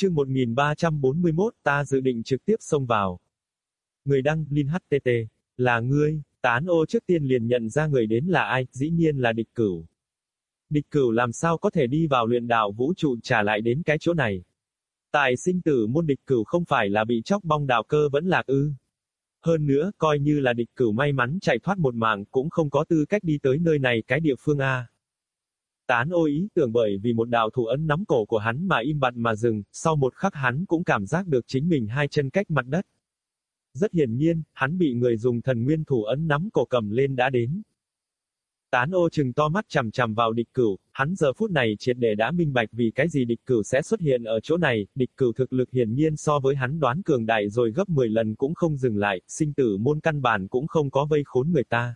Chương 1341, ta dự định trực tiếp xông vào. Người đăng, Linh HTT. Là ngươi, tán ô trước tiên liền nhận ra người đến là ai, dĩ nhiên là địch cửu. Địch cửu làm sao có thể đi vào luyện đạo vũ trụ trả lại đến cái chỗ này. Tại sinh tử môn địch cửu không phải là bị chóc bong đạo cơ vẫn lạc ư. Hơn nữa, coi như là địch cửu may mắn chạy thoát một mạng cũng không có tư cách đi tới nơi này cái địa phương A. Tán ô ý tưởng bởi vì một đạo thủ ấn nắm cổ của hắn mà im bặt mà dừng, sau một khắc hắn cũng cảm giác được chính mình hai chân cách mặt đất. Rất hiển nhiên, hắn bị người dùng thần nguyên thủ ấn nắm cổ cầm lên đã đến. Tán ô chừng to mắt chằm chằm vào địch cửu, hắn giờ phút này triệt để đã minh bạch vì cái gì địch cửu sẽ xuất hiện ở chỗ này, địch cửu thực lực hiển nhiên so với hắn đoán cường đại rồi gấp 10 lần cũng không dừng lại, sinh tử môn căn bản cũng không có vây khốn người ta.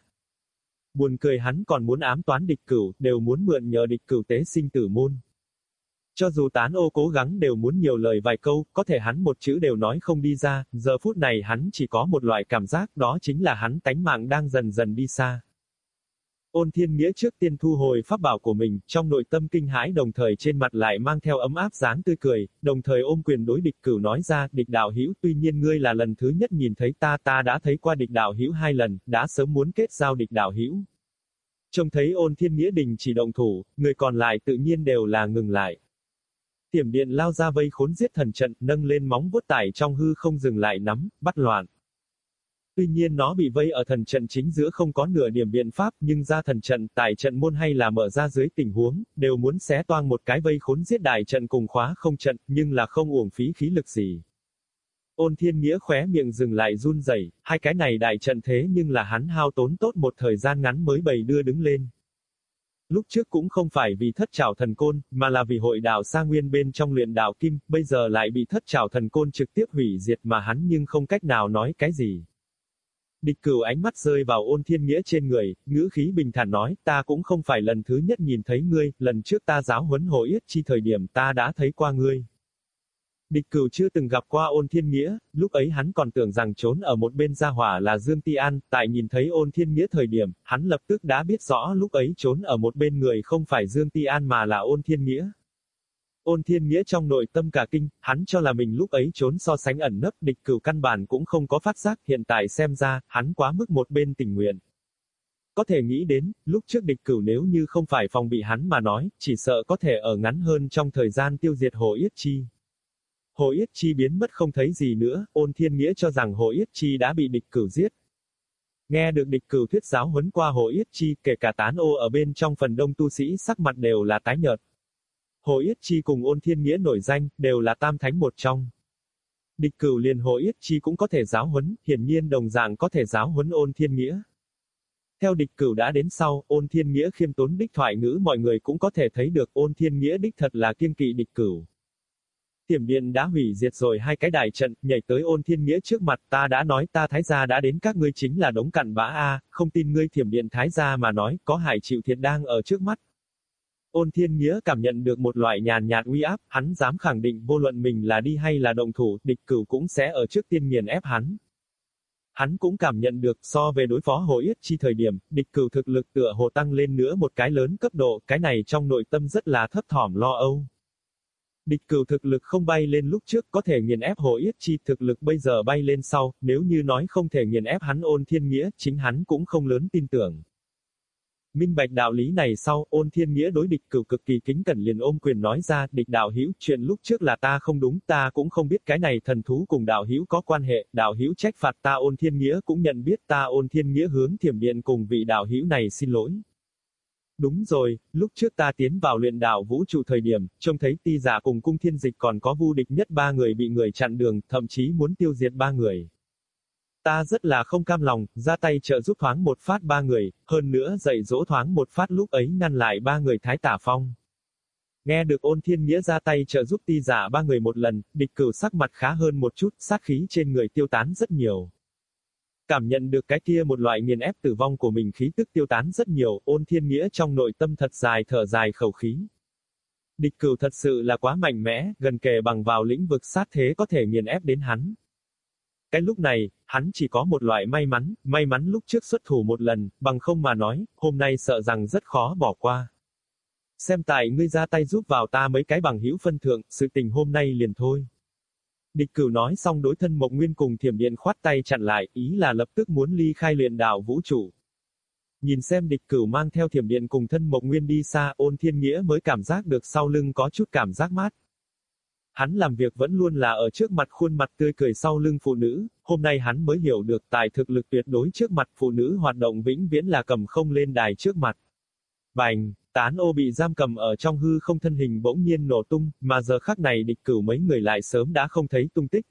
Buồn cười hắn còn muốn ám toán địch cửu, đều muốn mượn nhờ địch cửu tế sinh tử môn. Cho dù tán ô cố gắng đều muốn nhiều lời vài câu, có thể hắn một chữ đều nói không đi ra, giờ phút này hắn chỉ có một loại cảm giác đó chính là hắn tánh mạng đang dần dần đi xa. Ôn thiên nghĩa trước tiên thu hồi pháp bảo của mình, trong nội tâm kinh hãi đồng thời trên mặt lại mang theo ấm áp dáng tươi cười, đồng thời ôm quyền đối địch cửu nói ra, địch đạo hữu tuy nhiên ngươi là lần thứ nhất nhìn thấy ta ta đã thấy qua địch đạo hữu hai lần, đã sớm muốn kết giao địch đạo hữu. Trông thấy ôn thiên nghĩa đình chỉ động thủ, người còn lại tự nhiên đều là ngừng lại. Tiểm điện lao ra vây khốn giết thần trận, nâng lên móng vuốt tải trong hư không dừng lại nắm, bắt loạn. Tuy nhiên nó bị vây ở thần trận chính giữa không có nửa điểm biện pháp, nhưng ra thần trận, tải trận môn hay là mở ra dưới tình huống, đều muốn xé toang một cái vây khốn giết đại trận cùng khóa không trận, nhưng là không uổng phí khí lực gì. Ôn thiên nghĩa khóe miệng dừng lại run rẩy, hai cái này đại trận thế nhưng là hắn hao tốn tốt một thời gian ngắn mới bày đưa đứng lên. Lúc trước cũng không phải vì thất trảo thần côn, mà là vì hội đạo sa nguyên bên trong luyện đạo kim, bây giờ lại bị thất trảo thần côn trực tiếp hủy diệt mà hắn nhưng không cách nào nói cái gì. Địch cửu ánh mắt rơi vào ôn thiên nghĩa trên người, ngữ khí bình thản nói, ta cũng không phải lần thứ nhất nhìn thấy ngươi, lần trước ta giáo huấn hồ yết chi thời điểm ta đã thấy qua ngươi. Địch cửu chưa từng gặp qua ôn thiên nghĩa, lúc ấy hắn còn tưởng rằng trốn ở một bên gia hỏa là Dương Ti An, tại nhìn thấy ôn thiên nghĩa thời điểm, hắn lập tức đã biết rõ lúc ấy trốn ở một bên người không phải Dương Ti An mà là ôn thiên nghĩa. Ôn thiên nghĩa trong nội tâm cả kinh, hắn cho là mình lúc ấy trốn so sánh ẩn nấp địch cửu căn bản cũng không có phát giác, hiện tại xem ra, hắn quá mức một bên tình nguyện. Có thể nghĩ đến, lúc trước địch cửu nếu như không phải phòng bị hắn mà nói, chỉ sợ có thể ở ngắn hơn trong thời gian tiêu diệt hồ yết chi. Hồ Yết Chi biến mất không thấy gì nữa, ôn thiên nghĩa cho rằng Hồ Yết Chi đã bị địch cửu giết. Nghe được địch cửu thuyết giáo huấn qua Hồ Yết Chi, kể cả tán ô ở bên trong phần đông tu sĩ sắc mặt đều là tái nhợt. Hồ Yết Chi cùng ôn thiên nghĩa nổi danh, đều là tam thánh một trong. Địch cửu liền Hồ Yết Chi cũng có thể giáo huấn, hiển nhiên đồng dạng có thể giáo huấn ôn thiên nghĩa. Theo địch cửu đã đến sau, ôn thiên nghĩa khiêm tốn đích thoại ngữ mọi người cũng có thể thấy được ôn thiên nghĩa đích thật là kiên kỵ địch cửu. Tiềm điện đã hủy diệt rồi hai cái đại trận, nhảy tới ôn thiên nghĩa trước mặt, ta đã nói ta thái gia đã đến các ngươi chính là đống cặn bã a, không tin ngươi thiểm điện thái gia mà nói, có hải chịu thiệt đang ở trước mắt. Ôn thiên nghĩa cảm nhận được một loại nhàn nhạt uy áp, hắn dám khẳng định vô luận mình là đi hay là động thủ, địch cửu cũng sẽ ở trước tiên nghiền ép hắn. Hắn cũng cảm nhận được so về đối phó hồ yết chi thời điểm, địch cửu thực lực tựa hồ tăng lên nữa một cái lớn cấp độ, cái này trong nội tâm rất là thấp thỏm lo âu. Địch cửu thực lực không bay lên lúc trước có thể nghiền ép hồ yết chi thực lực bây giờ bay lên sau, nếu như nói không thể nghiền ép hắn ôn thiên nghĩa, chính hắn cũng không lớn tin tưởng. Minh bạch đạo lý này sau, ôn thiên nghĩa đối địch cửu cực kỳ kính cẩn liền ôm quyền nói ra, địch đạo hữu chuyện lúc trước là ta không đúng, ta cũng không biết cái này thần thú cùng đạo hữu có quan hệ, đạo hữu trách phạt ta ôn thiên nghĩa cũng nhận biết ta ôn thiên nghĩa hướng thiểm điện cùng vị đạo hữu này xin lỗi. Đúng rồi, lúc trước ta tiến vào luyện đạo vũ trụ thời điểm, trông thấy ti giả cùng cung thiên dịch còn có vu địch nhất ba người bị người chặn đường, thậm chí muốn tiêu diệt ba người. Ta rất là không cam lòng, ra tay trợ giúp thoáng một phát ba người, hơn nữa dạy dỗ thoáng một phát lúc ấy ngăn lại ba người thái tả phong. Nghe được ôn thiên nghĩa ra tay trợ giúp ti giả ba người một lần, địch cửu sắc mặt khá hơn một chút, sát khí trên người tiêu tán rất nhiều. Cảm nhận được cái kia một loại nghiền ép tử vong của mình khí tức tiêu tán rất nhiều, ôn thiên nghĩa trong nội tâm thật dài thở dài khẩu khí. Địch cửu thật sự là quá mạnh mẽ, gần kề bằng vào lĩnh vực sát thế có thể nghiền ép đến hắn. Cái lúc này, hắn chỉ có một loại may mắn, may mắn lúc trước xuất thủ một lần, bằng không mà nói, hôm nay sợ rằng rất khó bỏ qua. Xem tại ngươi ra tay giúp vào ta mấy cái bằng hữu phân thượng, sự tình hôm nay liền thôi. Địch cửu nói xong đối thân Mộc Nguyên cùng thiểm điện khoát tay chặn lại, ý là lập tức muốn ly khai luyện đạo vũ trụ. Nhìn xem địch cửu mang theo thiểm điện cùng thân Mộc Nguyên đi xa, ôn thiên nghĩa mới cảm giác được sau lưng có chút cảm giác mát. Hắn làm việc vẫn luôn là ở trước mặt khuôn mặt tươi cười sau lưng phụ nữ, hôm nay hắn mới hiểu được tài thực lực tuyệt đối trước mặt phụ nữ hoạt động vĩnh viễn là cầm không lên đài trước mặt. Bành, tán ô bị giam cầm ở trong hư không thân hình bỗng nhiên nổ tung, mà giờ khắc này địch cửu mấy người lại sớm đã không thấy tung tích.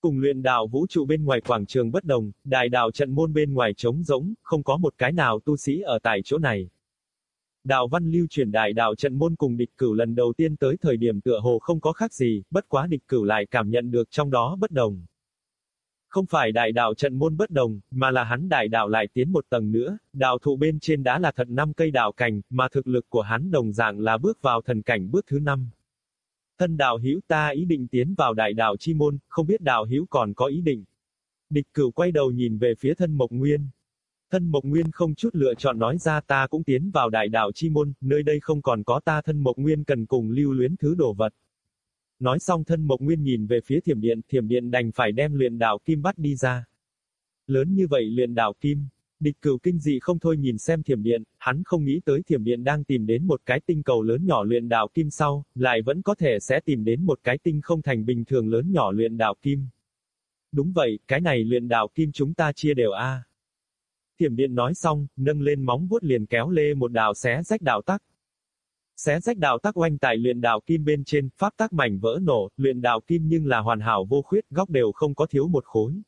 Cùng luyện đạo vũ trụ bên ngoài quảng trường bất đồng, đại đạo trận môn bên ngoài trống rỗng, không có một cái nào tu sĩ ở tại chỗ này. Đào văn lưu truyền đại đạo trận môn cùng địch cửu lần đầu tiên tới thời điểm tựa hồ không có khác gì, bất quá địch cửu lại cảm nhận được trong đó bất đồng. Không phải đại đạo trận môn bất đồng, mà là hắn đại đạo lại tiến một tầng nữa, đạo thụ bên trên đã là thật năm cây đạo cành, mà thực lực của hắn đồng dạng là bước vào thần cảnh bước thứ năm. Thân đạo hữu ta ý định tiến vào đại đạo chi môn, không biết đạo hữu còn có ý định. Địch cửu quay đầu nhìn về phía thân Mộc Nguyên. Thân Mộc Nguyên không chút lựa chọn nói ra ta cũng tiến vào đại đạo chi môn, nơi đây không còn có ta thân Mộc Nguyên cần cùng lưu luyến thứ đồ vật. Nói xong thân Mộc Nguyên nhìn về phía thiểm điện, thiểm điện đành phải đem luyện đạo kim bắt đi ra. Lớn như vậy luyện đạo kim, địch cửu kinh dị không thôi nhìn xem thiểm điện, hắn không nghĩ tới thiểm điện đang tìm đến một cái tinh cầu lớn nhỏ luyện đạo kim sau, lại vẫn có thể sẽ tìm đến một cái tinh không thành bình thường lớn nhỏ luyện đạo kim. Đúng vậy, cái này luyện đạo kim chúng ta chia đều a. Thiểm điện nói xong, nâng lên móng vuốt liền kéo lê một đạo xé rách đạo tắc. Xé rách đạo tắc oanh tại luyện đạo kim bên trên, pháp tắc mảnh vỡ nổ, luyện đạo kim nhưng là hoàn hảo vô khuyết, góc đều không có thiếu một khối.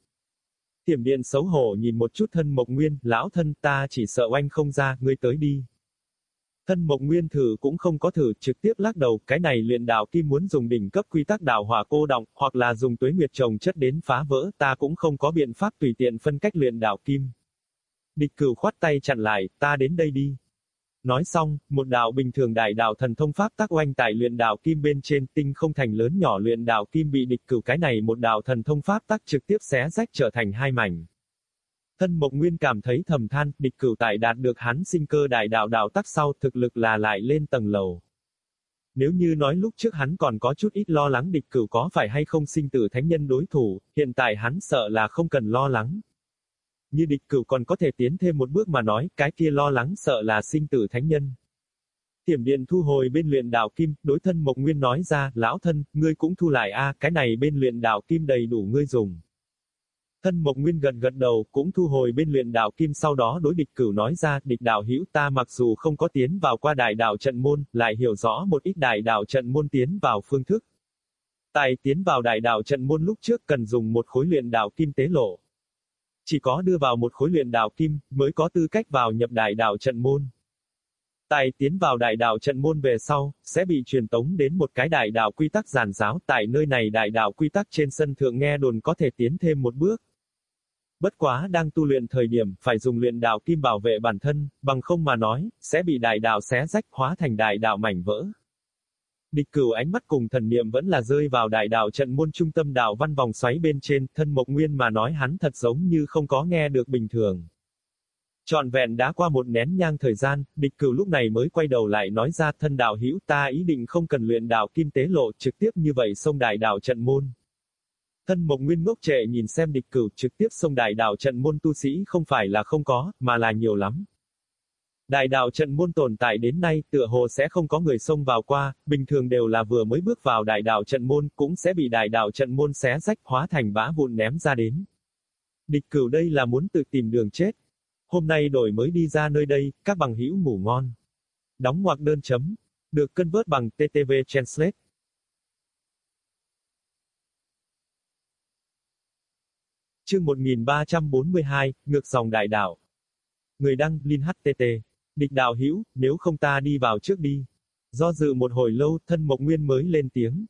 Thiểm điện xấu hổ nhìn một chút thân mộc nguyên, lão thân ta chỉ sợ oanh không ra, ngươi tới đi. Thân mộc nguyên thử cũng không có thử, trực tiếp lắc đầu, cái này luyện đạo kim muốn dùng đỉnh cấp quy tắc đạo hỏa cô động, hoặc là dùng tuế nguyệt trồng chất đến phá vỡ, ta cũng không có biện pháp tùy tiện phân cách luyện đạo kim. Địch cửu khoát tay chặn lại, ta đến đây đi. Nói xong, một đạo bình thường đại đạo thần thông pháp tác oanh tại luyện đạo kim bên trên tinh không thành lớn nhỏ luyện đạo kim bị địch cửu cái này một đạo thần thông pháp tác trực tiếp xé rách trở thành hai mảnh. Thân Mộc Nguyên cảm thấy thầm than, địch cửu tại đạt được hắn sinh cơ đại đạo đạo tắc sau thực lực là lại lên tầng lầu. Nếu như nói lúc trước hắn còn có chút ít lo lắng địch cửu có phải hay không sinh tử thánh nhân đối thủ, hiện tại hắn sợ là không cần lo lắng, như địch cửu còn có thể tiến thêm một bước mà nói, cái kia lo lắng sợ là sinh tử thánh nhân. Tiểm điện thu hồi bên luyện đạo kim, đối thân Mộc Nguyên nói ra, lão thân, ngươi cũng thu lại a, cái này bên luyện đạo kim đầy đủ ngươi dùng. Thân Mộc Nguyên gần gật đầu, cũng thu hồi bên luyện đạo kim sau đó đối địch cửu nói ra, địch đạo hữu ta mặc dù không có tiến vào qua đại đạo trận môn, lại hiểu rõ một ít đại đạo trận môn tiến vào phương thức. tài tiến vào đại đạo trận môn lúc trước cần dùng một khối luyện đạo kim tế lộ. Chỉ có đưa vào một khối luyện đạo kim, mới có tư cách vào nhập đại đạo trận môn. Tài tiến vào đại đạo trận môn về sau, sẽ bị truyền tống đến một cái đại đạo quy tắc giản giáo, tại nơi này đại đạo quy tắc trên sân thượng nghe đồn có thể tiến thêm một bước. Bất quá đang tu luyện thời điểm, phải dùng luyện đạo kim bảo vệ bản thân, bằng không mà nói, sẽ bị đại đạo xé rách hóa thành đại đạo mảnh vỡ. Địch cửu ánh mắt cùng thần niệm vẫn là rơi vào đại đạo trận môn trung tâm đạo văn vòng xoáy bên trên, thân mộc nguyên mà nói hắn thật giống như không có nghe được bình thường. Trọn vẹn đã qua một nén nhang thời gian, địch cửu lúc này mới quay đầu lại nói ra thân đạo hữu ta ý định không cần luyện đạo kim tế lộ trực tiếp như vậy xông đại đạo trận môn. Thân mộc nguyên ngốc trệ nhìn xem địch cửu trực tiếp xông đại đạo trận môn tu sĩ không phải là không có, mà là nhiều lắm. Đại đạo trận môn tồn tại đến nay, tựa hồ sẽ không có người xông vào qua, bình thường đều là vừa mới bước vào đại đạo trận môn, cũng sẽ bị đại đạo trận môn xé rách hóa thành bã vụn ném ra đến. Địch cửu đây là muốn tự tìm đường chết. Hôm nay đổi mới đi ra nơi đây, các bằng hữu ngủ ngon. Đóng ngoặc đơn chấm. Được cân vớt bằng TTV Translate. Chương 1342, ngược dòng đại đạo. Người đăng, Linh HTT. Địch đạo hữu nếu không ta đi vào trước đi. Do dự một hồi lâu, thân Mộc Nguyên mới lên tiếng.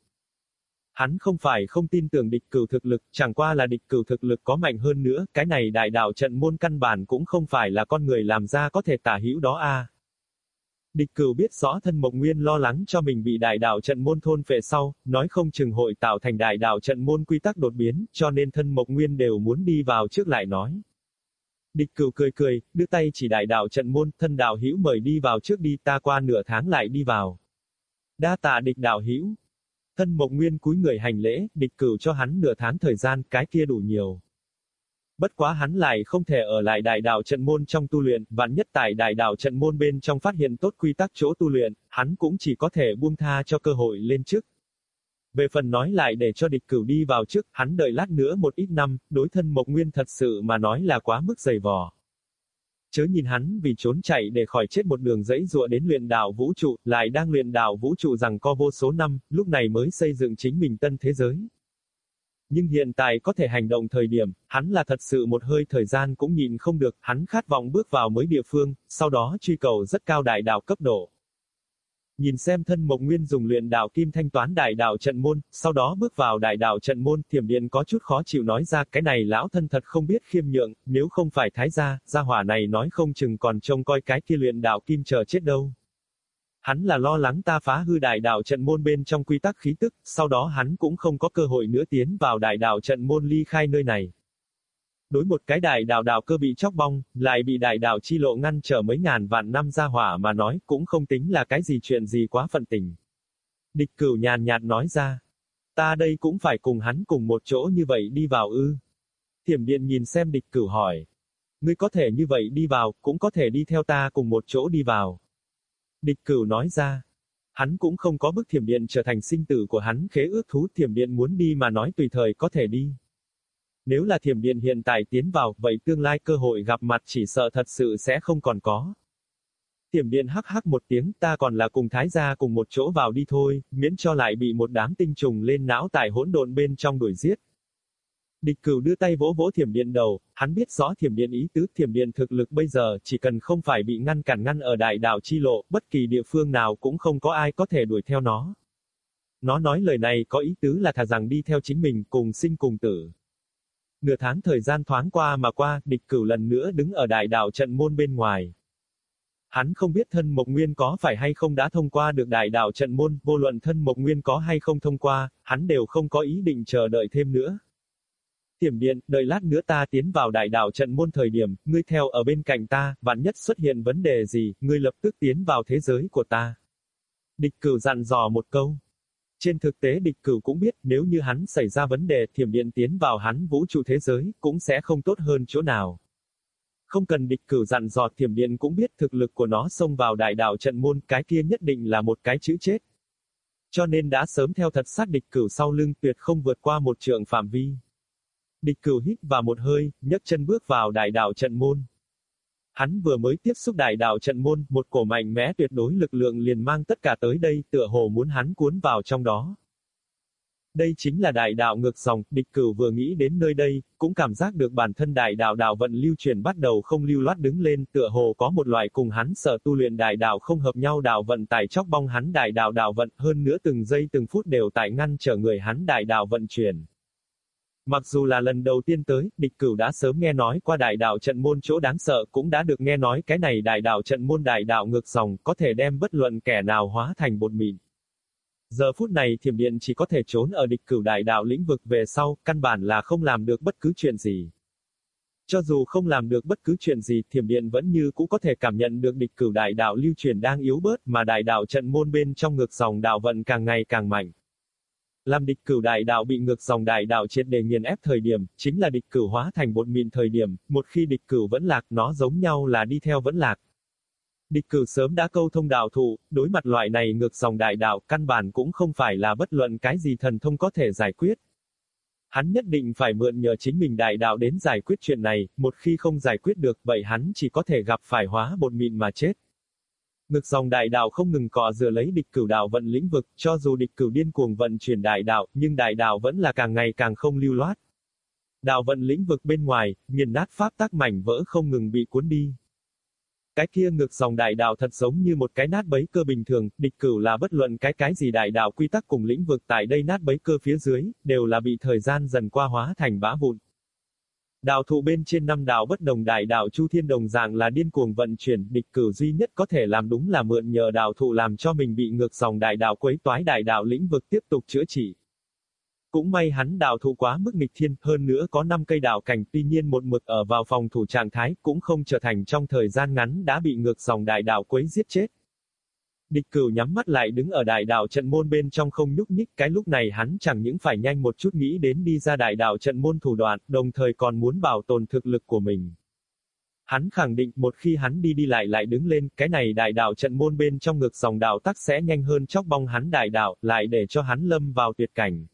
Hắn không phải không tin tưởng địch cửu thực lực, chẳng qua là địch cửu thực lực có mạnh hơn nữa, cái này đại đạo trận môn căn bản cũng không phải là con người làm ra có thể tả hữu đó a. Địch cửu biết rõ thân Mộc Nguyên lo lắng cho mình bị đại đạo trận môn thôn về sau, nói không chừng hội tạo thành đại đạo trận môn quy tắc đột biến, cho nên thân Mộc Nguyên đều muốn đi vào trước lại nói. Địch cửu cười cười, đưa tay chỉ đại đạo trận môn, thân đạo hữu mời đi vào trước đi, ta qua nửa tháng lại đi vào. Đa tạ địch đạo hữu. Thân mộc nguyên cúi người hành lễ, địch cửu cho hắn nửa tháng thời gian, cái kia đủ nhiều. Bất quá hắn lại không thể ở lại đại đạo trận môn trong tu luyện, vạn nhất tại đại đạo trận môn bên trong phát hiện tốt quy tắc chỗ tu luyện, hắn cũng chỉ có thể buông tha cho cơ hội lên trước. Về phần nói lại để cho địch cửu đi vào trước, hắn đợi lát nữa một ít năm, đối thân Mộc Nguyên thật sự mà nói là quá mức dày vò. Chớ nhìn hắn vì trốn chạy để khỏi chết một đường dãy dụa đến luyện đảo vũ trụ, lại đang luyện đảo vũ trụ rằng co vô số năm, lúc này mới xây dựng chính mình tân thế giới. Nhưng hiện tại có thể hành động thời điểm, hắn là thật sự một hơi thời gian cũng nhịn không được, hắn khát vọng bước vào mới địa phương, sau đó truy cầu rất cao đại đạo cấp độ. Nhìn xem thân Mộc Nguyên dùng luyện đạo kim thanh toán đại đạo trận môn, sau đó bước vào đại đạo trận môn, thiểm điện có chút khó chịu nói ra, cái này lão thân thật không biết khiêm nhượng, nếu không phải thái gia, gia hỏa này nói không chừng còn trông coi cái kia luyện đạo kim chờ chết đâu. Hắn là lo lắng ta phá hư đại đạo trận môn bên trong quy tắc khí tức, sau đó hắn cũng không có cơ hội nữa tiến vào đại đạo trận môn ly khai nơi này. Đối một cái đại đạo đạo cơ bị chóc bong, lại bị đại đạo chi lộ ngăn trở mấy ngàn vạn năm ra hỏa mà nói cũng không tính là cái gì chuyện gì quá phận tình. Địch cửu nhàn nhạt nói ra. Ta đây cũng phải cùng hắn cùng một chỗ như vậy đi vào ư. Thiểm điện nhìn xem địch cửu hỏi. Ngươi có thể như vậy đi vào, cũng có thể đi theo ta cùng một chỗ đi vào. Địch cửu nói ra. Hắn cũng không có bức thiểm điện trở thành sinh tử của hắn khế ước thú thiểm điện muốn đi mà nói tùy thời có thể đi. Nếu là thiểm điện hiện tại tiến vào, vậy tương lai cơ hội gặp mặt chỉ sợ thật sự sẽ không còn có. Thiểm điện hắc hắc một tiếng, ta còn là cùng thái gia cùng một chỗ vào đi thôi, miễn cho lại bị một đám tinh trùng lên não tại hỗn độn bên trong đuổi giết. Địch cửu đưa tay vỗ vỗ thiểm điện đầu, hắn biết rõ thiểm điện ý tứ thiểm điện thực lực bây giờ chỉ cần không phải bị ngăn cản ngăn ở đại đảo chi lộ, bất kỳ địa phương nào cũng không có ai có thể đuổi theo nó. Nó nói lời này có ý tứ là thà rằng đi theo chính mình cùng sinh cùng tử. Nửa tháng thời gian thoáng qua mà qua, địch cửu lần nữa đứng ở đại đảo trận môn bên ngoài. Hắn không biết thân Mộc Nguyên có phải hay không đã thông qua được đại đảo trận môn, vô luận thân Mộc Nguyên có hay không thông qua, hắn đều không có ý định chờ đợi thêm nữa. Tiềm điện, đợi lát nữa ta tiến vào đại đảo trận môn thời điểm, ngươi theo ở bên cạnh ta, vạn nhất xuất hiện vấn đề gì, ngươi lập tức tiến vào thế giới của ta. Địch cửu dặn dò một câu. Trên thực tế địch cửu cũng biết nếu như hắn xảy ra vấn đề thiểm điện tiến vào hắn vũ trụ thế giới, cũng sẽ không tốt hơn chỗ nào. Không cần địch cửu dặn dò thiểm điện cũng biết thực lực của nó xông vào đại đạo trận môn, cái kia nhất định là một cái chữ chết. Cho nên đã sớm theo thật sát địch cửu sau lưng tuyệt không vượt qua một trường phạm vi. Địch cửu hít vào một hơi, nhấc chân bước vào đại đạo trận môn. Hắn vừa mới tiếp xúc đại đạo trận môn, một cổ mạnh mẽ tuyệt đối lực lượng liền mang tất cả tới đây, tựa hồ muốn hắn cuốn vào trong đó. Đây chính là đại đạo ngược dòng, địch cửu vừa nghĩ đến nơi đây, cũng cảm giác được bản thân đại đạo đạo vận lưu truyền bắt đầu không lưu loát đứng lên, tựa hồ có một loại cùng hắn sở tu luyện đại đạo không hợp nhau đạo vận tại chóc bong hắn đại đạo đạo vận, hơn nữa từng giây từng phút đều tại ngăn trở người hắn đại đạo vận chuyển. Mặc dù là lần đầu tiên tới, địch cửu đã sớm nghe nói qua đại đạo trận môn chỗ đáng sợ cũng đã được nghe nói cái này đại đạo trận môn đại đạo ngược dòng có thể đem bất luận kẻ nào hóa thành bột mịn. Giờ phút này thiểm điện chỉ có thể trốn ở địch cửu đại đạo lĩnh vực về sau, căn bản là không làm được bất cứ chuyện gì. Cho dù không làm được bất cứ chuyện gì, thiểm điện vẫn như cũng có thể cảm nhận được địch cửu đại đạo lưu truyền đang yếu bớt, mà đại đạo trận môn bên trong ngược dòng đạo vận càng ngày càng mạnh. Làm địch cửu đại đạo bị ngược dòng đại đạo triệt đề nghiền ép thời điểm, chính là địch cửu hóa thành bột mịn thời điểm, một khi địch cửu vẫn lạc, nó giống nhau là đi theo vẫn lạc. Địch cửu sớm đã câu thông đạo thụ, đối mặt loại này ngược dòng đại đạo, căn bản cũng không phải là bất luận cái gì thần thông có thể giải quyết. Hắn nhất định phải mượn nhờ chính mình đại đạo đến giải quyết chuyện này, một khi không giải quyết được, vậy hắn chỉ có thể gặp phải hóa bột mịn mà chết. Ngực dòng đại đạo không ngừng cọ rửa lấy địch cửu đạo vận lĩnh vực, cho dù địch cửu điên cuồng vận chuyển đại đạo, nhưng đại đạo vẫn là càng ngày càng không lưu loát. Đạo vận lĩnh vực bên ngoài, nghiền nát pháp tác mảnh vỡ không ngừng bị cuốn đi. Cái kia ngược dòng đại đạo thật giống như một cái nát bấy cơ bình thường, địch cửu là bất luận cái cái gì đại đạo quy tắc cùng lĩnh vực tại đây nát bấy cơ phía dưới, đều là bị thời gian dần qua hóa thành bã vụn. Đạo thụ bên trên năm đạo bất đồng đại đạo Chu Thiên đồng dạng là điên cuồng vận chuyển, địch cử duy nhất có thể làm đúng là mượn nhờ đạo thụ làm cho mình bị ngược dòng đại đạo quấy toái đại đạo lĩnh vực tiếp tục chữa trị. Cũng may hắn đạo thụ quá mức nghịch thiên, hơn nữa có 5 cây đạo cảnh, tuy nhiên một mực ở vào phòng thủ trạng thái, cũng không trở thành trong thời gian ngắn đã bị ngược dòng đại đạo quấy giết chết. Địch cửu nhắm mắt lại đứng ở đại đạo trận môn bên trong không nhúc nhích, cái lúc này hắn chẳng những phải nhanh một chút nghĩ đến đi ra đại đạo trận môn thủ đoạn, đồng thời còn muốn bảo tồn thực lực của mình. Hắn khẳng định một khi hắn đi đi lại lại đứng lên, cái này đại đạo trận môn bên trong ngược dòng đạo tắc sẽ nhanh hơn chóc bong hắn đại đạo, lại để cho hắn lâm vào tuyệt cảnh.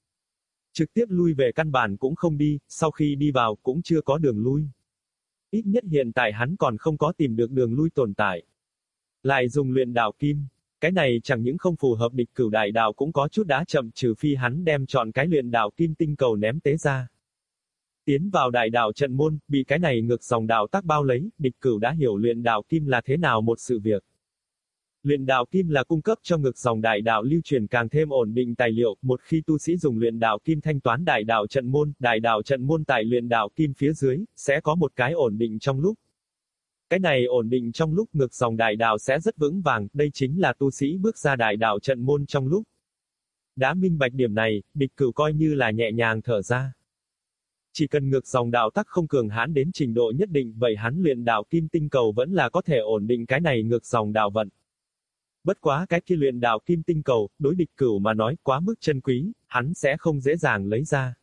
Trực tiếp lui về căn bản cũng không đi, sau khi đi vào cũng chưa có đường lui. Ít nhất hiện tại hắn còn không có tìm được đường lui tồn tại. Lại dùng luyện đạo kim. Cái này chẳng những không phù hợp địch cửu đại đạo cũng có chút đã chậm trừ phi hắn đem chọn cái luyện đạo kim tinh cầu ném tế ra. Tiến vào đại đạo trận môn, bị cái này ngược dòng đạo tác bao lấy, địch cửu đã hiểu luyện đạo kim là thế nào một sự việc. Luyện đạo kim là cung cấp cho ngược dòng đại đạo lưu truyền càng thêm ổn định tài liệu, một khi tu sĩ dùng luyện đạo kim thanh toán đại đạo trận môn, đại đạo trận môn tại luyện đạo kim phía dưới, sẽ có một cái ổn định trong lúc. Cái này ổn định trong lúc ngược dòng đại đạo sẽ rất vững vàng, đây chính là tu sĩ bước ra đại đạo trận môn trong lúc. Đã minh bạch điểm này, địch cửu coi như là nhẹ nhàng thở ra. Chỉ cần ngược dòng đạo tắc không cường hãn đến trình độ nhất định, vậy hắn luyện đạo kim tinh cầu vẫn là có thể ổn định cái này ngược dòng đạo vận. Bất quá cái kia luyện đạo kim tinh cầu, đối địch cửu mà nói quá mức chân quý, hắn sẽ không dễ dàng lấy ra.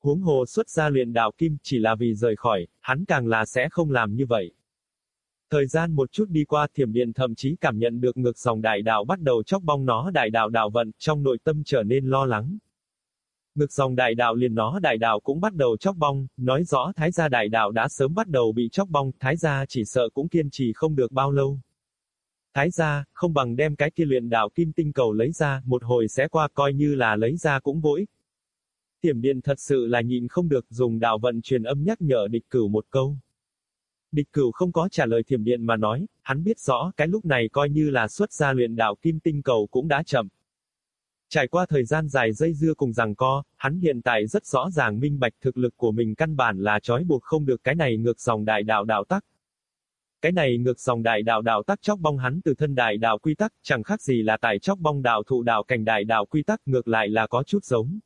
Huống hồ xuất ra luyện đạo kim chỉ là vì rời khỏi, hắn càng là sẽ không làm như vậy. Thời gian một chút đi qua thiểm điện thậm chí cảm nhận được ngược dòng đại đạo bắt đầu chóc bong nó đại đạo đạo vận, trong nội tâm trở nên lo lắng. Ngược dòng đại đạo liền nó đại đạo cũng bắt đầu chóc bong, nói rõ thái gia đại đạo đã sớm bắt đầu bị chóc bong, thái gia chỉ sợ cũng kiên trì không được bao lâu. Thái gia, không bằng đem cái kia luyện đạo kim tinh cầu lấy ra, một hồi sẽ qua coi như là lấy ra cũng vỗi. Thiểm điện thật sự là nhìn không được dùng đạo vận truyền âm nhắc nhở địch cửu một câu. Địch cửu không có trả lời thiểm điện mà nói, hắn biết rõ cái lúc này coi như là xuất ra luyện đạo kim tinh cầu cũng đã chậm. Trải qua thời gian dài dây dưa cùng rằng co, hắn hiện tại rất rõ ràng minh bạch thực lực của mình căn bản là trói buộc không được cái này ngược dòng đại đạo đạo tắc. Cái này ngược dòng đại đạo đạo tắc chóc bong hắn từ thân đại đạo quy tắc, chẳng khác gì là tại chóc bong đạo thụ đạo cảnh đại đạo quy tắc ngược lại là có chút giống.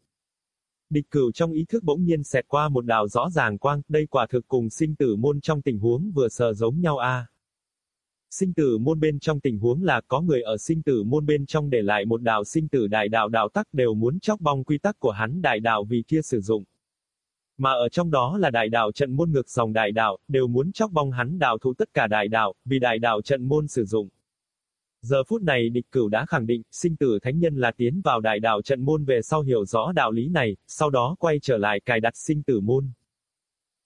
Địch cửu trong ý thức bỗng nhiên xẹt qua một đạo rõ ràng quang, đây quả thực cùng sinh tử môn trong tình huống vừa sờ giống nhau a. Sinh tử môn bên trong tình huống là có người ở sinh tử môn bên trong để lại một đạo sinh tử đại đạo đạo tắc đều muốn chóc bong quy tắc của hắn đại đạo vì kia sử dụng. Mà ở trong đó là đại đạo trận môn ngược dòng đại đạo, đều muốn chóc bong hắn đạo thủ tất cả đại đạo, vì đại đạo trận môn sử dụng. Giờ phút này địch cửu đã khẳng định, sinh tử thánh nhân là tiến vào đại đạo trận môn về sau hiểu rõ đạo lý này, sau đó quay trở lại cài đặt sinh tử môn.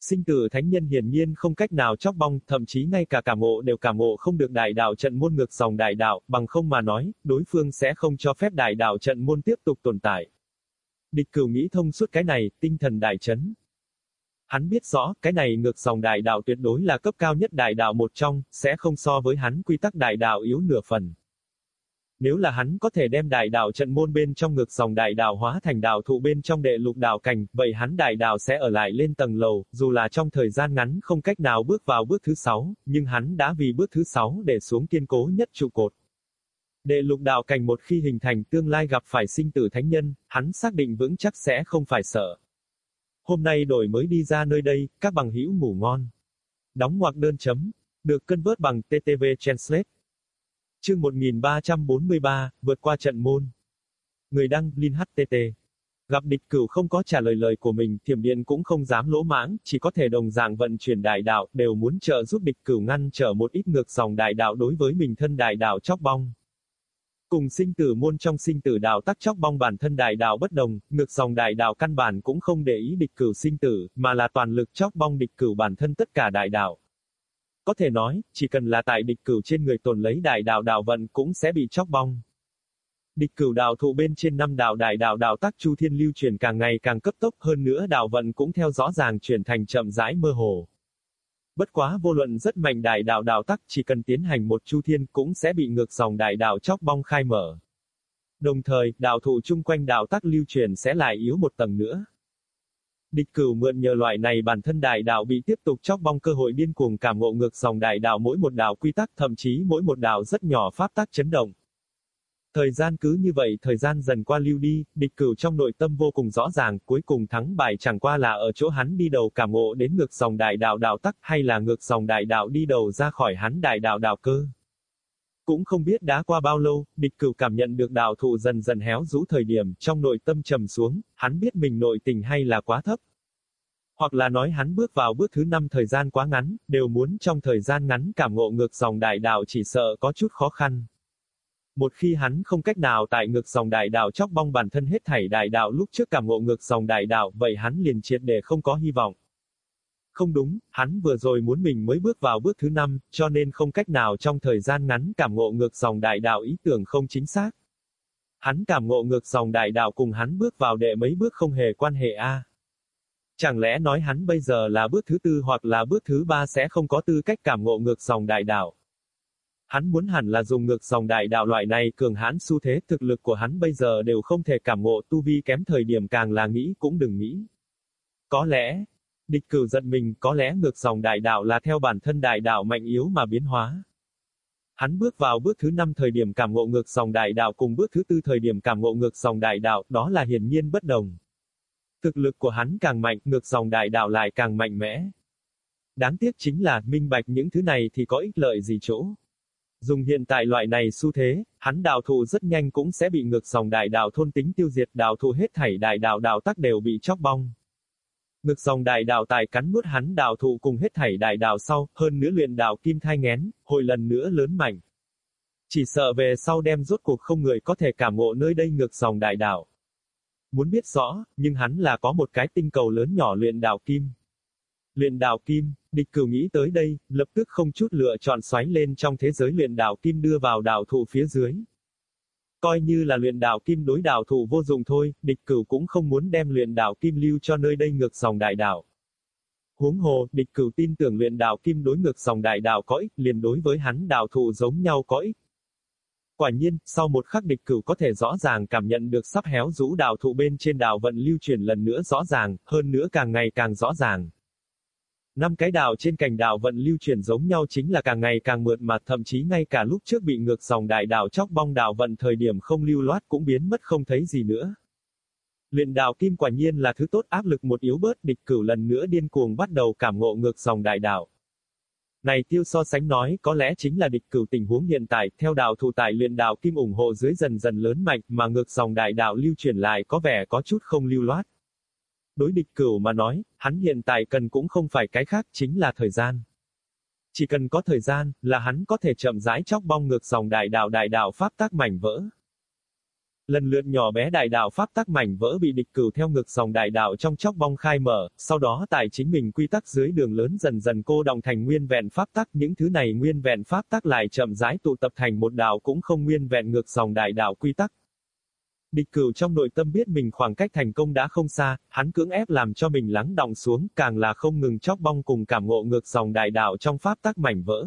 Sinh tử thánh nhân hiển nhiên không cách nào chóc bong, thậm chí ngay cả cảm ngộ đều cảm ngộ không được đại đạo trận môn ngược dòng đại đạo, bằng không mà nói, đối phương sẽ không cho phép đại đạo trận môn tiếp tục tồn tại. Địch cửu nghĩ thông suốt cái này, tinh thần đại chấn. Hắn biết rõ, cái này ngược dòng đại đạo tuyệt đối là cấp cao nhất đại đạo một trong, sẽ không so với hắn quy tắc đại đạo yếu nửa phần. Nếu là hắn có thể đem đại đạo trận môn bên trong ngược dòng đại đạo hóa thành đạo thụ bên trong đệ lục đạo cảnh, vậy hắn đại đạo sẽ ở lại lên tầng lầu, dù là trong thời gian ngắn không cách nào bước vào bước thứ sáu, nhưng hắn đã vì bước thứ sáu để xuống kiên cố nhất trụ cột. Đệ lục đạo cảnh một khi hình thành tương lai gặp phải sinh tử thánh nhân, hắn xác định vững chắc sẽ không phải sợ. Hôm nay đổi mới đi ra nơi đây, các bằng hữu ngủ ngon. Đóng ngoặc đơn chấm. Được cân vớt bằng TTV Translate. Chương 1343, vượt qua trận môn. Người đăng, Linh HTT. Gặp địch cửu không có trả lời lời của mình, thiểm điện cũng không dám lỗ mãng, chỉ có thể đồng dạng vận chuyển đại đạo, đều muốn trợ giúp địch cửu ngăn trở một ít ngược dòng đại đạo đối với mình thân đại đạo chóc bong. Cùng sinh tử môn trong sinh tử đạo tắc chóc bong bản thân đại đạo bất đồng, ngược dòng đại đạo căn bản cũng không để ý địch cửu sinh tử, mà là toàn lực chóc bong địch cửu bản thân tất cả đại đạo. Có thể nói, chỉ cần là tại địch cửu trên người tồn lấy đại đạo đạo vận cũng sẽ bị chóc bong. Địch cửu đạo thụ bên trên năm đạo đại đạo đạo tắc chu thiên lưu truyền càng ngày càng cấp tốc hơn nữa đạo vận cũng theo rõ ràng chuyển thành chậm rãi mơ hồ. Bất quá vô luận rất mạnh đại đạo đạo tắc chỉ cần tiến hành một chu thiên cũng sẽ bị ngược dòng đại đạo chóc bong khai mở. Đồng thời, đạo thụ chung quanh đạo tắc lưu truyền sẽ lại yếu một tầng nữa. Địch cửu mượn nhờ loại này bản thân đại đạo bị tiếp tục chóc bong cơ hội điên cuồng cảm ngộ ngược dòng đại đạo mỗi một đạo quy tắc thậm chí mỗi một đạo rất nhỏ pháp tắc chấn động. Thời gian cứ như vậy thời gian dần qua lưu đi, địch cửu trong nội tâm vô cùng rõ ràng, cuối cùng thắng bại chẳng qua là ở chỗ hắn đi đầu cảm ngộ đến ngược dòng đại đạo đạo tắc hay là ngược dòng đại đạo đi đầu ra khỏi hắn đại đạo đạo cơ. Cũng không biết đã qua bao lâu, địch cửu cảm nhận được đạo thụ dần dần héo rũ thời điểm, trong nội tâm trầm xuống, hắn biết mình nội tình hay là quá thấp. Hoặc là nói hắn bước vào bước thứ năm thời gian quá ngắn, đều muốn trong thời gian ngắn cảm ngộ ngược dòng đại đạo chỉ sợ có chút khó khăn. Một khi hắn không cách nào tại ngược dòng đại đạo chóc bong bản thân hết thảy đại đạo lúc trước cảm ngộ ngược dòng đại đạo, vậy hắn liền triệt để không có hy vọng. Không đúng, hắn vừa rồi muốn mình mới bước vào bước thứ năm, cho nên không cách nào trong thời gian ngắn cảm ngộ ngược dòng đại đạo ý tưởng không chính xác. Hắn cảm ngộ ngược dòng đại đạo cùng hắn bước vào đệ mấy bước không hề quan hệ a. Chẳng lẽ nói hắn bây giờ là bước thứ tư hoặc là bước thứ ba sẽ không có tư cách cảm ngộ ngược dòng đại đạo? Hắn muốn hẳn là dùng ngược dòng đại đạo loại này cường hãn xu thế thực lực của hắn bây giờ đều không thể cảm ngộ tu vi kém thời điểm càng là nghĩ cũng đừng nghĩ. Có lẽ, địch cử giận mình có lẽ ngược dòng đại đạo là theo bản thân đại đạo mạnh yếu mà biến hóa. Hắn bước vào bước thứ năm thời điểm cảm ngộ ngược dòng đại đạo cùng bước thứ tư thời điểm cảm ngộ ngược dòng đại đạo, đó là hiển nhiên bất đồng. Thực lực của hắn càng mạnh, ngược dòng đại đạo lại càng mạnh mẽ. Đáng tiếc chính là, minh bạch những thứ này thì có ích lợi gì chỗ. Dùng hiện tại loại này xu thế, hắn đạo thụ rất nhanh cũng sẽ bị ngược dòng đại đạo thôn tính tiêu diệt đạo thụ hết thảy đại đạo đạo tắc đều bị chóc bong. Ngược dòng đại đạo tài cắn nuốt hắn đạo thụ cùng hết thảy đại đạo sau, hơn nữa luyện đạo kim thai ngén, hồi lần nữa lớn mạnh. Chỉ sợ về sau đem rốt cuộc không người có thể cảm ngộ nơi đây ngược dòng đại đạo. Muốn biết rõ, nhưng hắn là có một cái tinh cầu lớn nhỏ luyện đạo kim. Luyện đạo kim, địch cửu nghĩ tới đây, lập tức không chút lựa chọn xoáy lên trong thế giới luyện đạo kim đưa vào đạo thụ phía dưới. Coi như là luyện đạo kim đối đạo thụ vô dụng thôi, địch cửu cũng không muốn đem luyện đạo kim lưu cho nơi đây ngược dòng đại đạo. Huống hồ, địch cửu tin tưởng luyện đạo kim đối ngược dòng đại đạo có ích, liền đối với hắn đạo thụ giống nhau có ích. Quả nhiên, sau một khắc địch cửu có thể rõ ràng cảm nhận được sắp héo rũ đạo thụ bên trên đạo vận lưu truyền lần nữa rõ ràng, hơn nữa càng ngày càng rõ ràng. Năm cái đạo trên cành đạo vận lưu truyền giống nhau chính là càng ngày càng mượt mà thậm chí ngay cả lúc trước bị ngược dòng đại đạo chóc bong đạo vận thời điểm không lưu loát cũng biến mất không thấy gì nữa. Luyện đạo kim quả nhiên là thứ tốt áp lực một yếu bớt địch cửu lần nữa điên cuồng bắt đầu cảm ngộ ngược dòng đại đạo. Này tiêu so sánh nói có lẽ chính là địch cửu tình huống hiện tại, theo đạo thủ tại luyện đạo kim ủng hộ dưới dần dần lớn mạnh mà ngược dòng đại đạo lưu truyền lại có vẻ có chút không lưu loát. Đối địch cửu mà nói, hắn hiện tại cần cũng không phải cái khác chính là thời gian. Chỉ cần có thời gian, là hắn có thể chậm rãi chóc bong ngược dòng đại đạo đại đạo pháp tác mảnh vỡ. Lần lượt nhỏ bé đại đạo pháp tác mảnh vỡ bị địch cửu theo ngược dòng đại đạo trong chóc bong khai mở, sau đó tại chính mình quy tắc dưới đường lớn dần dần cô đồng thành nguyên vẹn pháp tắc, những thứ này nguyên vẹn pháp tắc lại chậm rãi tụ tập thành một đạo cũng không nguyên vẹn ngược dòng đại đạo quy tắc. Địch cửu trong nội tâm biết mình khoảng cách thành công đã không xa, hắn cưỡng ép làm cho mình lắng động xuống, càng là không ngừng chóc bong cùng cảm ngộ ngược dòng đại đạo trong pháp tắc mảnh vỡ.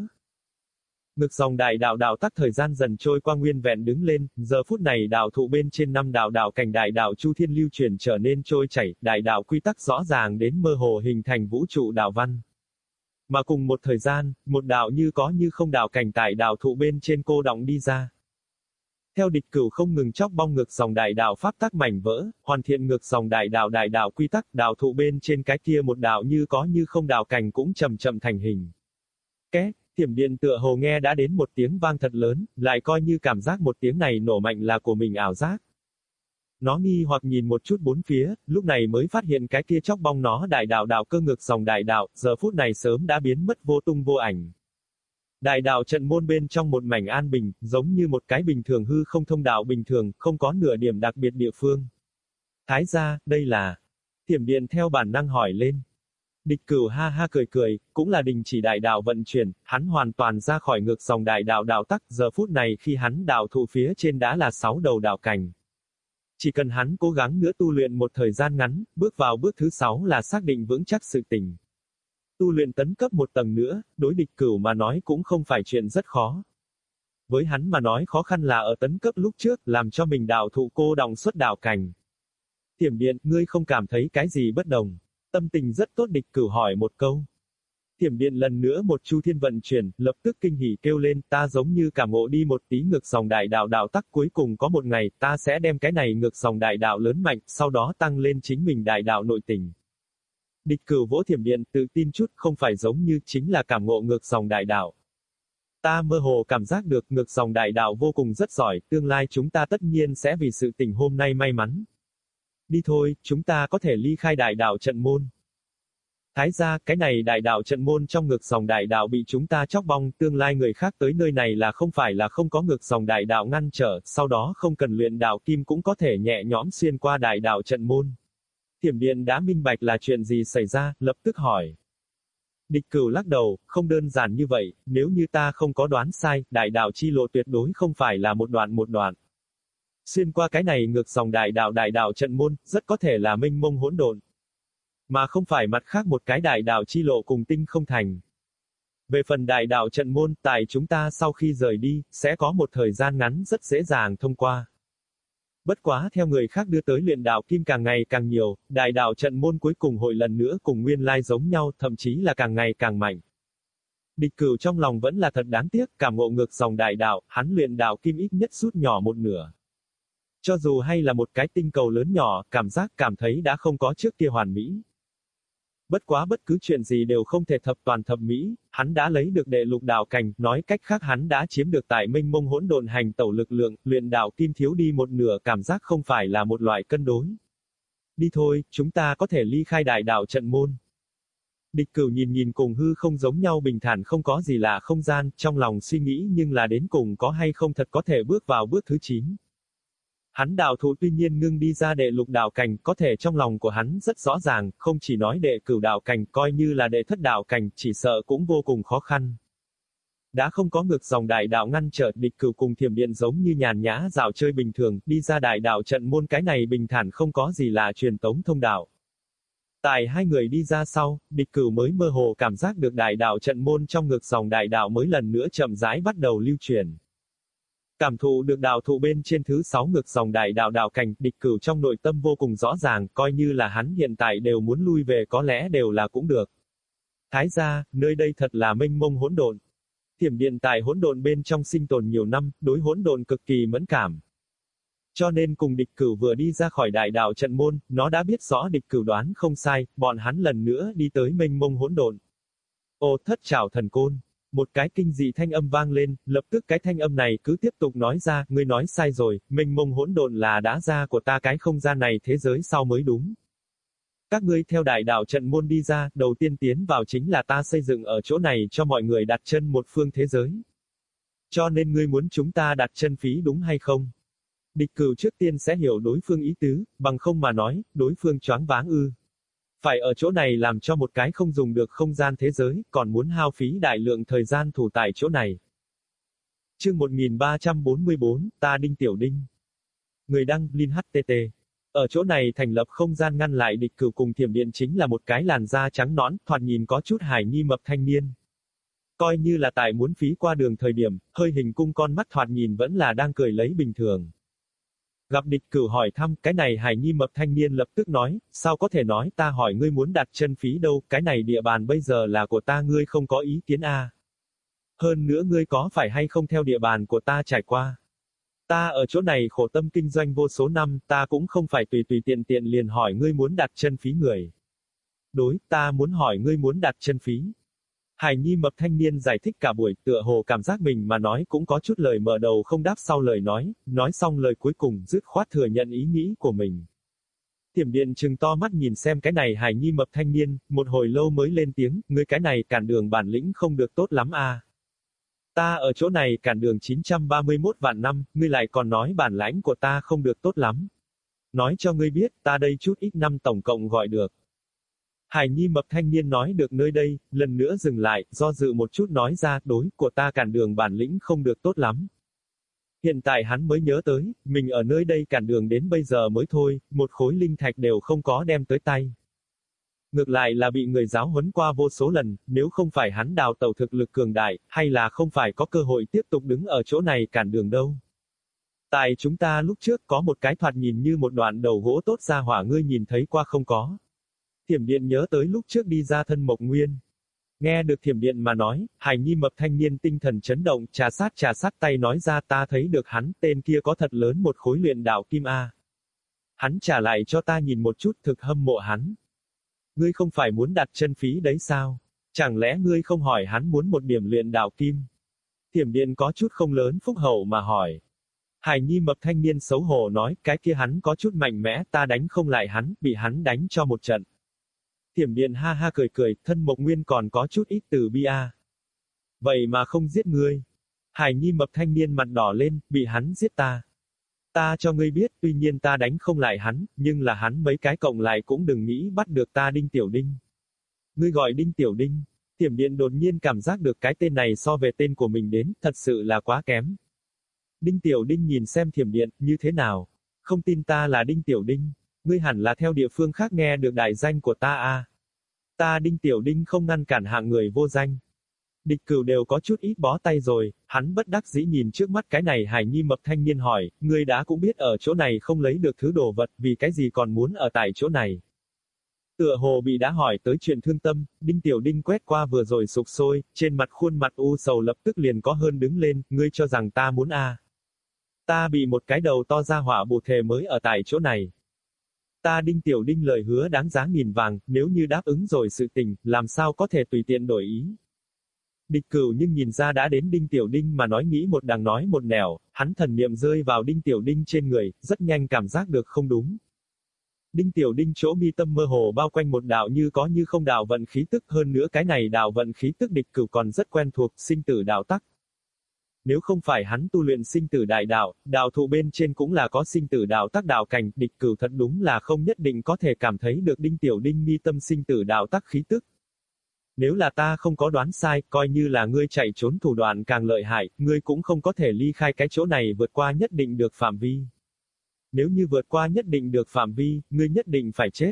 Ngược dòng đại đạo đạo tắc thời gian dần trôi qua nguyên vẹn đứng lên, giờ phút này đạo thụ bên trên năm đạo đạo cảnh đại đạo chu thiên lưu truyền trở nên trôi chảy, đại đạo quy tắc rõ ràng đến mơ hồ hình thành vũ trụ đạo văn. Mà cùng một thời gian, một đạo như có như không đạo cảnh tại đạo thụ bên trên cô động đi ra. Theo địch cửu không ngừng chóc bong ngược dòng đại đạo pháp tắc mảnh vỡ, hoàn thiện ngược dòng đại đạo đại đạo quy tắc, đạo thụ bên trên cái kia một đạo như có như không đạo cảnh cũng chậm chậm thành hình. Két, tiềm điện tựa hồ nghe đã đến một tiếng vang thật lớn, lại coi như cảm giác một tiếng này nổ mạnh là của mình ảo giác. Nó nghi hoặc nhìn một chút bốn phía, lúc này mới phát hiện cái kia chóc bong nó đại đạo đạo cơ ngược dòng đại đạo, giờ phút này sớm đã biến mất vô tung vô ảnh. Đại đạo trận môn bên trong một mảnh an bình, giống như một cái bình thường hư không thông đạo bình thường, không có nửa điểm đặc biệt địa phương. Thái gia, đây là... Thiểm điện theo bản năng hỏi lên. Địch cửu ha ha cười cười, cũng là đình chỉ đại đạo vận chuyển, hắn hoàn toàn ra khỏi ngược dòng đại đạo đạo tắc, giờ phút này khi hắn đạo thụ phía trên đã là sáu đầu đạo cảnh. Chỉ cần hắn cố gắng nữa tu luyện một thời gian ngắn, bước vào bước thứ sáu là xác định vững chắc sự tình. Tu luyện tấn cấp một tầng nữa, đối địch cửu mà nói cũng không phải chuyện rất khó. Với hắn mà nói khó khăn là ở tấn cấp lúc trước, làm cho mình đạo thụ cô đồng xuất đạo cảnh. Tiểm điện, ngươi không cảm thấy cái gì bất đồng. Tâm tình rất tốt địch cửu hỏi một câu. Thiểm điện lần nữa một chu thiên vận chuyển, lập tức kinh hỉ kêu lên, ta giống như cảm ngộ đi một tí ngược dòng đại đạo đạo tắc cuối cùng có một ngày, ta sẽ đem cái này ngược dòng đại đạo lớn mạnh, sau đó tăng lên chính mình đại đạo nội tình. Địch cửu vỗ thiểm điện, tự tin chút, không phải giống như chính là cảm ngộ ngược dòng đại đạo. Ta mơ hồ cảm giác được ngược dòng đại đạo vô cùng rất giỏi, tương lai chúng ta tất nhiên sẽ vì sự tình hôm nay may mắn. Đi thôi, chúng ta có thể ly khai đại đạo trận môn. Thái ra, cái này đại đạo trận môn trong ngược dòng đại đạo bị chúng ta chóc bong, tương lai người khác tới nơi này là không phải là không có ngược dòng đại đạo ngăn trở, sau đó không cần luyện đạo kim cũng có thể nhẹ nhõm xuyên qua đại đạo trận môn thiểm điện đã minh bạch là chuyện gì xảy ra, lập tức hỏi. Địch cửu lắc đầu, không đơn giản như vậy, nếu như ta không có đoán sai, đại đạo chi lộ tuyệt đối không phải là một đoạn một đoạn. Xuyên qua cái này ngược dòng đại đạo đại đạo trận môn, rất có thể là minh mông hỗn độn. Mà không phải mặt khác một cái đại đạo chi lộ cùng tinh không thành. Về phần đại đạo trận môn, tại chúng ta sau khi rời đi, sẽ có một thời gian ngắn rất dễ dàng thông qua. Bất quá theo người khác đưa tới luyện đạo kim càng ngày càng nhiều, đại đạo trận môn cuối cùng hội lần nữa cùng nguyên lai giống nhau, thậm chí là càng ngày càng mạnh. Địch cửu trong lòng vẫn là thật đáng tiếc, cảm ngộ ngược dòng đại đạo, hắn luyện đạo kim ít nhất rút nhỏ một nửa. Cho dù hay là một cái tinh cầu lớn nhỏ, cảm giác cảm thấy đã không có trước kia hoàn mỹ. Bất quá bất cứ chuyện gì đều không thể thập toàn thập mỹ, hắn đã lấy được đệ lục đạo cảnh, nói cách khác hắn đã chiếm được tại minh mông hỗn độn hành tẩu lực lượng, luyện đạo kim thiếu đi một nửa cảm giác không phải là một loại cân đối. Đi thôi, chúng ta có thể ly khai đại đạo trận môn. Địch cửu nhìn nhìn cùng hư không giống nhau bình thản không có gì là không gian, trong lòng suy nghĩ nhưng là đến cùng có hay không thật có thể bước vào bước thứ 9. Hắn đạo thủ tuy nhiên ngưng đi ra đệ lục đạo cảnh, có thể trong lòng của hắn rất rõ ràng, không chỉ nói đệ cửu đạo cảnh, coi như là đệ thất đạo cảnh, chỉ sợ cũng vô cùng khó khăn. Đã không có ngược dòng đại đạo ngăn trở địch cửu cùng thiểm điện giống như nhàn nhã dạo chơi bình thường, đi ra đại đạo trận môn cái này bình thản không có gì là truyền tống thông đạo. Tại hai người đi ra sau, địch cửu mới mơ hồ cảm giác được đại đạo trận môn trong ngược dòng đại đạo mới lần nữa chậm rãi bắt đầu lưu truyền. Cảm thụ được đạo thụ bên trên thứ sáu ngược dòng đại đạo đạo cảnh, địch cửu trong nội tâm vô cùng rõ ràng, coi như là hắn hiện tại đều muốn lui về có lẽ đều là cũng được. Thái gia, nơi đây thật là mênh mông hỗn độn. Thiểm điện tại hỗn độn bên trong sinh tồn nhiều năm, đối hỗn độn cực kỳ mẫn cảm. Cho nên cùng địch cửu vừa đi ra khỏi đại đạo trận môn, nó đã biết rõ địch cửu đoán không sai, bọn hắn lần nữa đi tới mênh mông hỗn độn. Ô thất trảo thần côn. Một cái kinh dị thanh âm vang lên, lập tức cái thanh âm này cứ tiếp tục nói ra, ngươi nói sai rồi, mình mông hỗn độn là đã ra của ta cái không gian này thế giới sau mới đúng. Các ngươi theo đại đạo trận môn đi ra, đầu tiên tiến vào chính là ta xây dựng ở chỗ này cho mọi người đặt chân một phương thế giới. Cho nên ngươi muốn chúng ta đặt chân phí đúng hay không? Địch cửu trước tiên sẽ hiểu đối phương ý tứ, bằng không mà nói, đối phương choáng váng ư. Phải ở chỗ này làm cho một cái không dùng được không gian thế giới, còn muốn hao phí đại lượng thời gian thủ tại chỗ này. Chương 1344, ta Đinh Tiểu Đinh. Người đăng, Linh HTT. Ở chỗ này thành lập không gian ngăn lại địch cử cùng thiểm điện chính là một cái làn da trắng nõn, thoạt nhìn có chút hải nhi mập thanh niên. Coi như là tại muốn phí qua đường thời điểm, hơi hình cung con mắt thoạt nhìn vẫn là đang cười lấy bình thường. Gặp địch cửu hỏi thăm, cái này hải nhi mập thanh niên lập tức nói, sao có thể nói ta hỏi ngươi muốn đặt chân phí đâu, cái này địa bàn bây giờ là của ta ngươi không có ý kiến a. À. Hơn nữa ngươi có phải hay không theo địa bàn của ta trải qua. Ta ở chỗ này khổ tâm kinh doanh vô số năm, ta cũng không phải tùy tùy tiện tiện liền hỏi ngươi muốn đặt chân phí người. Đối, ta muốn hỏi ngươi muốn đặt chân phí. Hải Nhi mập thanh niên giải thích cả buổi, tựa hồ cảm giác mình mà nói cũng có chút lời mở đầu không đáp sau lời nói, nói xong lời cuối cùng dứt khoát thừa nhận ý nghĩ của mình. Tiểm điện trừng to mắt nhìn xem cái này Hải Nhi mập thanh niên, một hồi lâu mới lên tiếng, ngươi cái này cản đường bản lĩnh không được tốt lắm. À. Ta ở chỗ này cản đường 931 vạn năm, ngươi lại còn nói bản lãnh của ta không được tốt lắm. Nói cho ngươi biết, ta đây chút ít năm tổng cộng gọi được. Hải Nhi mập thanh niên nói được nơi đây, lần nữa dừng lại, do dự một chút nói ra, đối của ta cản đường bản lĩnh không được tốt lắm. Hiện tại hắn mới nhớ tới, mình ở nơi đây cản đường đến bây giờ mới thôi, một khối linh thạch đều không có đem tới tay. Ngược lại là bị người giáo huấn qua vô số lần, nếu không phải hắn đào tẩu thực lực cường đại, hay là không phải có cơ hội tiếp tục đứng ở chỗ này cản đường đâu. Tại chúng ta lúc trước có một cái thoạt nhìn như một đoạn đầu gỗ tốt ra hỏa ngươi nhìn thấy qua không có thiểm điện nhớ tới lúc trước đi ra thân mộc nguyên. Nghe được thiểm điện mà nói, hải nhi mập thanh niên tinh thần chấn động, trà sát trà sát tay nói ra ta thấy được hắn, tên kia có thật lớn một khối luyện đạo kim A. Hắn trả lại cho ta nhìn một chút thực hâm mộ hắn. Ngươi không phải muốn đặt chân phí đấy sao? Chẳng lẽ ngươi không hỏi hắn muốn một điểm luyện đạo kim? Thiểm điện có chút không lớn phúc hậu mà hỏi. Hải nhi mập thanh niên xấu hổ nói, cái kia hắn có chút mạnh mẽ, ta đánh không lại hắn, bị hắn đánh cho một trận. Thiểm điện ha ha cười cười, thân mộc nguyên còn có chút ít từ bi a. Vậy mà không giết ngươi. Hải nhi mập thanh niên mặt đỏ lên, bị hắn giết ta. Ta cho ngươi biết, tuy nhiên ta đánh không lại hắn, nhưng là hắn mấy cái cộng lại cũng đừng nghĩ bắt được ta đinh tiểu đinh. Ngươi gọi đinh tiểu đinh. Thiểm điện đột nhiên cảm giác được cái tên này so về tên của mình đến, thật sự là quá kém. Đinh tiểu đinh nhìn xem thiểm điện, như thế nào? Không tin ta là đinh tiểu đinh. Ngươi hẳn là theo địa phương khác nghe được đại danh của ta a. À. Ta đinh tiểu đinh không ngăn cản hạng người vô danh. Địch cửu đều có chút ít bó tay rồi, hắn bất đắc dĩ nhìn trước mắt cái này hải nhi mập thanh niên hỏi, ngươi đã cũng biết ở chỗ này không lấy được thứ đồ vật, vì cái gì còn muốn ở tại chỗ này. Tựa hồ bị đã hỏi tới chuyện thương tâm, đinh tiểu đinh quét qua vừa rồi sụp sôi, trên mặt khuôn mặt u sầu lập tức liền có hơn đứng lên, ngươi cho rằng ta muốn a à. Ta bị một cái đầu to ra hỏa bù thề mới ở tại chỗ này. Ta đinh tiểu đinh lời hứa đáng giá nghìn vàng, nếu như đáp ứng rồi sự tình, làm sao có thể tùy tiện đổi ý. Địch cửu nhưng nhìn ra đã đến đinh tiểu đinh mà nói nghĩ một đằng nói một nẻo, hắn thần niệm rơi vào đinh tiểu đinh trên người, rất nhanh cảm giác được không đúng. Đinh tiểu đinh chỗ mi tâm mơ hồ bao quanh một đạo như có như không đạo vận khí tức hơn nữa cái này đạo vận khí tức địch cửu còn rất quen thuộc, sinh tử đạo tắc. Nếu không phải hắn tu luyện sinh tử đại đạo, đạo thụ bên trên cũng là có sinh tử đạo tắc đạo cảnh, địch cửu thật đúng là không nhất định có thể cảm thấy được đinh tiểu đinh mi tâm sinh tử đạo tắc khí tức. Nếu là ta không có đoán sai, coi như là ngươi chạy trốn thủ đoạn càng lợi hại, ngươi cũng không có thể ly khai cái chỗ này vượt qua nhất định được phạm vi. Nếu như vượt qua nhất định được phạm vi, ngươi nhất định phải chết.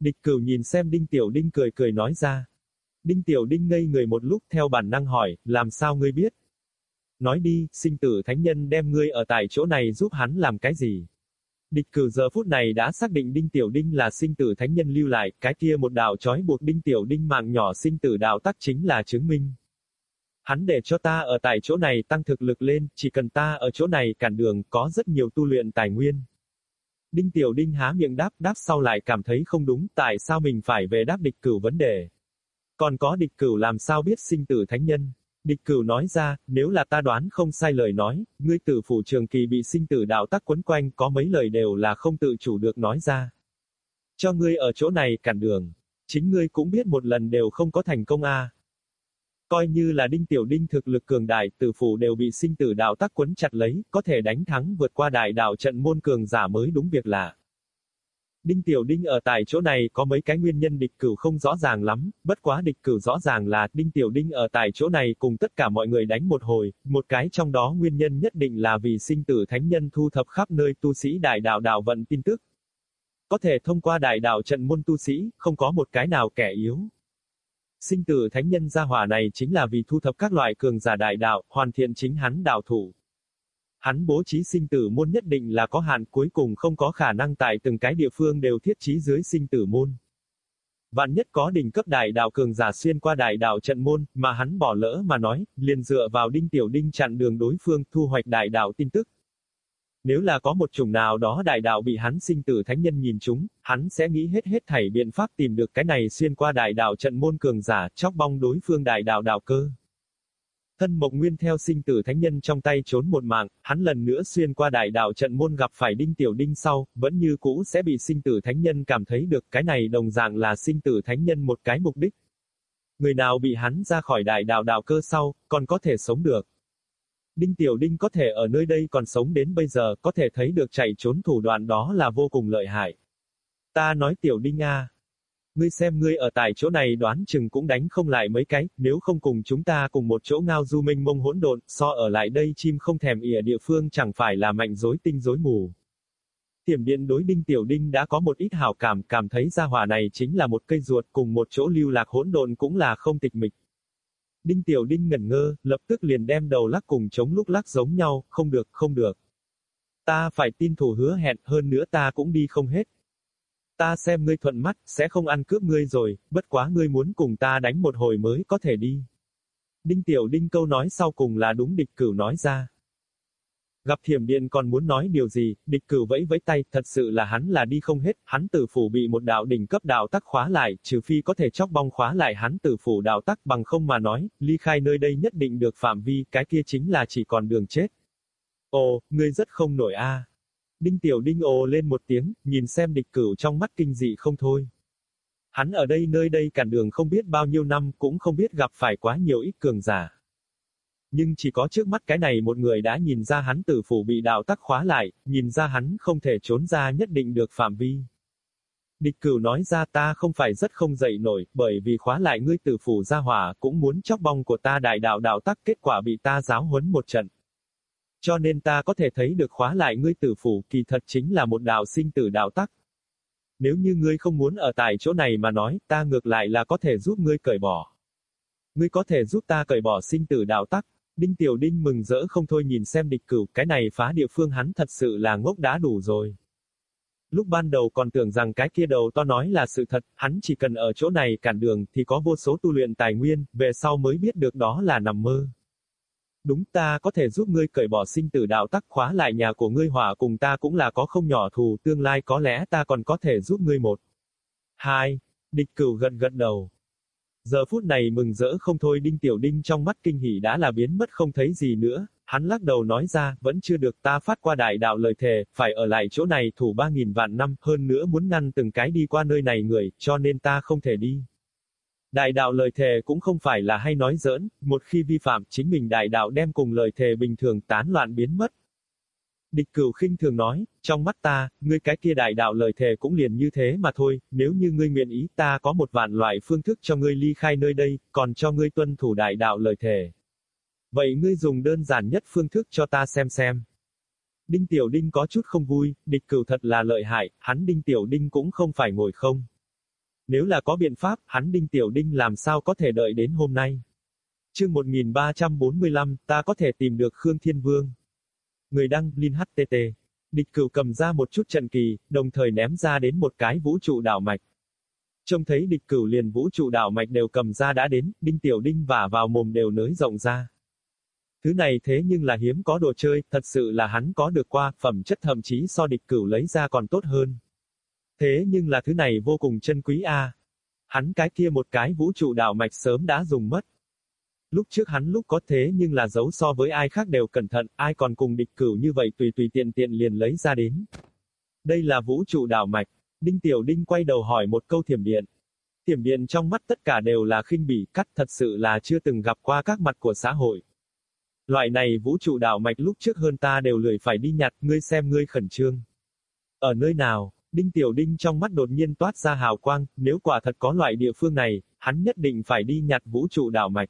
Địch cửu nhìn xem Đinh Tiểu Đinh cười cười nói ra. Đinh Tiểu Đinh ngây người một lúc theo bản năng hỏi, làm sao ngươi biết? Nói đi, sinh tử thánh nhân đem ngươi ở tại chỗ này giúp hắn làm cái gì? Địch cử giờ phút này đã xác định Đinh Tiểu Đinh là sinh tử thánh nhân lưu lại, cái kia một đạo trói buộc Đinh Tiểu Đinh mạng nhỏ sinh tử đạo tắc chính là chứng minh. Hắn để cho ta ở tại chỗ này tăng thực lực lên, chỉ cần ta ở chỗ này cản đường, có rất nhiều tu luyện tài nguyên. Đinh Tiểu Đinh há miệng đáp, đáp sau lại cảm thấy không đúng, tại sao mình phải về đáp địch cửu vấn đề. Còn có địch cửu làm sao biết sinh tử thánh nhân. Địch cửu nói ra, nếu là ta đoán không sai lời nói, ngươi tử phủ trường kỳ bị sinh tử đạo tắc quấn quanh có mấy lời đều là không tự chủ được nói ra. Cho ngươi ở chỗ này cản đường. Chính ngươi cũng biết một lần đều không có thành công a. À. Coi như là đinh tiểu đinh thực lực cường đại, tử phủ đều bị sinh tử đạo tắc quấn chặt lấy, có thể đánh thắng vượt qua đại đạo trận môn cường giả mới đúng việc là. Đinh Tiểu Đinh ở tại chỗ này có mấy cái nguyên nhân địch cửu không rõ ràng lắm, bất quá địch cửu rõ ràng là Đinh Tiểu Đinh ở tại chỗ này cùng tất cả mọi người đánh một hồi, một cái trong đó nguyên nhân nhất định là vì sinh tử thánh nhân thu thập khắp nơi tu sĩ đại đạo đạo vận tin tức. Có thể thông qua đại đạo trận môn tu sĩ, không có một cái nào kẻ yếu. Sinh tử thánh nhân gia hỏa này chính là vì thu thập các loại cường giả đại đạo, hoàn thiện chính hắn đạo thủ. Hắn bố trí sinh tử môn nhất định là có hạn cuối cùng không có khả năng tại từng cái địa phương đều thiết trí dưới sinh tử môn. Vạn nhất có đỉnh cấp đại đạo cường giả xuyên qua đại đạo trận môn, mà hắn bỏ lỡ mà nói, liền dựa vào đinh tiểu đinh chặn đường đối phương thu hoạch đại đạo tin tức. Nếu là có một chủng nào đó đại đạo bị hắn sinh tử thánh nhân nhìn chúng, hắn sẽ nghĩ hết hết thảy biện pháp tìm được cái này xuyên qua đại đạo trận môn cường giả, chóc bong đối phương đại đạo đạo cơ. Thân Mộng Nguyên theo sinh tử thánh nhân trong tay trốn một mạng, hắn lần nữa xuyên qua đại đạo trận môn gặp phải Đinh Tiểu Đinh sau, vẫn như cũ sẽ bị sinh tử thánh nhân cảm thấy được cái này đồng dạng là sinh tử thánh nhân một cái mục đích. Người nào bị hắn ra khỏi đại đạo đạo cơ sau, còn có thể sống được. Đinh Tiểu Đinh có thể ở nơi đây còn sống đến bây giờ, có thể thấy được chạy trốn thủ đoạn đó là vô cùng lợi hại. Ta nói Tiểu Đinh a, Ngươi xem ngươi ở tại chỗ này đoán chừng cũng đánh không lại mấy cái, nếu không cùng chúng ta cùng một chỗ ngao du minh mông hỗn độn, so ở lại đây chim không thèm ỉa địa phương chẳng phải là mạnh dối tinh dối mù. Tiềm điện đối đinh tiểu đinh đã có một ít hảo cảm, cảm thấy gia hỏa này chính là một cây ruột cùng một chỗ lưu lạc hỗn độn cũng là không tịch mịch. Đinh tiểu đinh ngẩn ngơ, lập tức liền đem đầu lắc cùng chống lúc lắc giống nhau, không được, không được. Ta phải tin thủ hứa hẹn, hơn nữa ta cũng đi không hết, Ta xem ngươi thuận mắt, sẽ không ăn cướp ngươi rồi, bất quá ngươi muốn cùng ta đánh một hồi mới có thể đi. Đinh Tiểu Đinh câu nói sau cùng là đúng địch cửu nói ra. Gặp thiểm điện còn muốn nói điều gì, địch cửu vẫy vẫy tay, thật sự là hắn là đi không hết, hắn tử phủ bị một đạo đỉnh cấp đạo tắc khóa lại, trừ phi có thể chóc bong khóa lại hắn tử phủ đạo tắc bằng không mà nói, ly khai nơi đây nhất định được phạm vi, cái kia chính là chỉ còn đường chết. Ồ, ngươi rất không nổi a. Đinh Tiểu Đinh ồ lên một tiếng, nhìn xem địch cửu trong mắt kinh dị không thôi. Hắn ở đây nơi đây cản đường không biết bao nhiêu năm cũng không biết gặp phải quá nhiều ít cường giả. Nhưng chỉ có trước mắt cái này một người đã nhìn ra hắn tử phủ bị đạo tắc khóa lại, nhìn ra hắn không thể trốn ra nhất định được phạm vi. Địch cửu nói ra ta không phải rất không dậy nổi, bởi vì khóa lại ngươi tử phủ ra hỏa cũng muốn chóc bong của ta đại đạo đạo tắc kết quả bị ta giáo huấn một trận. Cho nên ta có thể thấy được khóa lại ngươi tử phủ kỳ thật chính là một đạo sinh tử đạo tắc. Nếu như ngươi không muốn ở tại chỗ này mà nói, ta ngược lại là có thể giúp ngươi cởi bỏ. Ngươi có thể giúp ta cởi bỏ sinh tử đạo tắc. Đinh Tiểu Đinh mừng rỡ không thôi nhìn xem địch cửu, cái này phá địa phương hắn thật sự là ngốc đã đủ rồi. Lúc ban đầu còn tưởng rằng cái kia đầu to nói là sự thật, hắn chỉ cần ở chỗ này cản đường thì có vô số tu luyện tài nguyên, về sau mới biết được đó là nằm mơ. Đúng ta có thể giúp ngươi cởi bỏ sinh tử đạo tắc khóa lại nhà của ngươi hỏa cùng ta cũng là có không nhỏ thù tương lai có lẽ ta còn có thể giúp ngươi một. Hai. Địch cửu gật gật đầu. Giờ phút này mừng rỡ không thôi đinh tiểu đinh trong mắt kinh hỉ đã là biến mất không thấy gì nữa, hắn lắc đầu nói ra, vẫn chưa được ta phát qua đại đạo lời thề, phải ở lại chỗ này thủ ba nghìn vạn năm, hơn nữa muốn ngăn từng cái đi qua nơi này người, cho nên ta không thể đi. Đại đạo lời thề cũng không phải là hay nói giỡn, một khi vi phạm chính mình đại đạo đem cùng lời thề bình thường tán loạn biến mất. Địch cửu khinh thường nói, trong mắt ta, ngươi cái kia đại đạo lời thề cũng liền như thế mà thôi, nếu như ngươi nguyện ý ta có một vạn loại phương thức cho ngươi ly khai nơi đây, còn cho ngươi tuân thủ đại đạo lời thề. Vậy ngươi dùng đơn giản nhất phương thức cho ta xem xem. Đinh Tiểu Đinh có chút không vui, địch cửu thật là lợi hại, hắn Đinh Tiểu Đinh cũng không phải ngồi không. Nếu là có biện pháp, hắn Đinh Tiểu Đinh làm sao có thể đợi đến hôm nay. Chương 1345, ta có thể tìm được Khương Thiên Vương. Người đăng, Linh HTT. Địch cửu cầm ra một chút trận kỳ, đồng thời ném ra đến một cái vũ trụ đảo mạch. Trông thấy địch cửu liền vũ trụ đảo mạch đều cầm ra đã đến, đinh tiểu đinh vả vào mồm đều nới rộng ra. Thứ này thế nhưng là hiếm có đồ chơi, thật sự là hắn có được qua, phẩm chất thậm chí so địch cửu lấy ra còn tốt hơn. Thế nhưng là thứ này vô cùng chân quý a. Hắn cái kia một cái vũ trụ đạo mạch sớm đã dùng mất. Lúc trước hắn lúc có thế nhưng là giấu so với ai khác đều cẩn thận, ai còn cùng địch cửu như vậy tùy tùy tiện tiện liền lấy ra đến. Đây là vũ trụ đạo mạch. Đinh Tiểu Đinh quay đầu hỏi một câu thiểm điện. Thiểm điện trong mắt tất cả đều là khinh bỉ, cắt thật sự là chưa từng gặp qua các mặt của xã hội. Loại này vũ trụ đạo mạch lúc trước hơn ta đều lười phải đi nhặt, ngươi xem ngươi khẩn trương. Ở nơi nào, Đinh Tiểu Đinh trong mắt đột nhiên toát ra hào quang, nếu quả thật có loại địa phương này, hắn nhất định phải đi nhặt vũ trụ đảo mạch.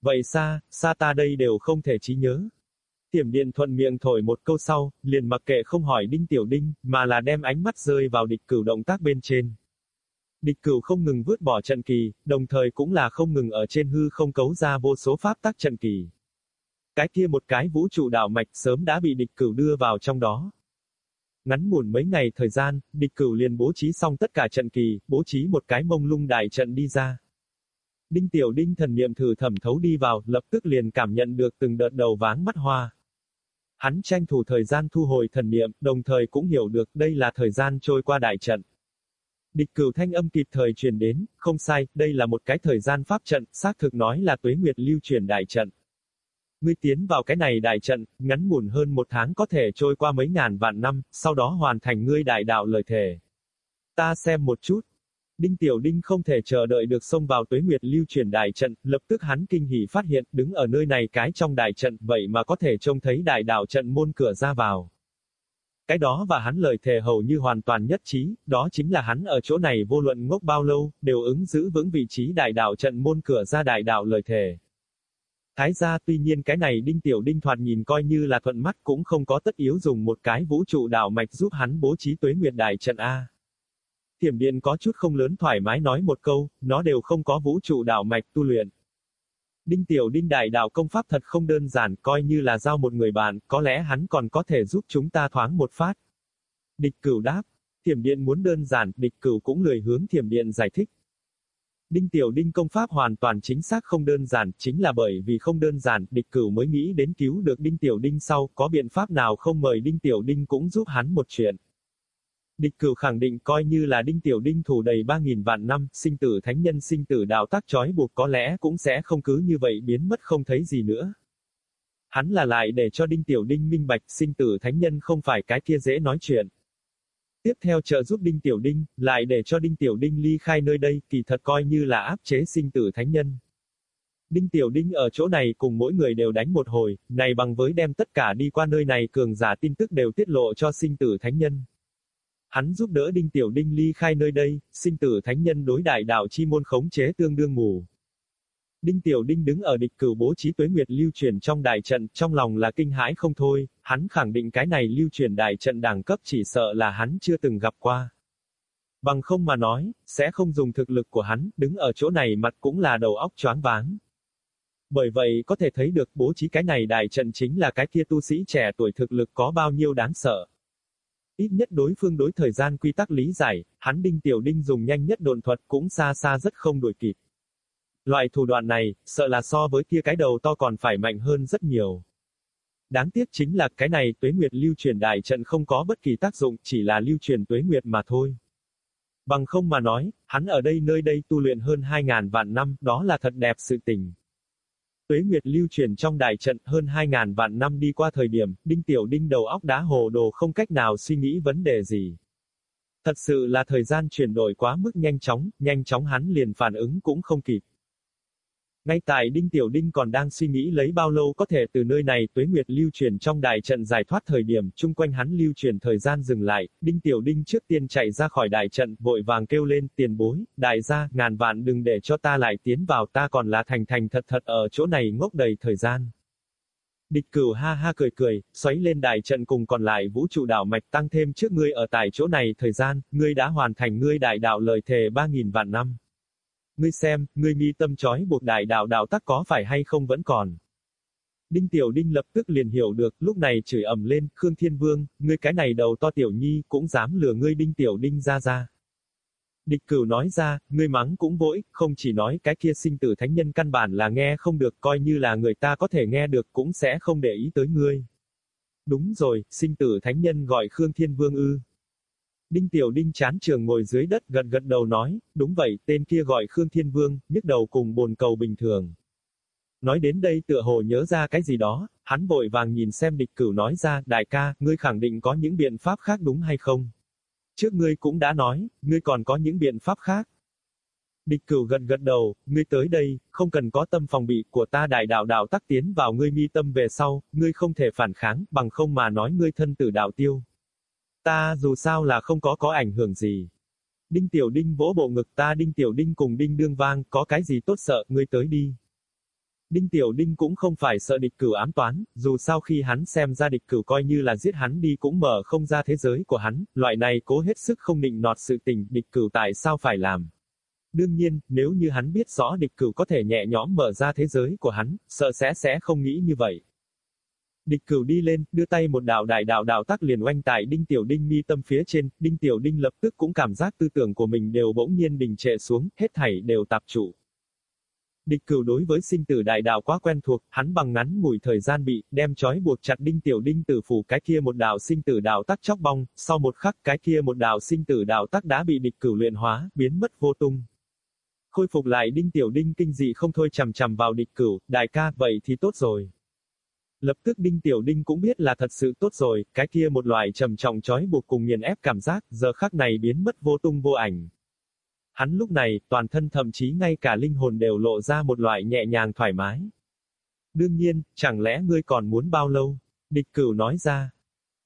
Vậy xa, xa ta đây đều không thể trí nhớ. Tiểm điện thuận miệng thổi một câu sau, liền mặc kệ không hỏi Đinh Tiểu Đinh, mà là đem ánh mắt rơi vào địch cửu động tác bên trên. Địch cửu không ngừng vứt bỏ trận kỳ, đồng thời cũng là không ngừng ở trên hư không cấu ra vô số pháp tắc trận kỳ. Cái kia một cái vũ trụ đảo mạch sớm đã bị địch cửu đưa vào trong đó. Ngắn ngủn mấy ngày thời gian, địch cửu liền bố trí xong tất cả trận kỳ, bố trí một cái mông lung đại trận đi ra. Đinh Tiểu Đinh thần niệm thử thẩm thấu đi vào, lập tức liền cảm nhận được từng đợt đầu váng mắt hoa. Hắn tranh thủ thời gian thu hồi thần niệm, đồng thời cũng hiểu được đây là thời gian trôi qua đại trận. Địch cửu thanh âm kịp thời truyền đến, không sai, đây là một cái thời gian pháp trận, xác thực nói là tuế nguyệt lưu truyền đại trận. Ngươi tiến vào cái này đại trận, ngắn ngủn hơn một tháng có thể trôi qua mấy ngàn vạn năm, sau đó hoàn thành ngươi đại đạo lời thề. Ta xem một chút. Đinh Tiểu Đinh không thể chờ đợi được xông vào tuế nguyệt lưu truyền đại trận, lập tức hắn kinh hỉ phát hiện, đứng ở nơi này cái trong đại trận, vậy mà có thể trông thấy đại đạo trận môn cửa ra vào. Cái đó và hắn lời thề hầu như hoàn toàn nhất trí, đó chính là hắn ở chỗ này vô luận ngốc bao lâu, đều ứng giữ vững vị trí đại đạo trận môn cửa ra đại đạo lời thề. Thái gia tuy nhiên cái này đinh tiểu đinh thoạt nhìn coi như là thuận mắt cũng không có tất yếu dùng một cái vũ trụ đạo mạch giúp hắn bố trí tuế nguyệt đại trận A. Thiểm điện có chút không lớn thoải mái nói một câu, nó đều không có vũ trụ đạo mạch tu luyện. Đinh tiểu đinh đại đạo công pháp thật không đơn giản, coi như là giao một người bạn, có lẽ hắn còn có thể giúp chúng ta thoáng một phát. Địch cửu đáp. Thiểm điện muốn đơn giản, địch cửu cũng lười hướng thiểm điện giải thích. Đinh Tiểu Đinh công pháp hoàn toàn chính xác không đơn giản, chính là bởi vì không đơn giản, địch cửu mới nghĩ đến cứu được Đinh Tiểu Đinh sau, có biện pháp nào không mời Đinh Tiểu Đinh cũng giúp hắn một chuyện. Địch cửu khẳng định coi như là Đinh Tiểu Đinh thủ đầy 3.000 vạn năm, sinh tử thánh nhân sinh tử đạo tác trói buộc có lẽ cũng sẽ không cứ như vậy biến mất không thấy gì nữa. Hắn là lại để cho Đinh Tiểu Đinh minh bạch sinh tử thánh nhân không phải cái kia dễ nói chuyện. Tiếp theo trợ giúp Đinh Tiểu Đinh, lại để cho Đinh Tiểu Đinh ly khai nơi đây, kỳ thật coi như là áp chế sinh tử thánh nhân. Đinh Tiểu Đinh ở chỗ này cùng mỗi người đều đánh một hồi, này bằng với đem tất cả đi qua nơi này cường giả tin tức đều tiết lộ cho sinh tử thánh nhân. Hắn giúp đỡ Đinh Tiểu Đinh ly khai nơi đây, sinh tử thánh nhân đối đại đạo chi môn khống chế tương đương mù. Đinh Tiểu Đinh đứng ở địch cửu bố trí tuế nguyệt lưu truyền trong đại trận, trong lòng là kinh hãi không thôi, hắn khẳng định cái này lưu truyền đại trận đẳng cấp chỉ sợ là hắn chưa từng gặp qua. Bằng không mà nói, sẽ không dùng thực lực của hắn, đứng ở chỗ này mặt cũng là đầu óc choáng váng. Bởi vậy có thể thấy được bố trí cái này đại trận chính là cái kia tu sĩ trẻ tuổi thực lực có bao nhiêu đáng sợ. Ít nhất đối phương đối thời gian quy tắc lý giải, hắn Đinh Tiểu Đinh dùng nhanh nhất đồn thuật cũng xa xa rất không đuổi kịp. Loại thủ đoạn này, sợ là so với kia cái đầu to còn phải mạnh hơn rất nhiều. Đáng tiếc chính là cái này tuế nguyệt lưu truyền đại trận không có bất kỳ tác dụng, chỉ là lưu truyền tuế nguyệt mà thôi. Bằng không mà nói, hắn ở đây nơi đây tu luyện hơn 2.000 vạn năm, đó là thật đẹp sự tình. Tuế Nguyệt lưu truyền trong đại trận hơn 2.000 vạn năm đi qua thời điểm, Đinh Tiểu Đinh đầu óc đá hồ đồ không cách nào suy nghĩ vấn đề gì. Thật sự là thời gian chuyển đổi quá mức nhanh chóng, nhanh chóng hắn liền phản ứng cũng không kịp. Ngay tại Đinh Tiểu Đinh còn đang suy nghĩ lấy bao lâu có thể từ nơi này tuế nguyệt lưu truyền trong đại trận giải thoát thời điểm, chung quanh hắn lưu truyền thời gian dừng lại, Đinh Tiểu Đinh trước tiên chạy ra khỏi đại trận, vội vàng kêu lên, tiền bối, đại gia, ngàn vạn đừng để cho ta lại tiến vào ta còn là thành thành thật thật ở chỗ này ngốc đầy thời gian. Địch cửu ha ha cười cười, xoáy lên đại trận cùng còn lại vũ trụ đảo mạch tăng thêm trước ngươi ở tại chỗ này thời gian, ngươi đã hoàn thành ngươi đại đạo lời thề 3.000 vạn năm. Ngươi xem, ngươi mi tâm chói buộc đại đạo đạo tắc có phải hay không vẫn còn. Đinh Tiểu Đinh lập tức liền hiểu được, lúc này chửi ầm lên, Khương Thiên Vương, ngươi cái này đầu to Tiểu Nhi, cũng dám lừa ngươi Đinh Tiểu Đinh ra ra. Địch cửu nói ra, ngươi mắng cũng vỗi, không chỉ nói cái kia sinh tử thánh nhân căn bản là nghe không được, coi như là người ta có thể nghe được cũng sẽ không để ý tới ngươi. Đúng rồi, sinh tử thánh nhân gọi Khương Thiên Vương ư. Đinh Tiểu Đinh chán trường ngồi dưới đất gật gật đầu nói, đúng vậy, tên kia gọi Khương Thiên Vương, nhức đầu cùng bồn cầu bình thường. Nói đến đây tựa hồ nhớ ra cái gì đó, hắn vội vàng nhìn xem địch cửu nói ra, đại ca, ngươi khẳng định có những biện pháp khác đúng hay không? Trước ngươi cũng đã nói, ngươi còn có những biện pháp khác. Địch cửu gật gật đầu, ngươi tới đây, không cần có tâm phòng bị của ta đại đạo đạo tắc tiến vào ngươi mi tâm về sau, ngươi không thể phản kháng, bằng không mà nói ngươi thân tử đạo tiêu. Ta dù sao là không có có ảnh hưởng gì. Đinh Tiểu Đinh vỗ bộ ngực ta Đinh Tiểu Đinh cùng Đinh Đương Vang, có cái gì tốt sợ, ngươi tới đi. Đinh Tiểu Đinh cũng không phải sợ địch cửu ám toán, dù sao khi hắn xem ra địch cửu coi như là giết hắn đi cũng mở không ra thế giới của hắn, loại này cố hết sức không định nọt sự tình, địch cửu tại sao phải làm. Đương nhiên, nếu như hắn biết rõ địch cửu có thể nhẹ nhõm mở ra thế giới của hắn, sợ sẽ sẽ không nghĩ như vậy. Địch cửu đi lên, đưa tay một đạo đại đạo đạo tắc liền oanh tại Đinh Tiểu Đinh mi tâm phía trên, Đinh Tiểu Đinh lập tức cũng cảm giác tư tưởng của mình đều bỗng nhiên đình trệ xuống, hết thảy đều tạp trụ. Địch cửu đối với sinh tử đại đạo quá quen thuộc, hắn bằng ngắn ngủi thời gian bị, đem trói buộc chặt Đinh Tiểu Đinh tử phủ cái kia một đạo sinh tử đạo tắc chóc bong, sau một khắc cái kia một đạo sinh tử đạo tắc đã bị địch cửu luyện hóa, biến mất vô tung. Khôi phục lại Đinh Tiểu Đinh kinh dị không thôi chầm chầm vào địch cửu, đại ca, vậy thì tốt rồi. Lập tức Đinh Tiểu Đinh cũng biết là thật sự tốt rồi, cái kia một loại trầm trọng trói buộc cùng nghiền ép cảm giác, giờ khắc này biến mất vô tung vô ảnh. Hắn lúc này, toàn thân thậm chí ngay cả linh hồn đều lộ ra một loại nhẹ nhàng thoải mái. Đương nhiên, chẳng lẽ ngươi còn muốn bao lâu? Địch cửu nói ra.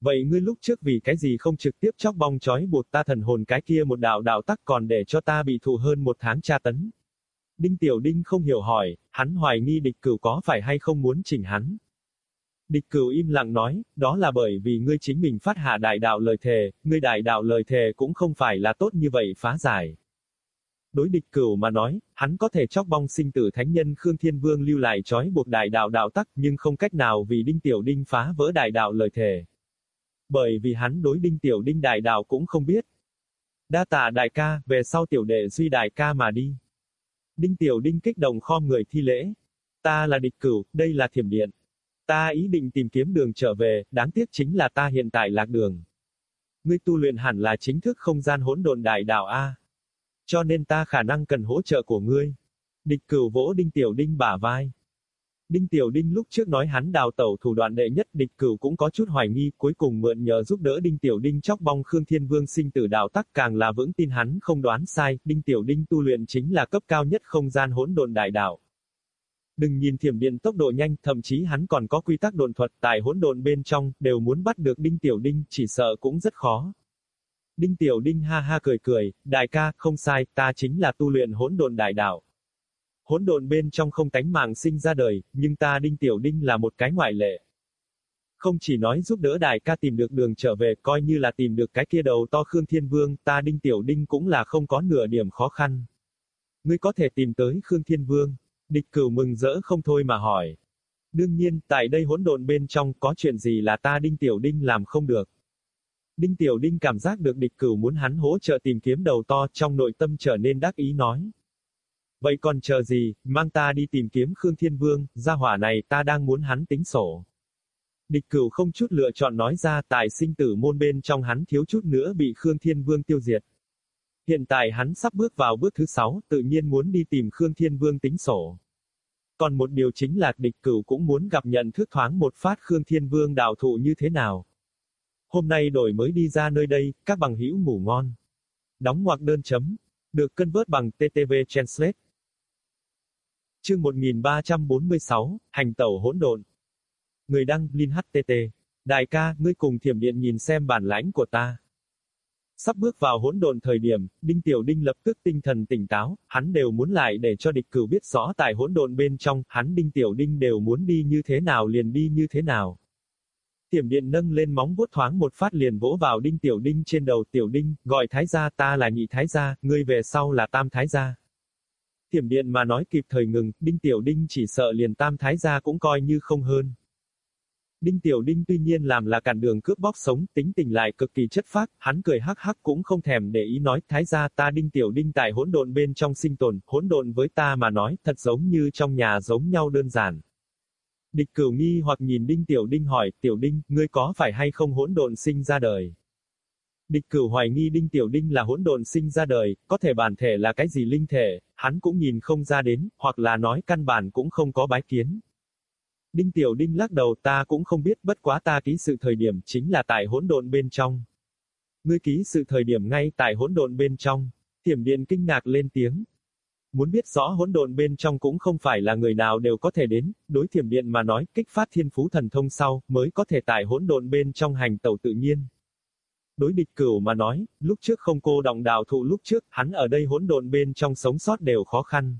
Vậy ngươi lúc trước vì cái gì không trực tiếp chóc bong trói buộc ta thần hồn cái kia một đạo đạo tắc còn để cho ta bị thụ hơn một tháng tra tấn? Đinh Tiểu Đinh không hiểu hỏi, hắn hoài nghi địch cửu có phải hay không muốn chỉnh hắn. Địch cửu im lặng nói, đó là bởi vì ngươi chính mình phát hạ đại đạo lời thề, ngươi đại đạo lời thề cũng không phải là tốt như vậy phá giải. Đối địch cửu mà nói, hắn có thể chóc bong sinh tử thánh nhân Khương Thiên Vương lưu lại trói buộc đại đạo đạo tắc nhưng không cách nào vì đinh tiểu đinh phá vỡ đại đạo lời thề. Bởi vì hắn đối đinh tiểu đinh đại đạo cũng không biết. Đa tạ đại ca, về sau tiểu đệ duy đại ca mà đi. Đinh Tiểu Đinh kích động khom người thi lễ. Ta là địch cửu, đây là thiểm điện. Ta ý định tìm kiếm đường trở về, đáng tiếc chính là ta hiện tại lạc đường. Ngươi tu luyện hẳn là chính thức không gian hỗn độn đại đạo A. Cho nên ta khả năng cần hỗ trợ của ngươi. Địch cửu vỗ Đinh Tiểu Đinh bả vai. Đinh Tiểu Đinh lúc trước nói hắn đào tẩu thủ đoạn đệ nhất địch cửu cũng có chút hoài nghi, cuối cùng mượn nhờ giúp đỡ Đinh Tiểu Đinh chóc bong Khương Thiên Vương sinh tử đạo tắc càng là vững tin hắn không đoán sai, Đinh Tiểu Đinh tu luyện chính là cấp cao nhất không gian hỗn độn đại đạo. Đừng nhìn thiểm điện tốc độ nhanh, thậm chí hắn còn có quy tắc độn thuật tại hỗn độn bên trong, đều muốn bắt được Đinh Tiểu Đinh, chỉ sợ cũng rất khó. Đinh Tiểu Đinh ha ha cười cười, đại ca, không sai, ta chính là tu luyện hỗn độn đại đạo. Hỗn độn bên trong không tánh mạng sinh ra đời, nhưng ta Đinh Tiểu Đinh là một cái ngoại lệ. Không chỉ nói giúp đỡ đại ca tìm được đường trở về, coi như là tìm được cái kia đầu to Khương Thiên Vương, ta Đinh Tiểu Đinh cũng là không có nửa điểm khó khăn. Ngươi có thể tìm tới Khương Thiên Vương. Địch cửu mừng rỡ không thôi mà hỏi. Đương nhiên, tại đây hỗn độn bên trong có chuyện gì là ta Đinh Tiểu Đinh làm không được. Đinh Tiểu Đinh cảm giác được địch cửu muốn hắn hỗ trợ tìm kiếm đầu to trong nội tâm trở nên đắc ý nói. Vậy còn chờ gì, mang ta đi tìm kiếm Khương Thiên Vương, gia hỏa này ta đang muốn hắn tính sổ. Địch cửu không chút lựa chọn nói ra tại sinh tử môn bên trong hắn thiếu chút nữa bị Khương Thiên Vương tiêu diệt. Hiện tại hắn sắp bước vào bước thứ sáu, tự nhiên muốn đi tìm Khương Thiên Vương tính sổ. Còn một điều chính là địch cửu cũng muốn gặp nhận thức thoáng một phát Khương Thiên Vương đạo thụ như thế nào. Hôm nay đổi mới đi ra nơi đây, các bằng hữu ngủ ngon. Đóng ngoặc đơn chấm. Được cân vớt bằng TTV Translate. Chương 1346, Hành tẩu hỗn độn. Người đăng, Linh HTT. Đại ca, ngươi cùng thiểm điện nhìn xem bản lãnh của ta. Sắp bước vào hỗn độn thời điểm, Đinh Tiểu Đinh lập tức tinh thần tỉnh táo, hắn đều muốn lại để cho địch cửu biết rõ tại hỗn độn bên trong, hắn Đinh Tiểu Đinh đều muốn đi như thế nào liền đi như thế nào. Tiểm điện nâng lên móng vuốt thoáng một phát liền vỗ vào Đinh Tiểu Đinh trên đầu Tiểu Đinh, gọi thái gia ta là nhị thái gia, ngươi về sau là tam thái gia. Tiểm điện mà nói kịp thời ngừng, Đinh Tiểu Đinh chỉ sợ liền tam thái gia cũng coi như không hơn. Đinh Tiểu Đinh tuy nhiên làm là cản đường cướp bóc sống, tính tình lại cực kỳ chất phác, hắn cười hắc hắc cũng không thèm để ý nói, thái gia ta Đinh Tiểu Đinh tại hỗn độn bên trong sinh tồn, hỗn độn với ta mà nói, thật giống như trong nhà giống nhau đơn giản. Địch cửu nghi hoặc nhìn Đinh Tiểu Đinh hỏi, Tiểu Đinh, ngươi có phải hay không hỗn độn sinh ra đời? Địch cửu hoài nghi Đinh Tiểu Đinh là hỗn độn sinh ra đời, có thể bản thể là cái gì linh thể, hắn cũng nhìn không ra đến, hoặc là nói căn bản cũng không có bái kiến. Đinh Tiểu Đinh lắc đầu ta cũng không biết bất quá ta ký sự thời điểm chính là tại hỗn độn bên trong. Ngươi ký sự thời điểm ngay tại hỗn độn bên trong. Thiểm điện kinh ngạc lên tiếng. Muốn biết rõ hỗn độn bên trong cũng không phải là người nào đều có thể đến, đối thiểm điện mà nói, kích phát thiên phú thần thông sau, mới có thể tại hỗn độn bên trong hành tẩu tự nhiên. Đối địch cửu mà nói, lúc trước không cô động Đào thụ lúc trước, hắn ở đây hỗn độn bên trong sống sót đều khó khăn.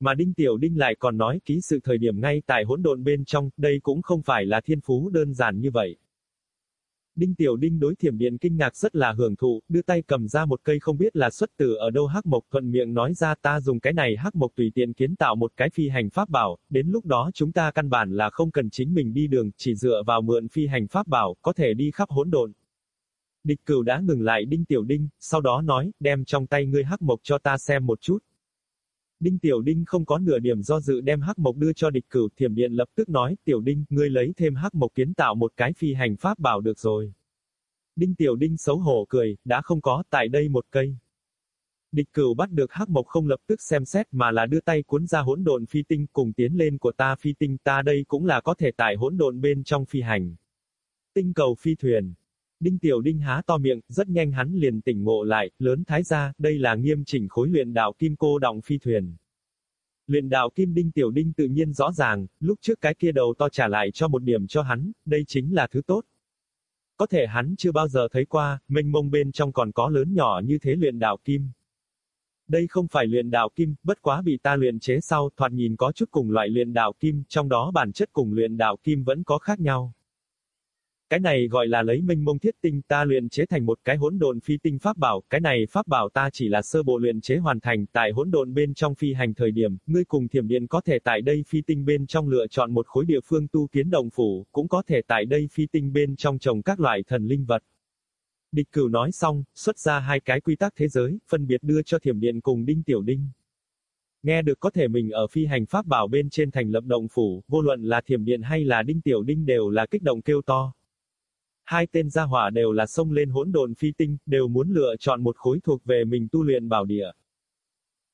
Mà Đinh Tiểu Đinh lại còn nói ký sự thời điểm ngay tại hỗn độn bên trong, đây cũng không phải là thiên phú đơn giản như vậy. Đinh Tiểu Đinh đối thiểm điện kinh ngạc rất là hưởng thụ, đưa tay cầm ra một cây không biết là xuất từ ở đâu hắc mộc thuận miệng nói ra ta dùng cái này hắc mộc tùy tiện kiến tạo một cái phi hành pháp bảo, đến lúc đó chúng ta căn bản là không cần chính mình đi đường, chỉ dựa vào mượn phi hành pháp bảo, có thể đi khắp hỗn độn. Địch cửu đã ngừng lại Đinh Tiểu Đinh, sau đó nói, đem trong tay ngươi hắc mộc cho ta xem một chút. Đinh Tiểu Đinh không có nửa điểm do dự đem hắc mộc đưa cho địch cửu, thiểm điện lập tức nói, Tiểu Đinh, ngươi lấy thêm hắc mộc kiến tạo một cái phi hành pháp bảo được rồi. Đinh Tiểu Đinh xấu hổ cười, đã không có, tại đây một cây. Địch cửu bắt được hắc mộc không lập tức xem xét mà là đưa tay cuốn ra hỗn độn phi tinh cùng tiến lên của ta phi tinh ta đây cũng là có thể tải hỗn độn bên trong phi hành. Tinh cầu phi thuyền. Đinh Tiểu Đinh há to miệng, rất nhanh hắn liền tỉnh ngộ lại, lớn thái gia, đây là nghiêm chỉnh khối luyện đạo kim cô động phi thuyền. Luyện đạo kim Đinh Tiểu Đinh tự nhiên rõ ràng, lúc trước cái kia đầu to trả lại cho một điểm cho hắn, đây chính là thứ tốt. Có thể hắn chưa bao giờ thấy qua, mênh mông bên trong còn có lớn nhỏ như thế luyện đạo kim. Đây không phải luyện đạo kim, bất quá bị ta luyện chế sau, thoạt nhìn có chút cùng loại luyện đạo kim, trong đó bản chất cùng luyện đạo kim vẫn có khác nhau. Cái này gọi là lấy minh mông thiết tinh ta luyện chế thành một cái hỗn độn phi tinh pháp bảo, cái này pháp bảo ta chỉ là sơ bộ luyện chế hoàn thành, tại hỗn độn bên trong phi hành thời điểm, ngươi cùng thiểm điện có thể tại đây phi tinh bên trong lựa chọn một khối địa phương tu kiến đồng phủ, cũng có thể tại đây phi tinh bên trong trồng các loại thần linh vật. Địch cửu nói xong, xuất ra hai cái quy tắc thế giới, phân biệt đưa cho thiểm điện cùng đinh tiểu đinh. Nghe được có thể mình ở phi hành pháp bảo bên trên thành lập động phủ, vô luận là thiểm điện hay là đinh tiểu đinh đều là kích động kêu to. Hai tên gia hỏa đều là sông lên hỗn độn phi tinh, đều muốn lựa chọn một khối thuộc về mình tu luyện bảo địa.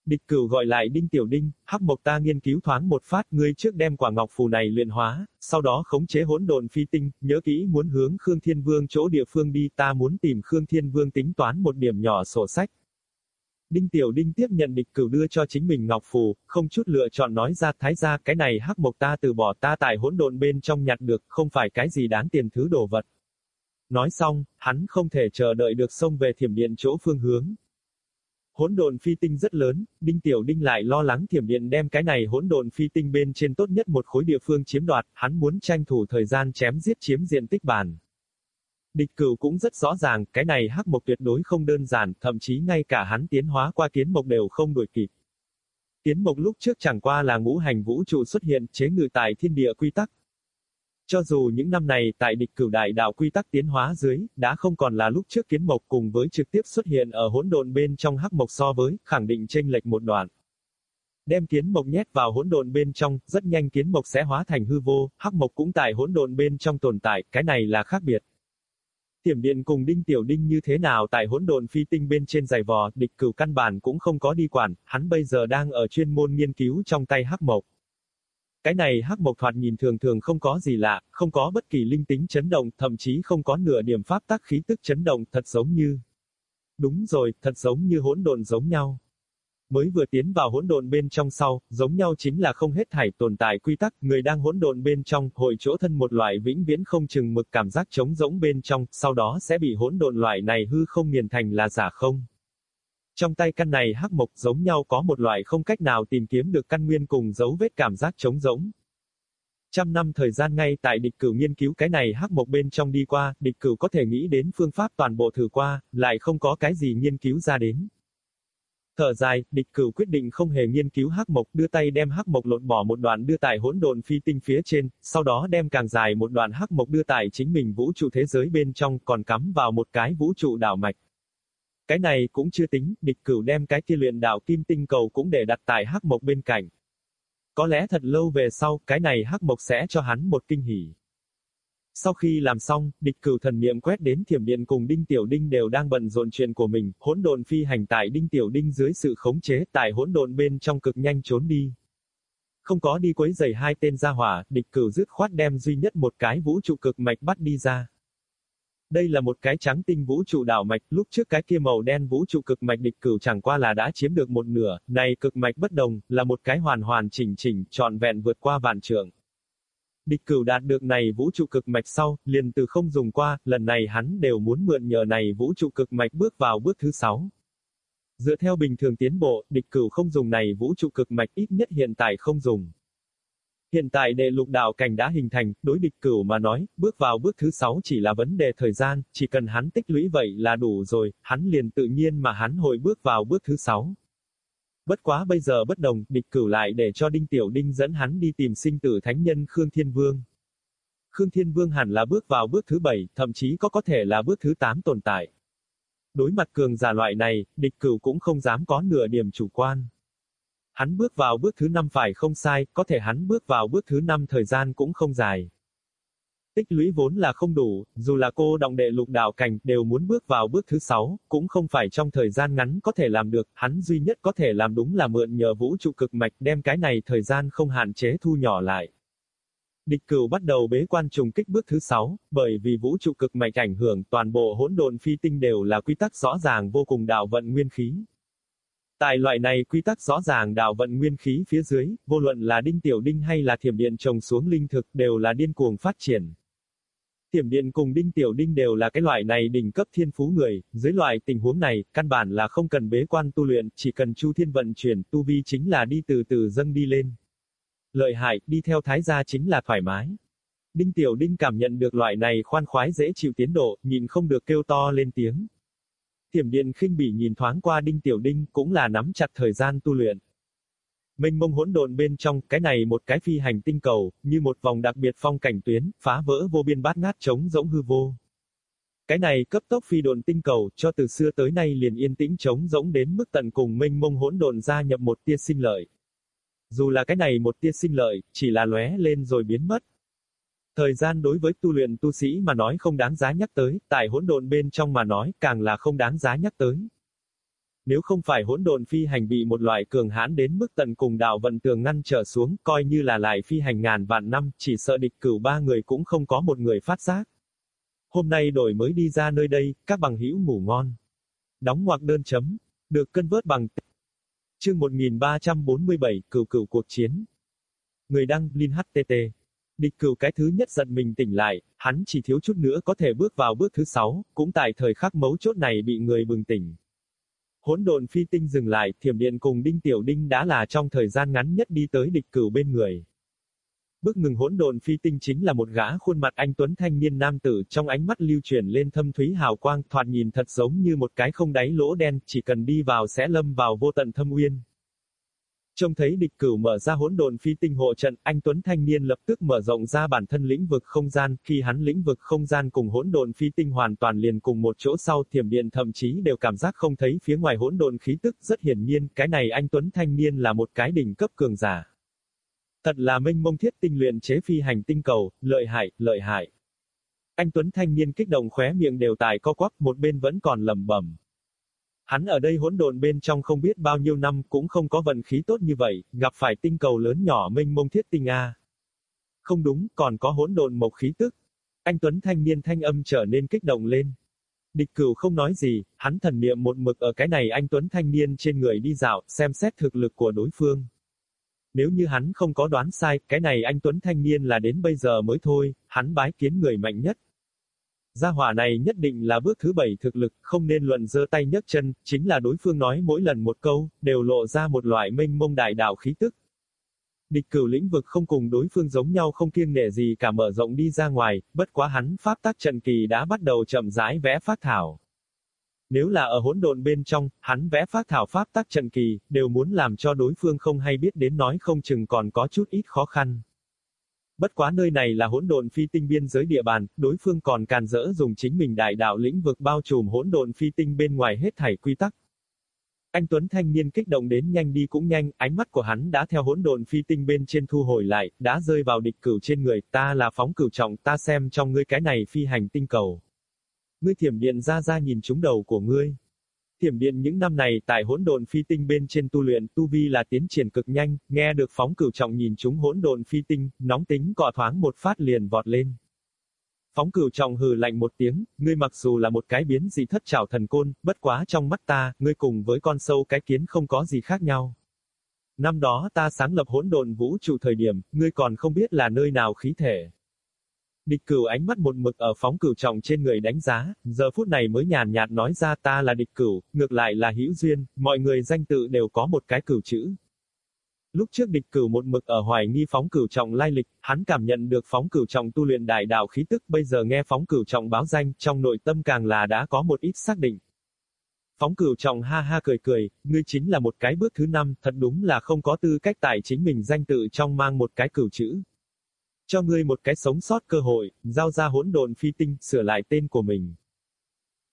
Địch cửu gọi lại Đinh Tiểu Đinh, hắc mộc ta nghiên cứu thoáng một phát, ngươi trước đem quả ngọc phù này luyện hóa, sau đó khống chế hỗn độn phi tinh, nhớ kỹ muốn hướng Khương Thiên Vương chỗ địa phương đi, ta muốn tìm Khương Thiên Vương tính toán một điểm nhỏ sổ sách. Đinh Tiểu Đinh tiếp nhận địch cửu đưa cho chính mình ngọc phù, không chút lựa chọn nói ra thái ra cái này hắc mộc ta từ bỏ ta tại hỗn độn bên trong nhặt được, không phải cái gì đáng tiền thứ đồ vật. Nói xong, hắn không thể chờ đợi được xông về thiểm điện chỗ phương hướng. Hỗn độn phi tinh rất lớn, Đinh Tiểu Đinh lại lo lắng thiểm điện đem cái này hỗn độn phi tinh bên trên tốt nhất một khối địa phương chiếm đoạt, hắn muốn tranh thủ thời gian chém giết chiếm diện tích bàn. Địch cửu cũng rất rõ ràng, cái này hắc mộc tuyệt đối không đơn giản, thậm chí ngay cả hắn tiến hóa qua kiến mộc đều không đuổi kịp. Tiến mộc lúc trước chẳng qua là ngũ hành vũ trụ xuất hiện chế ngự tại thiên địa quy tắc, cho dù những năm này tại địch cửu đại đạo quy tắc tiến hóa dưới, đã không còn là lúc trước kiến mộc cùng với trực tiếp xuất hiện ở hỗn độn bên trong hắc mộc so với, khẳng định chênh lệch một đoạn. Đem kiến mộc nhét vào hỗn độn bên trong, rất nhanh kiến mộc sẽ hóa thành hư vô, hắc mộc cũng tại hỗn độn bên trong tồn tại, cái này là khác biệt. Tiểm điện cùng đinh tiểu đinh như thế nào tại hỗn độn phi tinh bên trên giày vò, địch cửu căn bản cũng không có đi quản, hắn bây giờ đang ở chuyên môn nghiên cứu trong tay hắc mộc. Cái này hắc mộc thoạt nhìn thường thường không có gì lạ, không có bất kỳ linh tính chấn động, thậm chí không có nửa điểm pháp tác khí tức chấn động, thật giống như. Đúng rồi, thật giống như hỗn độn giống nhau. Mới vừa tiến vào hỗn độn bên trong sau, giống nhau chính là không hết thảy tồn tại quy tắc, người đang hỗn độn bên trong, hội chỗ thân một loại vĩnh viễn không chừng mực cảm giác trống rỗng bên trong, sau đó sẽ bị hỗn độn loại này hư không nghiền thành là giả không. Trong tay căn này hắc mộc giống nhau có một loại không cách nào tìm kiếm được căn nguyên cùng dấu vết cảm giác trống rỗng. Trăm năm thời gian ngay tại địch cửu nghiên cứu cái này hắc mộc bên trong đi qua, địch cửu có thể nghĩ đến phương pháp toàn bộ thử qua, lại không có cái gì nghiên cứu ra đến. Thở dài, địch cửu quyết định không hề nghiên cứu hắc mộc, đưa tay đem hắc mộc lột bỏ một đoạn đưa tải hỗn độn phi tinh phía trên, sau đó đem càng dài một đoạn hắc mộc đưa tải chính mình vũ trụ thế giới bên trong, còn cắm vào một cái vũ trụ đảo mạch. Cái này cũng chưa tính, địch cửu đem cái kia luyện đạo kim tinh cầu cũng để đặt tại hắc mộc bên cạnh. Có lẽ thật lâu về sau, cái này hắc mộc sẽ cho hắn một kinh hỉ. Sau khi làm xong, địch cửu thần niệm quét đến thiểm điện cùng Đinh Tiểu Đinh đều đang bận rộn chuyện của mình, hỗn độn phi hành tại Đinh Tiểu Đinh dưới sự khống chế tại hỗn độn bên trong cực nhanh trốn đi. Không có đi quấy giày hai tên gia hỏa, địch cửu dứt khoát đem duy nhất một cái vũ trụ cực mạch bắt đi ra. Đây là một cái trắng tinh vũ trụ đảo mạch, lúc trước cái kia màu đen vũ trụ cực mạch địch cửu chẳng qua là đã chiếm được một nửa, này cực mạch bất đồng, là một cái hoàn hoàn chỉnh chỉnh, trọn vẹn vượt qua vạn trường Địch cửu đạt được này vũ trụ cực mạch sau, liền từ không dùng qua, lần này hắn đều muốn mượn nhờ này vũ trụ cực mạch bước vào bước thứ sáu. Dựa theo bình thường tiến bộ, địch cửu không dùng này vũ trụ cực mạch ít nhất hiện tại không dùng. Hiện tại đệ lục đạo cảnh đã hình thành, đối địch cửu mà nói, bước vào bước thứ sáu chỉ là vấn đề thời gian, chỉ cần hắn tích lũy vậy là đủ rồi, hắn liền tự nhiên mà hắn hồi bước vào bước thứ sáu. Bất quá bây giờ bất đồng, địch cửu lại để cho Đinh Tiểu Đinh dẫn hắn đi tìm sinh tử thánh nhân Khương Thiên Vương. Khương Thiên Vương hẳn là bước vào bước thứ bảy, thậm chí có có thể là bước thứ tám tồn tại. Đối mặt cường giả loại này, địch cửu cũng không dám có nửa điểm chủ quan. Hắn bước vào bước thứ năm phải không sai, có thể hắn bước vào bước thứ năm thời gian cũng không dài. Tích lũy vốn là không đủ, dù là cô động đệ lục đạo cảnh đều muốn bước vào bước thứ sáu, cũng không phải trong thời gian ngắn có thể làm được, hắn duy nhất có thể làm đúng là mượn nhờ vũ trụ cực mạch đem cái này thời gian không hạn chế thu nhỏ lại. Địch cửu bắt đầu bế quan trùng kích bước thứ sáu, bởi vì vũ trụ cực mạch ảnh hưởng toàn bộ hỗn độn phi tinh đều là quy tắc rõ ràng vô cùng đạo vận nguyên khí. Tại loại này quy tắc rõ ràng đạo vận nguyên khí phía dưới, vô luận là đinh tiểu đinh hay là thiểm điện trồng xuống linh thực đều là điên cuồng phát triển. Thiểm điện cùng đinh tiểu đinh đều là cái loại này đỉnh cấp thiên phú người, dưới loại tình huống này, căn bản là không cần bế quan tu luyện, chỉ cần chu thiên vận chuyển, tu vi chính là đi từ từ dâng đi lên. Lợi hại, đi theo thái gia chính là thoải mái. Đinh tiểu đinh cảm nhận được loại này khoan khoái dễ chịu tiến độ, nhìn không được kêu to lên tiếng thiểm điện khinh bỉ nhìn thoáng qua đinh tiểu đinh, cũng là nắm chặt thời gian tu luyện. Mênh mông hỗn độn bên trong, cái này một cái phi hành tinh cầu, như một vòng đặc biệt phong cảnh tuyến, phá vỡ vô biên bát ngát trống rỗng hư vô. Cái này cấp tốc phi độn tinh cầu, cho từ xưa tới nay liền yên tĩnh trống rỗng đến mức tận cùng mênh mông hỗn độn gia nhập một tia sinh lợi. Dù là cái này một tia sinh lợi, chỉ là lóe lên rồi biến mất. Thời gian đối với tu luyện tu sĩ mà nói không đáng giá nhắc tới, tại hỗn độn bên trong mà nói càng là không đáng giá nhắc tới. Nếu không phải hỗn độn phi hành bị một loại cường hãn đến mức tận cùng đạo vận tường ngăn trở xuống, coi như là lại phi hành ngàn vạn năm, chỉ sợ địch cửu ba người cũng không có một người phát giác. Hôm nay đổi mới đi ra nơi đây, các bằng hữu ngủ ngon. Đóng ngoặc đơn chấm. Được cân vớt bằng Chương 1347, cửu cửu cuộc chiến. Người đăng, Linh HTT. Địch cửu cái thứ nhất giận mình tỉnh lại, hắn chỉ thiếu chút nữa có thể bước vào bước thứ sáu, cũng tại thời khắc mấu chốt này bị người bừng tỉnh. Hỗn độn phi tinh dừng lại, thiểm điện cùng đinh tiểu đinh đã là trong thời gian ngắn nhất đi tới địch cửu bên người. Bước ngừng hỗn độn phi tinh chính là một gã khuôn mặt anh tuấn thanh niên nam tử, trong ánh mắt lưu chuyển lên thâm thúy hào quang, thoạt nhìn thật giống như một cái không đáy lỗ đen, chỉ cần đi vào sẽ lâm vào vô tận thâm uyên. Trông thấy địch cửu mở ra hỗn độn phi tinh hộ trận, anh Tuấn thanh niên lập tức mở rộng ra bản thân lĩnh vực không gian, khi hắn lĩnh vực không gian cùng hỗn độn phi tinh hoàn toàn liền cùng một chỗ sau thiểm điện thậm chí đều cảm giác không thấy phía ngoài hỗn độn khí tức, rất hiển nhiên, cái này anh Tuấn thanh niên là một cái đỉnh cấp cường giả. Thật là minh mông thiết tinh luyện chế phi hành tinh cầu, lợi hại, lợi hại. Anh Tuấn thanh niên kích động khóe miệng đều tại co quắp, một bên vẫn còn lẩm bẩm. Hắn ở đây hỗn độn bên trong không biết bao nhiêu năm cũng không có vận khí tốt như vậy, gặp phải tinh cầu lớn nhỏ mênh mông thiết tinh A. Không đúng, còn có hỗn độn mộc khí tức. Anh Tuấn thanh niên thanh âm trở nên kích động lên. Địch cửu không nói gì, hắn thần niệm một mực ở cái này anh Tuấn thanh niên trên người đi dạo, xem xét thực lực của đối phương. Nếu như hắn không có đoán sai, cái này anh Tuấn thanh niên là đến bây giờ mới thôi, hắn bái kiến người mạnh nhất. Gia hỏa này nhất định là bước thứ bảy thực lực, không nên luận giơ tay nhấc chân, chính là đối phương nói mỗi lần một câu, đều lộ ra một loại minh mông đại đạo khí tức. Địch cửu lĩnh vực không cùng đối phương giống nhau không kiêng nể gì cả mở rộng đi ra ngoài, bất quá hắn pháp tác trận kỳ đã bắt đầu chậm rãi vẽ phát thảo. Nếu là ở hỗn độn bên trong, hắn vẽ phát thảo pháp tác trận kỳ, đều muốn làm cho đối phương không hay biết đến nói không chừng còn có chút ít khó khăn. Bất quá nơi này là hỗn độn phi tinh biên giới địa bàn, đối phương còn càn rỡ dùng chính mình đại đạo lĩnh vực bao trùm hỗn độn phi tinh bên ngoài hết thảy quy tắc. Anh Tuấn thanh niên kích động đến nhanh đi cũng nhanh, ánh mắt của hắn đã theo hỗn độn phi tinh bên trên thu hồi lại, đã rơi vào địch cửu trên người, ta là phóng cửu trọng, ta xem trong ngươi cái này phi hành tinh cầu. Ngươi thiểm điện ra ra nhìn trúng đầu của ngươi. Thiểm điện những năm này tại hỗn độn phi tinh bên trên tu luyện tu vi là tiến triển cực nhanh, nghe được phóng cửu trọng nhìn chúng hỗn độn phi tinh, nóng tính cọ thoáng một phát liền vọt lên. Phóng cửu trọng hừ lạnh một tiếng, ngươi mặc dù là một cái biến dị thất trảo thần côn, bất quá trong mắt ta, ngươi cùng với con sâu cái kiến không có gì khác nhau. Năm đó ta sáng lập hỗn độn vũ trụ thời điểm, ngươi còn không biết là nơi nào khí thể. Địch cửu ánh mắt một mực ở phóng cửu trọng trên người đánh giá, giờ phút này mới nhàn nhạt nói ra ta là địch cửu, ngược lại là hữu duyên, mọi người danh tự đều có một cái cửu chữ. Lúc trước địch cửu một mực ở hoài nghi phóng cửu trọng lai lịch, hắn cảm nhận được phóng cửu trọng tu luyện đại đạo khí tức, bây giờ nghe phóng cửu trọng báo danh, trong nội tâm càng là đã có một ít xác định. Phóng cửu trọng ha ha cười cười, ngươi chính là một cái bước thứ năm, thật đúng là không có tư cách tại chính mình danh tự trong mang một cái cửu chữ. Cho ngươi một cái sống sót cơ hội, giao ra hỗn độn phi tinh, sửa lại tên của mình.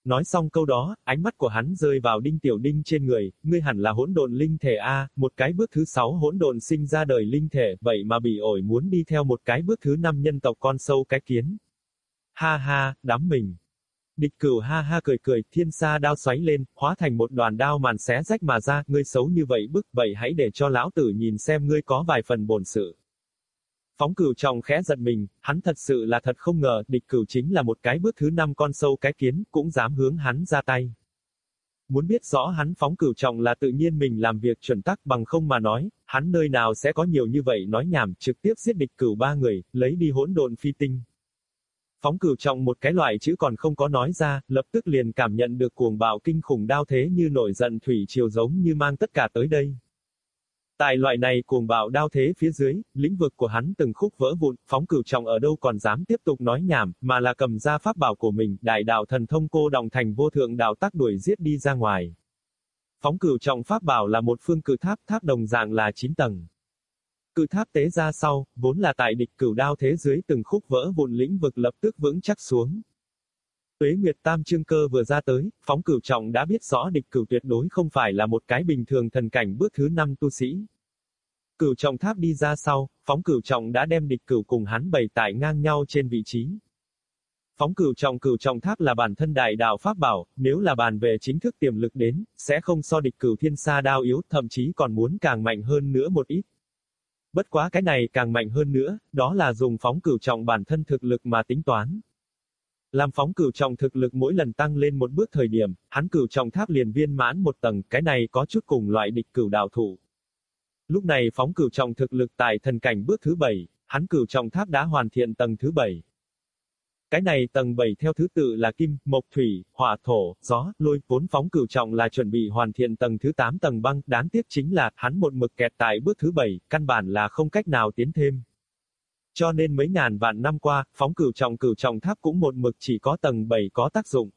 Nói xong câu đó, ánh mắt của hắn rơi vào đinh tiểu đinh trên người, ngươi hẳn là hỗn độn linh thể A, một cái bước thứ sáu hỗn độn sinh ra đời linh thể, vậy mà bị ổi muốn đi theo một cái bước thứ năm nhân tộc con sâu cái kiến. Ha ha, đám mình. Địch cửu ha ha cười cười, thiên sa đao xoáy lên, hóa thành một đoàn đao màn xé rách mà ra, ngươi xấu như vậy bức, vậy hãy để cho lão tử nhìn xem ngươi có vài phần bổn sự. Phóng cửu trọng khẽ giật mình, hắn thật sự là thật không ngờ, địch cửu chính là một cái bước thứ năm con sâu cái kiến, cũng dám hướng hắn ra tay. Muốn biết rõ hắn phóng cửu trọng là tự nhiên mình làm việc chuẩn tắc bằng không mà nói, hắn nơi nào sẽ có nhiều như vậy nói nhảm, trực tiếp giết địch cửu ba người, lấy đi hỗn độn phi tinh. Phóng cửu trọng một cái loại chữ còn không có nói ra, lập tức liền cảm nhận được cuồng bạo kinh khủng đao thế như nổi giận thủy triều giống như mang tất cả tới đây. Tại loại này cuồng bạo đao thế phía dưới, lĩnh vực của hắn từng khúc vỡ vụn, phóng cửu trọng ở đâu còn dám tiếp tục nói nhảm, mà là cầm ra pháp bảo của mình, đại đạo thần thông cô đồng thành vô thượng đạo tác đuổi giết đi ra ngoài. Phóng cửu trọng pháp bảo là một phương cử tháp, tháp đồng dạng là 9 tầng. Cử tháp tế ra sau, vốn là tại địch cửu đao thế dưới từng khúc vỡ vụn lĩnh vực lập tức vững chắc xuống. Tuế Nguyệt Tam Trương Cơ vừa ra tới, phóng cửu trọng đã biết rõ địch cửu tuyệt đối không phải là một cái bình thường thần cảnh bước thứ năm tu sĩ. Cửu trọng tháp đi ra sau, phóng cửu trọng đã đem địch cửu cùng hắn bày tại ngang nhau trên vị trí. Phóng cửu trọng cửu trọng tháp là bản thân đại đạo pháp bảo, nếu là bàn về chính thức tiềm lực đến, sẽ không so địch cửu thiên sa đao yếu, thậm chí còn muốn càng mạnh hơn nữa một ít. Bất quá cái này càng mạnh hơn nữa, đó là dùng phóng cửu trọng bản thân thực lực mà tính toán. Làm phóng cửu trọng thực lực mỗi lần tăng lên một bước thời điểm, hắn cửu trọng tháp liền viên mãn một tầng, cái này có chút cùng loại địch cửu đạo thủ. Lúc này phóng cửu trọng thực lực tại thần cảnh bước thứ bảy, hắn cửu trọng tháp đã hoàn thiện tầng thứ bảy. Cái này tầng 7 theo thứ tự là kim, mộc, thủy, hỏa, thổ, gió, lôi, vốn phóng cửu trọng là chuẩn bị hoàn thiện tầng thứ 8 tầng băng, đáng tiếc chính là, hắn một mực kẹt tại bước thứ 7, căn bản là không cách nào tiến thêm. Cho nên mấy ngàn vạn năm qua, phóng cửu trọng cửu trọng tháp cũng một mực chỉ có tầng 7 có tác dụng.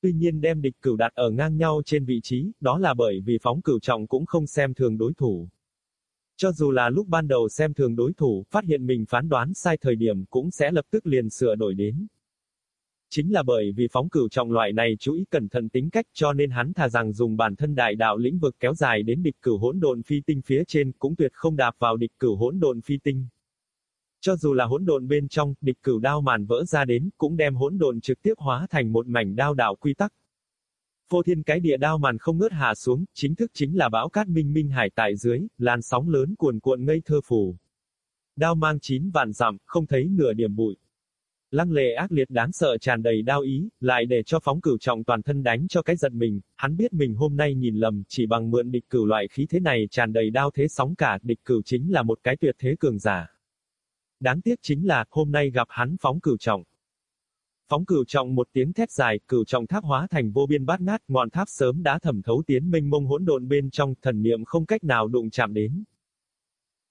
Tuy nhiên đem địch cửu đặt ở ngang nhau trên vị trí, đó là bởi vì phóng cửu trọng cũng không xem thường đối thủ. Cho dù là lúc ban đầu xem thường đối thủ, phát hiện mình phán đoán sai thời điểm cũng sẽ lập tức liền sửa đổi đến. Chính là bởi vì phóng cửu trọng loại này chú ý cẩn thận tính cách cho nên hắn thà rằng dùng bản thân đại đạo lĩnh vực kéo dài đến địch cửu hỗn độn phi tinh phía trên cũng tuyệt không đạp vào địch cửu hỗn độn phi tinh. Cho dù là hỗn độn bên trong, địch cửu đao màn vỡ ra đến, cũng đem hỗn độn trực tiếp hóa thành một mảnh đao đạo quy tắc. Vô thiên cái địa đao màn không ngớt hạ xuống, chính thức chính là bão cát minh minh hải tại dưới, làn sóng lớn cuồn cuộn ngây thơ phù. Đao mang chín vạn dặm, không thấy nửa điểm bụi. Lăng lệ ác liệt đáng sợ tràn đầy đao ý, lại để cho phóng cửu trọng toàn thân đánh cho cái giật mình, hắn biết mình hôm nay nhìn lầm, chỉ bằng mượn địch cửu loại khí thế này tràn đầy đao thế sóng cả, địch cửu chính là một cái tuyệt thế cường giả. Đáng tiếc chính là, hôm nay gặp hắn phóng cửu trọng. Phóng cửu trọng một tiếng thét dài, cửu trọng tháp hóa thành vô biên bát ngát, ngọn tháp sớm đã thẩm thấu tiến minh mông hỗn độn bên trong, thần niệm không cách nào đụng chạm đến.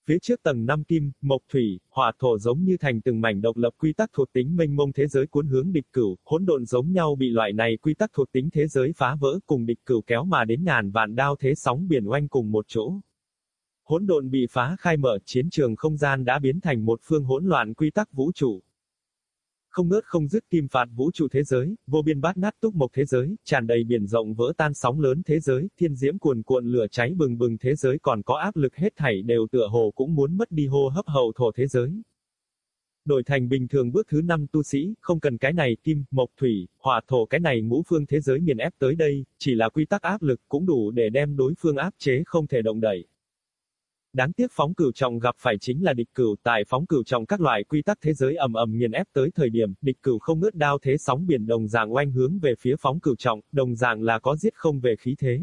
Phía trước tầng năm kim, mộc thủy, hỏa thổ giống như thành từng mảnh độc lập quy tắc thuộc tính minh mông thế giới cuốn hướng địch cửu, hỗn độn giống nhau bị loại này quy tắc thuộc tính thế giới phá vỡ cùng địch cửu kéo mà đến ngàn vạn đao thế sóng biển oanh cùng một chỗ. Hỗn độn bị phá khai mở, chiến trường không gian đã biến thành một phương hỗn loạn quy tắc vũ trụ. Không ngớt không dứt kim phạt vũ trụ thế giới, vô biên bát nát túc mộc thế giới, tràn đầy biển rộng vỡ tan sóng lớn thế giới, thiên diễm cuồn cuộn lửa cháy bừng bừng thế giới còn có áp lực hết thảy đều tựa hồ cũng muốn mất đi hô hấp hậu thổ thế giới. Đổi thành bình thường bước thứ năm tu sĩ, không cần cái này kim, mộc, thủy, hỏa thổ cái này ngũ phương thế giới nghiền ép tới đây, chỉ là quy tắc áp lực cũng đủ để đem đối phương áp chế không thể động đẩy. Đáng tiếc phóng cửu trọng gặp phải chính là địch cửu, tại phóng cửu trọng các loại quy tắc thế giới ầm ầm nghiền ép tới thời điểm, địch cửu không ngớt đao thế sóng biển đồng dạng oanh hướng về phía phóng cửu trọng, đồng dạng là có giết không về khí thế.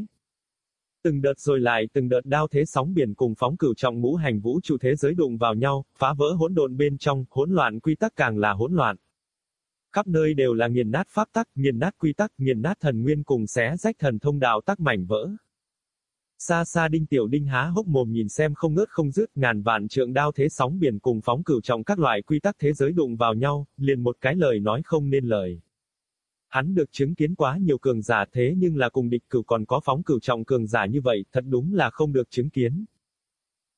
Từng đợt rồi lại từng đợt đao thế sóng biển cùng phóng cửu trọng ngũ hành vũ trụ thế giới đụng vào nhau, phá vỡ hỗn độn bên trong, hỗn loạn quy tắc càng là hỗn loạn. Khắp nơi đều là nghiền nát pháp tắc, nghiền nát quy tắc, nghiền nát thần nguyên cùng xé rách thần thông đạo tắc mảnh vỡ. Xa xa đinh tiểu đinh há hốc mồm nhìn xem không ngớt không dứt ngàn vạn trượng đao thế sóng biển cùng phóng cửu trọng các loại quy tắc thế giới đụng vào nhau, liền một cái lời nói không nên lời. Hắn được chứng kiến quá nhiều cường giả thế nhưng là cùng địch cửu còn có phóng cửu trọng cường giả như vậy, thật đúng là không được chứng kiến.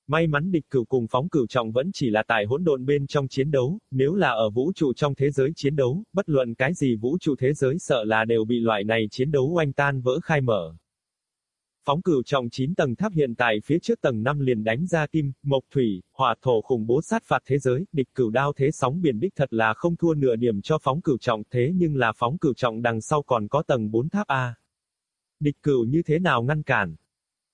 May mắn địch cửu cùng phóng cửu trọng vẫn chỉ là tại hỗn độn bên trong chiến đấu, nếu là ở vũ trụ trong thế giới chiến đấu, bất luận cái gì vũ trụ thế giới sợ là đều bị loại này chiến đấu oanh tan vỡ khai mở. Phóng cửu trọng 9 tầng tháp hiện tại phía trước tầng 5 liền đánh ra kim, mộc thủy, hỏa thổ khủng bố sát phạt thế giới, địch cửu đao thế sóng biển đích thật là không thua nửa điểm cho phóng cửu trọng thế nhưng là phóng cửu trọng đằng sau còn có tầng 4 tháp A. Địch cửu như thế nào ngăn cản?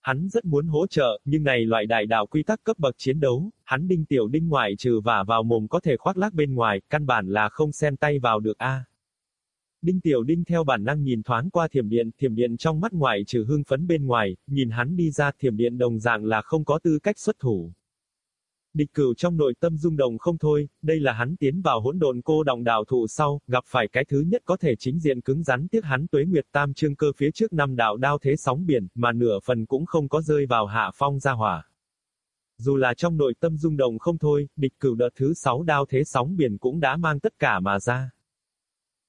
Hắn rất muốn hỗ trợ, nhưng này loại đại đạo quy tắc cấp bậc chiến đấu, hắn đinh tiểu đinh ngoại trừ vả vào mồm có thể khoác lác bên ngoài, căn bản là không xen tay vào được A. Đinh Tiểu Đinh theo bản năng nhìn thoáng qua thiểm điện, thiểm điện trong mắt ngoại trừ hương phấn bên ngoài, nhìn hắn đi ra thiểm điện đồng dạng là không có tư cách xuất thủ. Địch cửu trong nội tâm rung động không thôi, đây là hắn tiến vào hỗn độn cô đồng đạo thụ sau, gặp phải cái thứ nhất có thể chính diện cứng rắn tiếc hắn tuế nguyệt tam trương cơ phía trước năm đạo đao thế sóng biển, mà nửa phần cũng không có rơi vào hạ phong ra hỏa. Dù là trong nội tâm rung động không thôi, địch cửu đợt thứ sáu đao thế sóng biển cũng đã mang tất cả mà ra.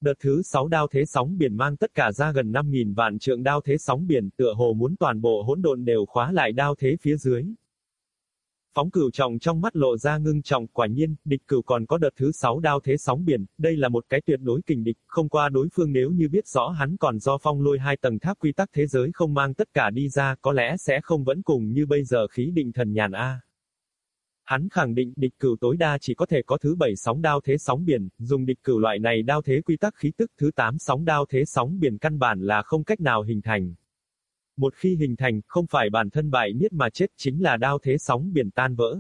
Đợt thứ 6 đao thế sóng biển mang tất cả ra gần 5.000 vạn trượng đao thế sóng biển tựa hồ muốn toàn bộ hỗn độn đều khóa lại đao thế phía dưới. Phóng cửu trọng trong mắt lộ ra ngưng trọng, quả nhiên, địch cửu còn có đợt thứ sáu đao thế sóng biển, đây là một cái tuyệt đối kình địch, không qua đối phương nếu như biết rõ hắn còn do phong lôi hai tầng tháp quy tắc thế giới không mang tất cả đi ra, có lẽ sẽ không vẫn cùng như bây giờ khí định thần nhàn A. Hắn khẳng định địch cửu tối đa chỉ có thể có thứ bảy sóng đao thế sóng biển, dùng địch cửu loại này đao thế quy tắc khí tức thứ tám sóng đao thế sóng biển căn bản là không cách nào hình thành. Một khi hình thành, không phải bản thân bại niết mà chết chính là đao thế sóng biển tan vỡ.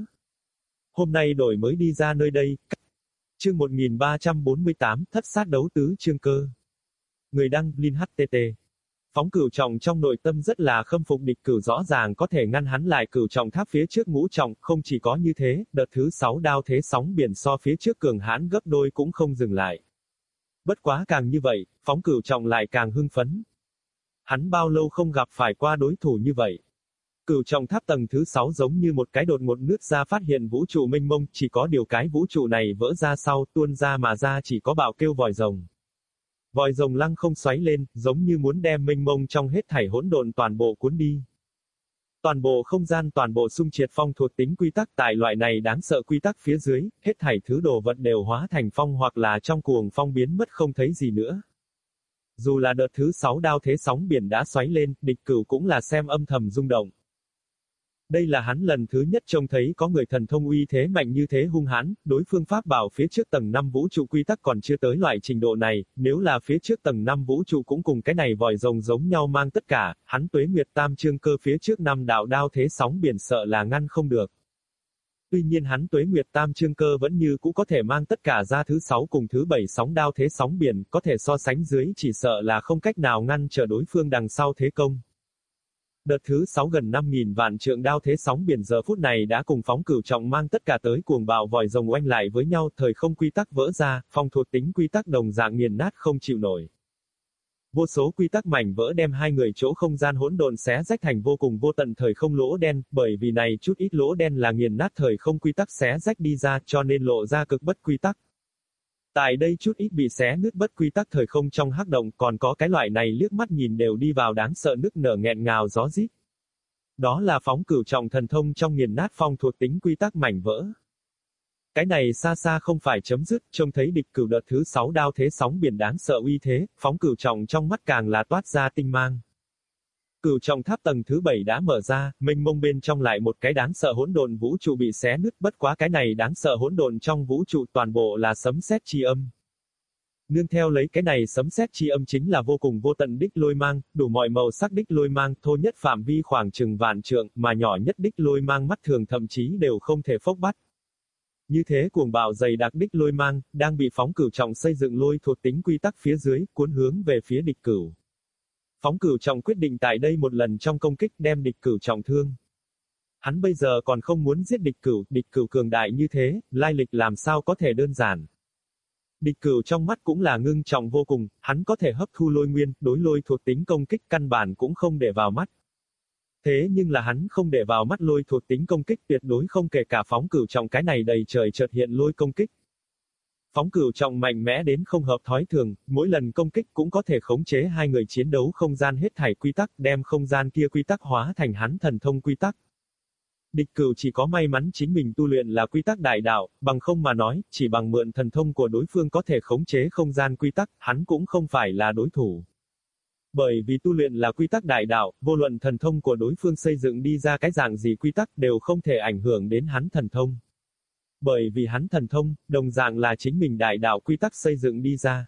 Hôm nay đổi mới đi ra nơi đây. Chương 1348, thất sát đấu tứ chương cơ. Người đăng, Linh HTT. Phóng cửu trọng trong nội tâm rất là khâm phục địch cửu rõ ràng có thể ngăn hắn lại cửu trọng tháp phía trước ngũ trọng, không chỉ có như thế, đợt thứ sáu đao thế sóng biển so phía trước cường hãn gấp đôi cũng không dừng lại. Bất quá càng như vậy, phóng cửu trọng lại càng hưng phấn. Hắn bao lâu không gặp phải qua đối thủ như vậy. Cửu trọng tháp tầng thứ sáu giống như một cái đột một nước ra phát hiện vũ trụ mênh mông, chỉ có điều cái vũ trụ này vỡ ra sau, tuôn ra mà ra chỉ có bạo kêu vòi rồng. Vòi rồng lăng không xoáy lên, giống như muốn đem mênh mông trong hết thảy hỗn độn toàn bộ cuốn đi. Toàn bộ không gian toàn bộ xung triệt phong thuộc tính quy tắc tại loại này đáng sợ quy tắc phía dưới, hết thảy thứ đồ vật đều hóa thành phong hoặc là trong cuồng phong biến mất không thấy gì nữa. Dù là đợt thứ sáu đao thế sóng biển đã xoáy lên, địch cửu cũng là xem âm thầm rung động. Đây là hắn lần thứ nhất trông thấy có người thần thông uy thế mạnh như thế hung hãn, đối phương pháp bảo phía trước tầng 5 vũ trụ quy tắc còn chưa tới loại trình độ này, nếu là phía trước tầng 5 vũ trụ cũng cùng cái này vòi rồng giống nhau mang tất cả, hắn tuế nguyệt tam trương cơ phía trước năm đạo đao thế sóng biển sợ là ngăn không được. Tuy nhiên hắn tuế nguyệt tam trương cơ vẫn như cũ có thể mang tất cả ra thứ sáu cùng thứ bảy sóng đao thế sóng biển, có thể so sánh dưới chỉ sợ là không cách nào ngăn trở đối phương đằng sau thế công. Đợt thứ 6 gần 5.000 vạn trượng đao thế sóng biển giờ phút này đã cùng phóng cửu trọng mang tất cả tới cuồng bạo vòi rồng oanh lại với nhau, thời không quy tắc vỡ ra, phong thuộc tính quy tắc đồng dạng nghiền nát không chịu nổi. Vô số quy tắc mảnh vỡ đem hai người chỗ không gian hỗn độn xé rách thành vô cùng vô tận thời không lỗ đen, bởi vì này chút ít lỗ đen là nghiền nát thời không quy tắc xé rách đi ra cho nên lộ ra cực bất quy tắc. Tại đây chút ít bị xé nứt bất quy tắc thời không trong hắc động còn có cái loại này liếc mắt nhìn đều đi vào đáng sợ nước nở nghẹn ngào gió rít. Đó là phóng cửu trọng thần thông trong nghiền nát phong thuộc tính quy tắc mảnh vỡ. Cái này xa xa không phải chấm dứt, trông thấy địch cửu đợt thứ sáu đao thế sóng biển đáng sợ uy thế, phóng cửu trọng trong mắt càng là toát ra tinh mang. Cửu trọng tháp tầng thứ bảy đã mở ra, mênh mông bên trong lại một cái đáng sợ hỗn độn vũ trụ bị xé nứt, bất quá cái này đáng sợ hỗn độn trong vũ trụ toàn bộ là sấm sét chi âm. Nương theo lấy cái này sấm sét chi âm chính là vô cùng vô tận đích lôi mang, đủ mọi màu sắc đích lôi mang, thô nhất phạm vi khoảng chừng vạn trượng, mà nhỏ nhất đích lôi mang mắt thường thậm chí đều không thể phốc bắt. Như thế cuồng bạo dày đặc đích lôi mang, đang bị phóng cửu trọng xây dựng lôi thuộc tính quy tắc phía dưới, cuốn hướng về phía địch cửu. Phóng cửu trọng quyết định tại đây một lần trong công kích đem địch cửu trọng thương. Hắn bây giờ còn không muốn giết địch cửu, địch cửu cường đại như thế, lai lịch làm sao có thể đơn giản. Địch cửu trong mắt cũng là ngưng trọng vô cùng, hắn có thể hấp thu lôi nguyên, đối lôi thuộc tính công kích căn bản cũng không để vào mắt. Thế nhưng là hắn không để vào mắt lôi thuộc tính công kích tuyệt đối không kể cả phóng cửu trọng cái này đầy trời chợt hiện lôi công kích. Phóng cửu trọng mạnh mẽ đến không hợp thói thường, mỗi lần công kích cũng có thể khống chế hai người chiến đấu không gian hết thảy quy tắc, đem không gian kia quy tắc hóa thành hắn thần thông quy tắc. Địch cửu chỉ có may mắn chính mình tu luyện là quy tắc đại đạo, bằng không mà nói, chỉ bằng mượn thần thông của đối phương có thể khống chế không gian quy tắc, hắn cũng không phải là đối thủ. Bởi vì tu luyện là quy tắc đại đạo, vô luận thần thông của đối phương xây dựng đi ra cái dạng gì quy tắc đều không thể ảnh hưởng đến hắn thần thông. Bởi vì hắn thần thông, đồng dạng là chính mình đại đạo quy tắc xây dựng đi ra.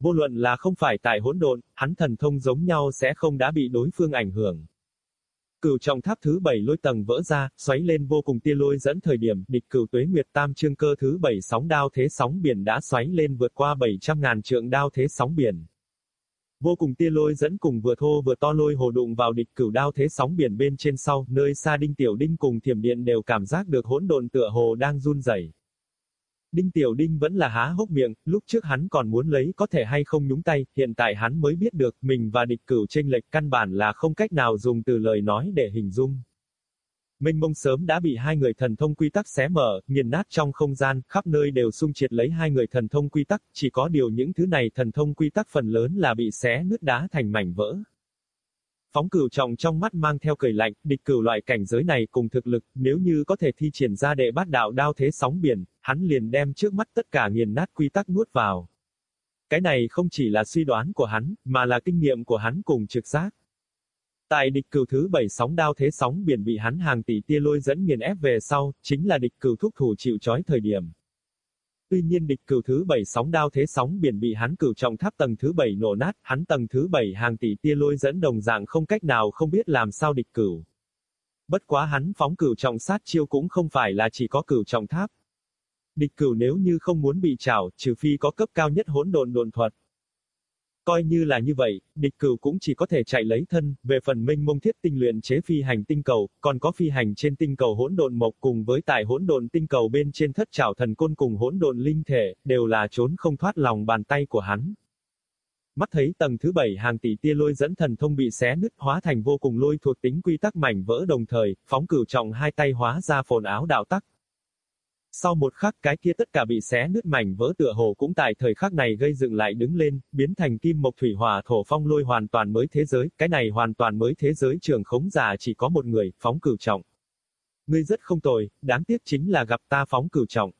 Vô luận là không phải tại hỗn độn, hắn thần thông giống nhau sẽ không đã bị đối phương ảnh hưởng. Cửu trọng tháp thứ bảy lôi tầng vỡ ra, xoáy lên vô cùng tia lôi dẫn thời điểm, địch cửu tuế nguyệt tam trương cơ thứ bảy sóng đao thế sóng biển đã xoáy lên vượt qua 700 ngàn trượng đao thế sóng biển. Vô cùng tia lôi dẫn cùng vừa thô vừa to lôi hồ đụng vào địch cửu đao thế sóng biển bên trên sau, nơi xa đinh tiểu đinh cùng thiểm điện đều cảm giác được hỗn độn tựa hồ đang run rẩy. Đinh Tiểu Đinh vẫn là há hốc miệng, lúc trước hắn còn muốn lấy có thể hay không nhúng tay, hiện tại hắn mới biết được, mình và địch cửu tranh lệch căn bản là không cách nào dùng từ lời nói để hình dung. Minh mông sớm đã bị hai người thần thông quy tắc xé mở, nghiền nát trong không gian, khắp nơi đều xung triệt lấy hai người thần thông quy tắc, chỉ có điều những thứ này thần thông quy tắc phần lớn là bị xé nứt đá thành mảnh vỡ. Phóng cửu trọng trong mắt mang theo cười lạnh, địch cửu loại cảnh giới này cùng thực lực, nếu như có thể thi triển ra đệ bát đạo đao thế sóng biển, hắn liền đem trước mắt tất cả nghiền nát quy tắc nuốt vào. Cái này không chỉ là suy đoán của hắn, mà là kinh nghiệm của hắn cùng trực giác. Tại địch cửu thứ bảy sóng đao thế sóng biển bị hắn hàng tỷ tia lôi dẫn nghiền ép về sau, chính là địch cửu thúc thủ chịu chói thời điểm. Tuy nhiên địch cửu thứ bảy sóng đao thế sóng biển bị hắn cửu trọng tháp tầng thứ bảy nổ nát, hắn tầng thứ bảy hàng tỷ tia lôi dẫn đồng dạng không cách nào không biết làm sao địch cửu. Bất quá hắn phóng cửu trọng sát chiêu cũng không phải là chỉ có cửu trọng tháp. Địch cửu nếu như không muốn bị trảo, trừ phi có cấp cao nhất hỗn độn độn thuật. Coi như là như vậy, địch cửu cũng chỉ có thể chạy lấy thân, về phần minh mông thiết tinh luyện chế phi hành tinh cầu, còn có phi hành trên tinh cầu hỗn độn mộc cùng với tại hỗn độn tinh cầu bên trên thất trảo thần côn cùng hỗn độn linh thể, đều là trốn không thoát lòng bàn tay của hắn. Mắt thấy tầng thứ bảy hàng tỷ tia lôi dẫn thần thông bị xé nứt hóa thành vô cùng lôi thuộc tính quy tắc mảnh vỡ đồng thời, phóng cửu trọng hai tay hóa ra phồn áo đạo tắc, sau một khắc cái kia tất cả bị xé nứt mảnh vỡ tựa hồ cũng tại thời khắc này gây dựng lại đứng lên, biến thành kim mộc thủy hỏa thổ phong lôi hoàn toàn mới thế giới, cái này hoàn toàn mới thế giới trường khống giả chỉ có một người, phóng cửu trọng. Ngươi rất không tồi, đáng tiếc chính là gặp ta phóng cửu trọng.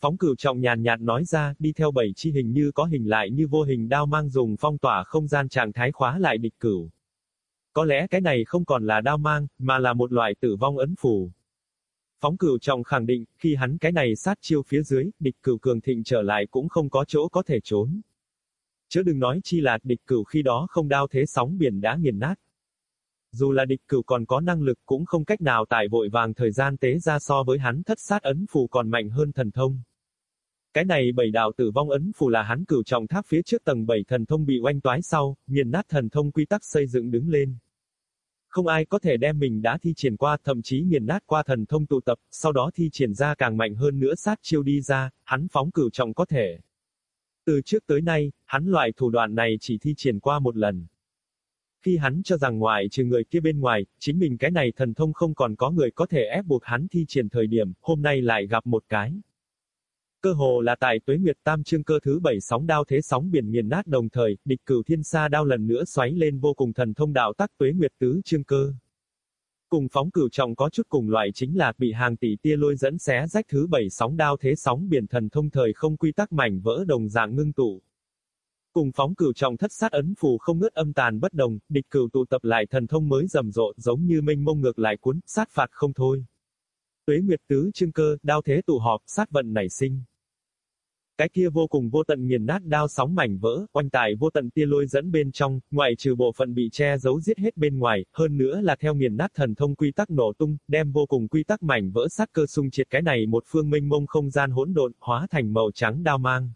Phóng cửu trọng nhàn nhạt nói ra, đi theo bảy chi hình như có hình lại như vô hình đao mang dùng phong tỏa không gian trạng thái khóa lại địch cửu. Có lẽ cái này không còn là đao mang, mà là một loại tử vong ấn phù. Phóng cửu trọng khẳng định, khi hắn cái này sát chiêu phía dưới, địch cửu cường thịnh trở lại cũng không có chỗ có thể trốn. Chớ đừng nói chi là địch cửu khi đó không đao thế sóng biển đã nghiền nát. Dù là địch cửu còn có năng lực cũng không cách nào tải vội vàng thời gian tế ra so với hắn thất sát ấn phù còn mạnh hơn thần thông. Cái này bảy đạo tử vong ấn phù là hắn cửu trọng tháp phía trước tầng bảy thần thông bị oanh toái sau, nghiền nát thần thông quy tắc xây dựng đứng lên. Không ai có thể đem mình đã thi triển qua, thậm chí nghiền nát qua thần thông tụ tập, sau đó thi triển ra càng mạnh hơn nữa sát chiêu đi ra, hắn phóng cửu trọng có thể. Từ trước tới nay, hắn loại thủ đoạn này chỉ thi triển qua một lần. Khi hắn cho rằng ngoài trừ người kia bên ngoài, chính mình cái này thần thông không còn có người có thể ép buộc hắn thi triển thời điểm, hôm nay lại gặp một cái. Cơ hồ là tại tuế nguyệt tam chương cơ thứ bảy sóng đao thế sóng biển nghiền nát đồng thời, địch cửu thiên sa đao lần nữa xoáy lên vô cùng thần thông đạo tắc tuế nguyệt tứ chương cơ. Cùng phóng cửu trọng có chút cùng loại chính là bị hàng tỷ tia lôi dẫn xé rách thứ bảy sóng đao thế sóng biển thần thông thời không quy tắc mảnh vỡ đồng dạng ngưng tụ. Cùng phóng cửu trọng thất sát ấn phù không ngớt âm tàn bất đồng, địch cửu tụ tập lại thần thông mới rầm rộ giống như minh mông ngược lại cuốn, sát phạt không thôi. Tuế Nguyệt Tứ Trương Cơ, đao thế tụ họp, sát vận nảy sinh. Cái kia vô cùng vô tận nghiền nát đao sóng mảnh vỡ, oanh tại vô tận tia lôi dẫn bên trong, ngoại trừ bộ phận bị che giấu giết hết bên ngoài, hơn nữa là theo nghiền nát thần thông quy tắc nổ tung, đem vô cùng quy tắc mảnh vỡ sát cơ xung triệt cái này một phương minh mông không gian hỗn độn, hóa thành màu trắng đao mang.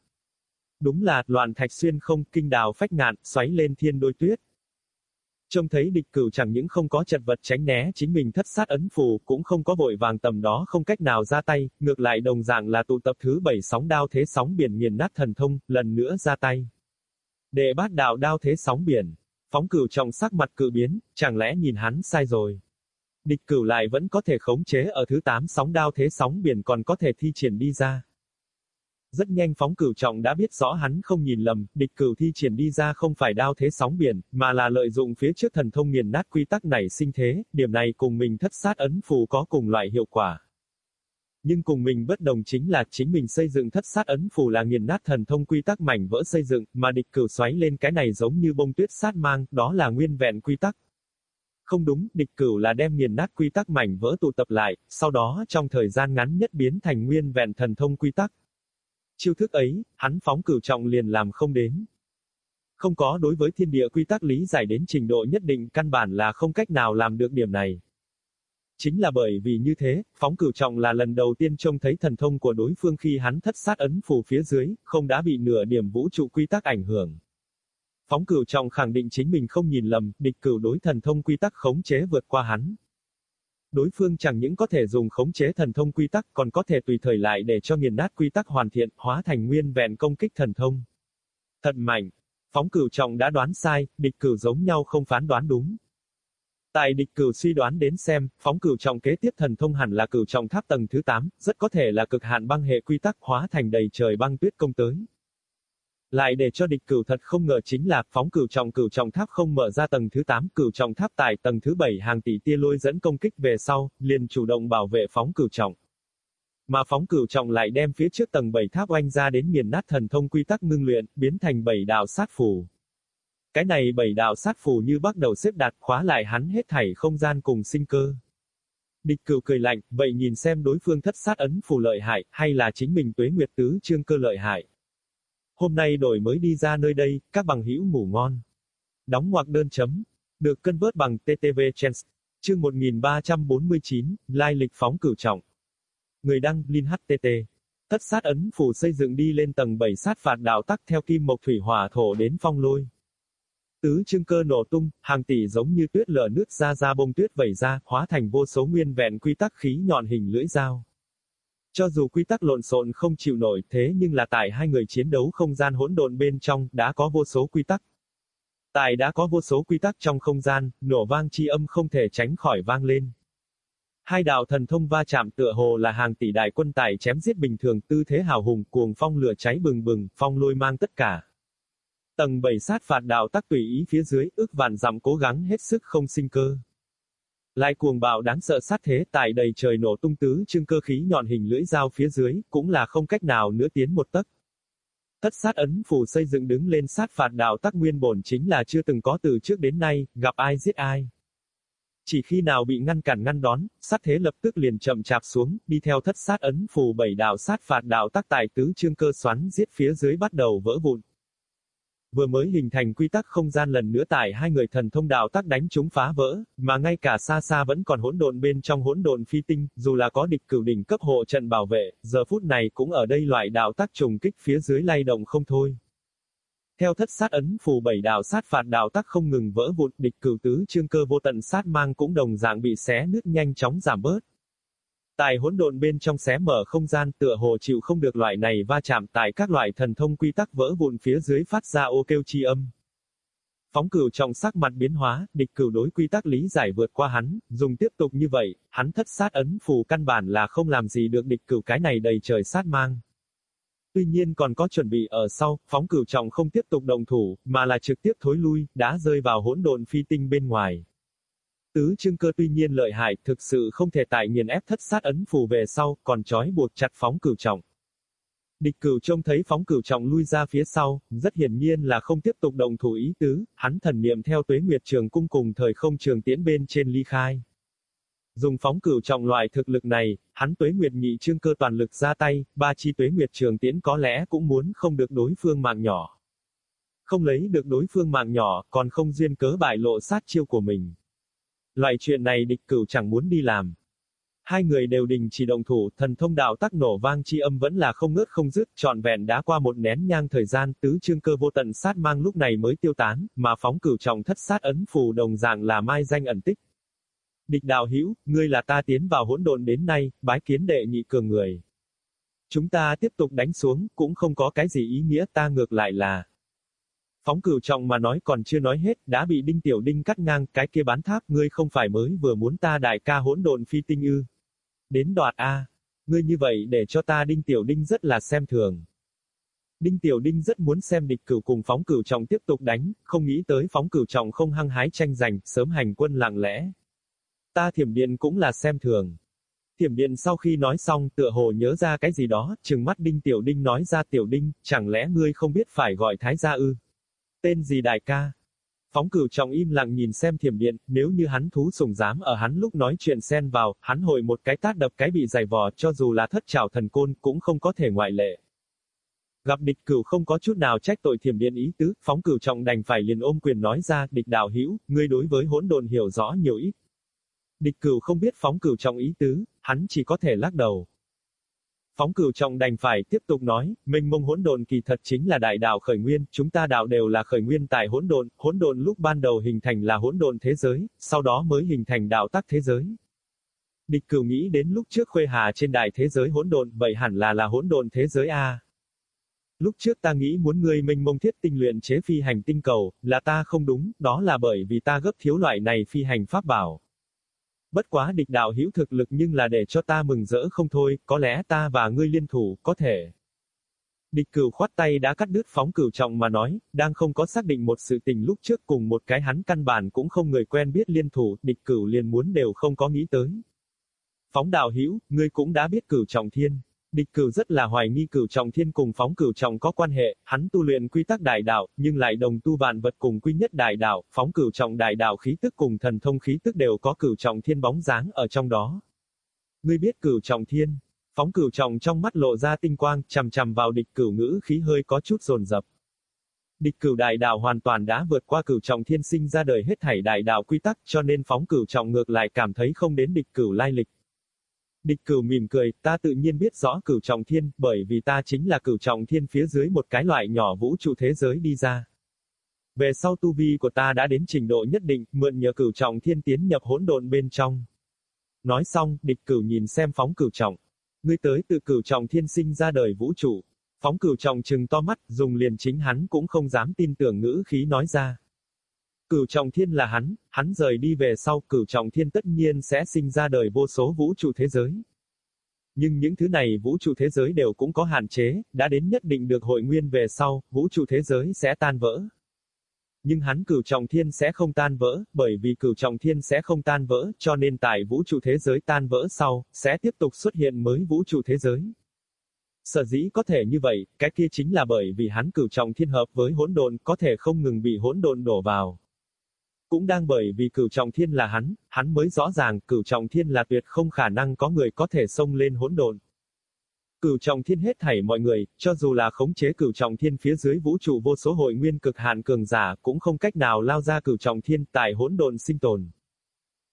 Đúng là, loạn thạch xuyên không, kinh đào phách ngạn, xoáy lên thiên đôi tuyết. Trông thấy địch cửu chẳng những không có chật vật tránh né chính mình thất sát ấn phù, cũng không có vội vàng tầm đó không cách nào ra tay, ngược lại đồng dạng là tụ tập thứ bảy sóng đao thế sóng biển nghiền nát thần thông, lần nữa ra tay. Đệ bát đạo đao thế sóng biển. Phóng cửu trọng sắc mặt cự biến, chẳng lẽ nhìn hắn sai rồi. Địch cửu lại vẫn có thể khống chế ở thứ tám sóng đao thế sóng biển còn có thể thi triển đi ra. Rất nhanh phóng cửu trọng đã biết rõ hắn không nhìn lầm, địch cửu thi triển đi ra không phải đao thế sóng biển, mà là lợi dụng phía trước thần thông nghiền nát quy tắc này sinh thế, điểm này cùng mình thất sát ấn phù có cùng loại hiệu quả. Nhưng cùng mình bất đồng chính là chính mình xây dựng thất sát ấn phù là nghiền nát thần thông quy tắc mảnh vỡ xây dựng, mà địch cửu xoáy lên cái này giống như bông tuyết sát mang, đó là nguyên vẹn quy tắc. Không đúng, địch cửu là đem nghiền nát quy tắc mảnh vỡ tụ tập lại, sau đó trong thời gian ngắn nhất biến thành nguyên vẹn thần thông quy tắc. Chiêu thức ấy, hắn phóng cửu trọng liền làm không đến. Không có đối với thiên địa quy tắc lý giải đến trình độ nhất định căn bản là không cách nào làm được điểm này. Chính là bởi vì như thế, phóng cửu trọng là lần đầu tiên trông thấy thần thông của đối phương khi hắn thất sát ấn phù phía dưới, không đã bị nửa điểm vũ trụ quy tắc ảnh hưởng. Phóng cửu trọng khẳng định chính mình không nhìn lầm, địch cửu đối thần thông quy tắc khống chế vượt qua hắn. Đối phương chẳng những có thể dùng khống chế thần thông quy tắc còn có thể tùy thời lại để cho nghiền nát quy tắc hoàn thiện, hóa thành nguyên vẹn công kích thần thông. Thật mạnh. Phóng cửu trọng đã đoán sai, địch cửu giống nhau không phán đoán đúng. Tại địch cửu suy đoán đến xem, phóng cửu trọng kế tiếp thần thông hẳn là cửu trọng tháp tầng thứ 8, rất có thể là cực hạn băng hệ quy tắc hóa thành đầy trời băng tuyết công tới. Lại để cho địch cửu thật không ngờ chính là, phóng cửu trọng cửu trọng tháp không mở ra tầng thứ 8, cửu trọng tháp tại tầng thứ 7 hàng tỷ tia lôi dẫn công kích về sau, liền chủ động bảo vệ phóng cửu trọng. Mà phóng cửu trọng lại đem phía trước tầng 7 tháp oanh ra đến nghiền nát thần thông quy tắc ngưng luyện, biến thành bảy đạo sát phù. Cái này bảy đạo sát phù như bắt đầu xếp đặt khóa lại hắn hết thảy không gian cùng sinh cơ. Địch cửu cười lạnh, vậy nhìn xem đối phương thất sát ấn phù lợi hại, hay là chính mình tuế nguyệt tứ trương cơ lợi hại. Hôm nay đổi mới đi ra nơi đây, các bằng hữu ngủ ngon. Đóng ngoặc đơn chấm. Được cân vớt bằng TTV Chance. Chương 1349, Lai lịch phóng cửu trọng. Người đăng, Linh HTT. Thất sát ấn phù xây dựng đi lên tầng 7 sát phạt đạo tắc theo kim mộc thủy hỏa thổ đến phong lôi. Tứ chương cơ nổ tung, hàng tỷ giống như tuyết lở nước ra ra bông tuyết vẩy ra, hóa thành vô số nguyên vẹn quy tắc khí nhọn hình lưỡi dao. Cho dù quy tắc lộn xộn không chịu nổi thế nhưng là tại hai người chiến đấu không gian hỗn độn bên trong, đã có vô số quy tắc. Tại đã có vô số quy tắc trong không gian, nổ vang chi âm không thể tránh khỏi vang lên. Hai đạo thần thông va chạm tựa hồ là hàng tỷ đại quân tải chém giết bình thường tư thế hào hùng cuồng phong lửa cháy bừng bừng, phong lôi mang tất cả. Tầng 7 sát phạt đạo tắc tùy ý phía dưới, ước vạn dặm cố gắng hết sức không sinh cơ. Lại cuồng bạo đáng sợ sát thế tại đầy trời nổ tung tứ trưng cơ khí nhọn hình lưỡi dao phía dưới, cũng là không cách nào nữa tiến một tấc. Thất sát ấn phù xây dựng đứng lên sát phạt đạo tắc nguyên bổn chính là chưa từng có từ trước đến nay, gặp ai giết ai. Chỉ khi nào bị ngăn cản ngăn đón, sát thế lập tức liền chậm chạp xuống, đi theo thất sát ấn phù bảy đạo sát phạt đạo tắc tại tứ trương cơ xoắn giết phía dưới bắt đầu vỡ vụn. Vừa mới hình thành quy tắc không gian lần nữa tại hai người thần thông đạo tắc đánh chúng phá vỡ, mà ngay cả xa xa vẫn còn hỗn độn bên trong hỗn độn phi tinh, dù là có địch cửu đỉnh cấp hộ trận bảo vệ, giờ phút này cũng ở đây loại đạo tắc trùng kích phía dưới lay động không thôi. Theo thất sát ấn phù bảy đạo sát phạt đạo tắc không ngừng vỡ vụn, địch cửu tứ trương cơ vô tận sát mang cũng đồng dạng bị xé nứt nhanh chóng giảm bớt. Tại hỗn độn bên trong xé mở không gian tựa hồ chịu không được loại này va chạm tại các loại thần thông quy tắc vỡ vụn phía dưới phát ra ô kêu chi âm. Phóng cửu trọng sắc mặt biến hóa, địch cửu đối quy tắc lý giải vượt qua hắn, dùng tiếp tục như vậy, hắn thất sát ấn phù căn bản là không làm gì được địch cửu cái này đầy trời sát mang. Tuy nhiên còn có chuẩn bị ở sau, phóng cửu trọng không tiếp tục động thủ, mà là trực tiếp thối lui, đã rơi vào hỗn độn phi tinh bên ngoài. Tứ trưng cơ tuy nhiên lợi hại, thực sự không thể tại nghiền ép thất sát ấn phù về sau, còn trói buộc chặt phóng cửu trọng. Địch cửu trông thấy phóng cửu trọng lui ra phía sau, rất hiển nhiên là không tiếp tục động thủ ý tứ, hắn thần niệm theo tuế nguyệt trường cung cùng thời không trường tiễn bên trên ly khai. Dùng phóng cửu trọng loại thực lực này, hắn tuế nguyệt nhị trương cơ toàn lực ra tay, ba chi tuế nguyệt trường tiễn có lẽ cũng muốn không được đối phương mạng nhỏ. Không lấy được đối phương mạng nhỏ, còn không duyên cớ bại lộ sát chiêu của mình. Loại chuyện này địch cửu chẳng muốn đi làm. Hai người đều đình chỉ động thủ, thần thông đạo tắc nổ vang chi âm vẫn là không ngớt không dứt, trọn vẹn đã qua một nén nhang thời gian, tứ chương cơ vô tận sát mang lúc này mới tiêu tán, mà phóng cửu trọng thất sát ấn phù đồng dạng là mai danh ẩn tích. Địch đạo hữu, ngươi là ta tiến vào hỗn độn đến nay, bái kiến đệ nhị cường người. Chúng ta tiếp tục đánh xuống, cũng không có cái gì ý nghĩa ta ngược lại là, Phóng cửu trọng mà nói còn chưa nói hết, đã bị đinh tiểu đinh cắt ngang, cái kia bán tháp, ngươi không phải mới vừa muốn ta đại ca hỗn độn phi tinh ư. Đến đoạt A. Ngươi như vậy để cho ta đinh tiểu đinh rất là xem thường. Đinh Tiểu Đinh rất muốn xem địch cửu cùng phóng cửu trọng tiếp tục đánh, không nghĩ tới phóng cửu trọng không hăng hái tranh giành, sớm hành quân lặng lẽ. Ta thiểm điện cũng là xem thường. Thiểm điện sau khi nói xong tựa hồ nhớ ra cái gì đó, chừng mắt Đinh Tiểu Đinh nói ra Tiểu Đinh, chẳng lẽ ngươi không biết phải gọi Thái gia ư? Tên gì đại ca? Phóng cửu trọng im lặng nhìn xem thiểm điện, nếu như hắn thú sùng dám ở hắn lúc nói chuyện xen vào, hắn hồi một cái tát đập cái bị dày vò cho dù là thất trảo thần côn cũng không có thể ngoại lệ. Gặp địch cửu không có chút nào trách tội thiểm điện ý tứ, phóng cửu trọng đành phải liền ôm quyền nói ra, địch đạo hữu, ngươi đối với hỗn độn hiểu rõ nhiều ít. Địch cửu không biết phóng cửu trọng ý tứ, hắn chỉ có thể lắc đầu. Phóng cửu trọng đành phải tiếp tục nói, minh mông hỗn độn kỳ thật chính là đại đạo khởi nguyên, chúng ta đạo đều là khởi nguyên tại hỗn độn, hỗn độn lúc ban đầu hình thành là hỗn độn thế giới, sau đó mới hình thành đạo tắc thế giới. Địch cửu nghĩ đến lúc trước khuê hà trên đại thế giới hỗn độn, vậy hẳn là là hỗn độn thế giới A. Lúc trước ta nghĩ muốn ngươi minh mông thiết tinh luyện chế phi hành tinh cầu, là ta không đúng, đó là bởi vì ta gấp thiếu loại này phi hành pháp bảo. Bất quá địch đạo hữu thực lực nhưng là để cho ta mừng rỡ không thôi, có lẽ ta và ngươi liên thủ, có thể. Địch cửu khoát tay đã cắt đứt phóng cửu trọng mà nói, đang không có xác định một sự tình lúc trước cùng một cái hắn căn bản cũng không người quen biết liên thủ, địch cửu liền muốn đều không có nghĩ tới. Phóng đạo hữu ngươi cũng đã biết cửu trọng thiên. Địch cửu rất là hoài nghi cửu trọng thiên cùng phóng cửu trọng có quan hệ, hắn tu luyện quy tắc đại đạo, nhưng lại đồng tu vạn vật cùng quy nhất đại đạo, phóng cửu trọng đại đạo khí tức cùng thần thông khí tức đều có cửu trọng thiên bóng dáng ở trong đó. Ngươi biết cửu trọng thiên, phóng cửu trọng trong mắt lộ ra tinh quang, chằm chằm vào địch cửu ngữ khí hơi có chút rồn rập. Địch cửu đại đạo hoàn toàn đã vượt qua cửu trọng thiên sinh ra đời hết thảy đại đạo quy tắc cho nên phóng cửu trọng ngược lại cảm thấy không đến địch cửu lai lịch. Địch cửu mỉm cười, ta tự nhiên biết rõ cửu trọng thiên, bởi vì ta chính là cửu trọng thiên phía dưới một cái loại nhỏ vũ trụ thế giới đi ra. Về sau tu vi của ta đã đến trình độ nhất định, mượn nhờ cửu trọng thiên tiến nhập hỗn độn bên trong. Nói xong, địch cửu nhìn xem phóng cửu trọng. Ngươi tới từ cửu trọng thiên sinh ra đời vũ trụ. Phóng cửu trọng trừng to mắt, dùng liền chính hắn cũng không dám tin tưởng ngữ khí nói ra. Cửu trọng thiên là hắn, hắn rời đi về sau, cửu trọng thiên tất nhiên sẽ sinh ra đời vô số vũ trụ thế giới. Nhưng những thứ này vũ trụ thế giới đều cũng có hạn chế, đã đến nhất định được hội nguyên về sau, vũ trụ thế giới sẽ tan vỡ. Nhưng hắn cửu trọng thiên sẽ không tan vỡ, bởi vì cửu trọng thiên sẽ không tan vỡ, cho nên tại vũ trụ thế giới tan vỡ sau, sẽ tiếp tục xuất hiện mới vũ trụ thế giới. Sở dĩ có thể như vậy, cái kia chính là bởi vì hắn cửu trọng thiên hợp với hỗn độn, có thể không ngừng bị hỗn độn đổ vào. Cũng đang bởi vì cửu trọng thiên là hắn, hắn mới rõ ràng cửu trọng thiên là tuyệt không khả năng có người có thể xông lên hỗn độn. Cửu trọng thiên hết thảy mọi người, cho dù là khống chế cửu trọng thiên phía dưới vũ trụ vô số hội nguyên cực hạn cường giả, cũng không cách nào lao ra cửu trọng thiên tại hỗn độn sinh tồn.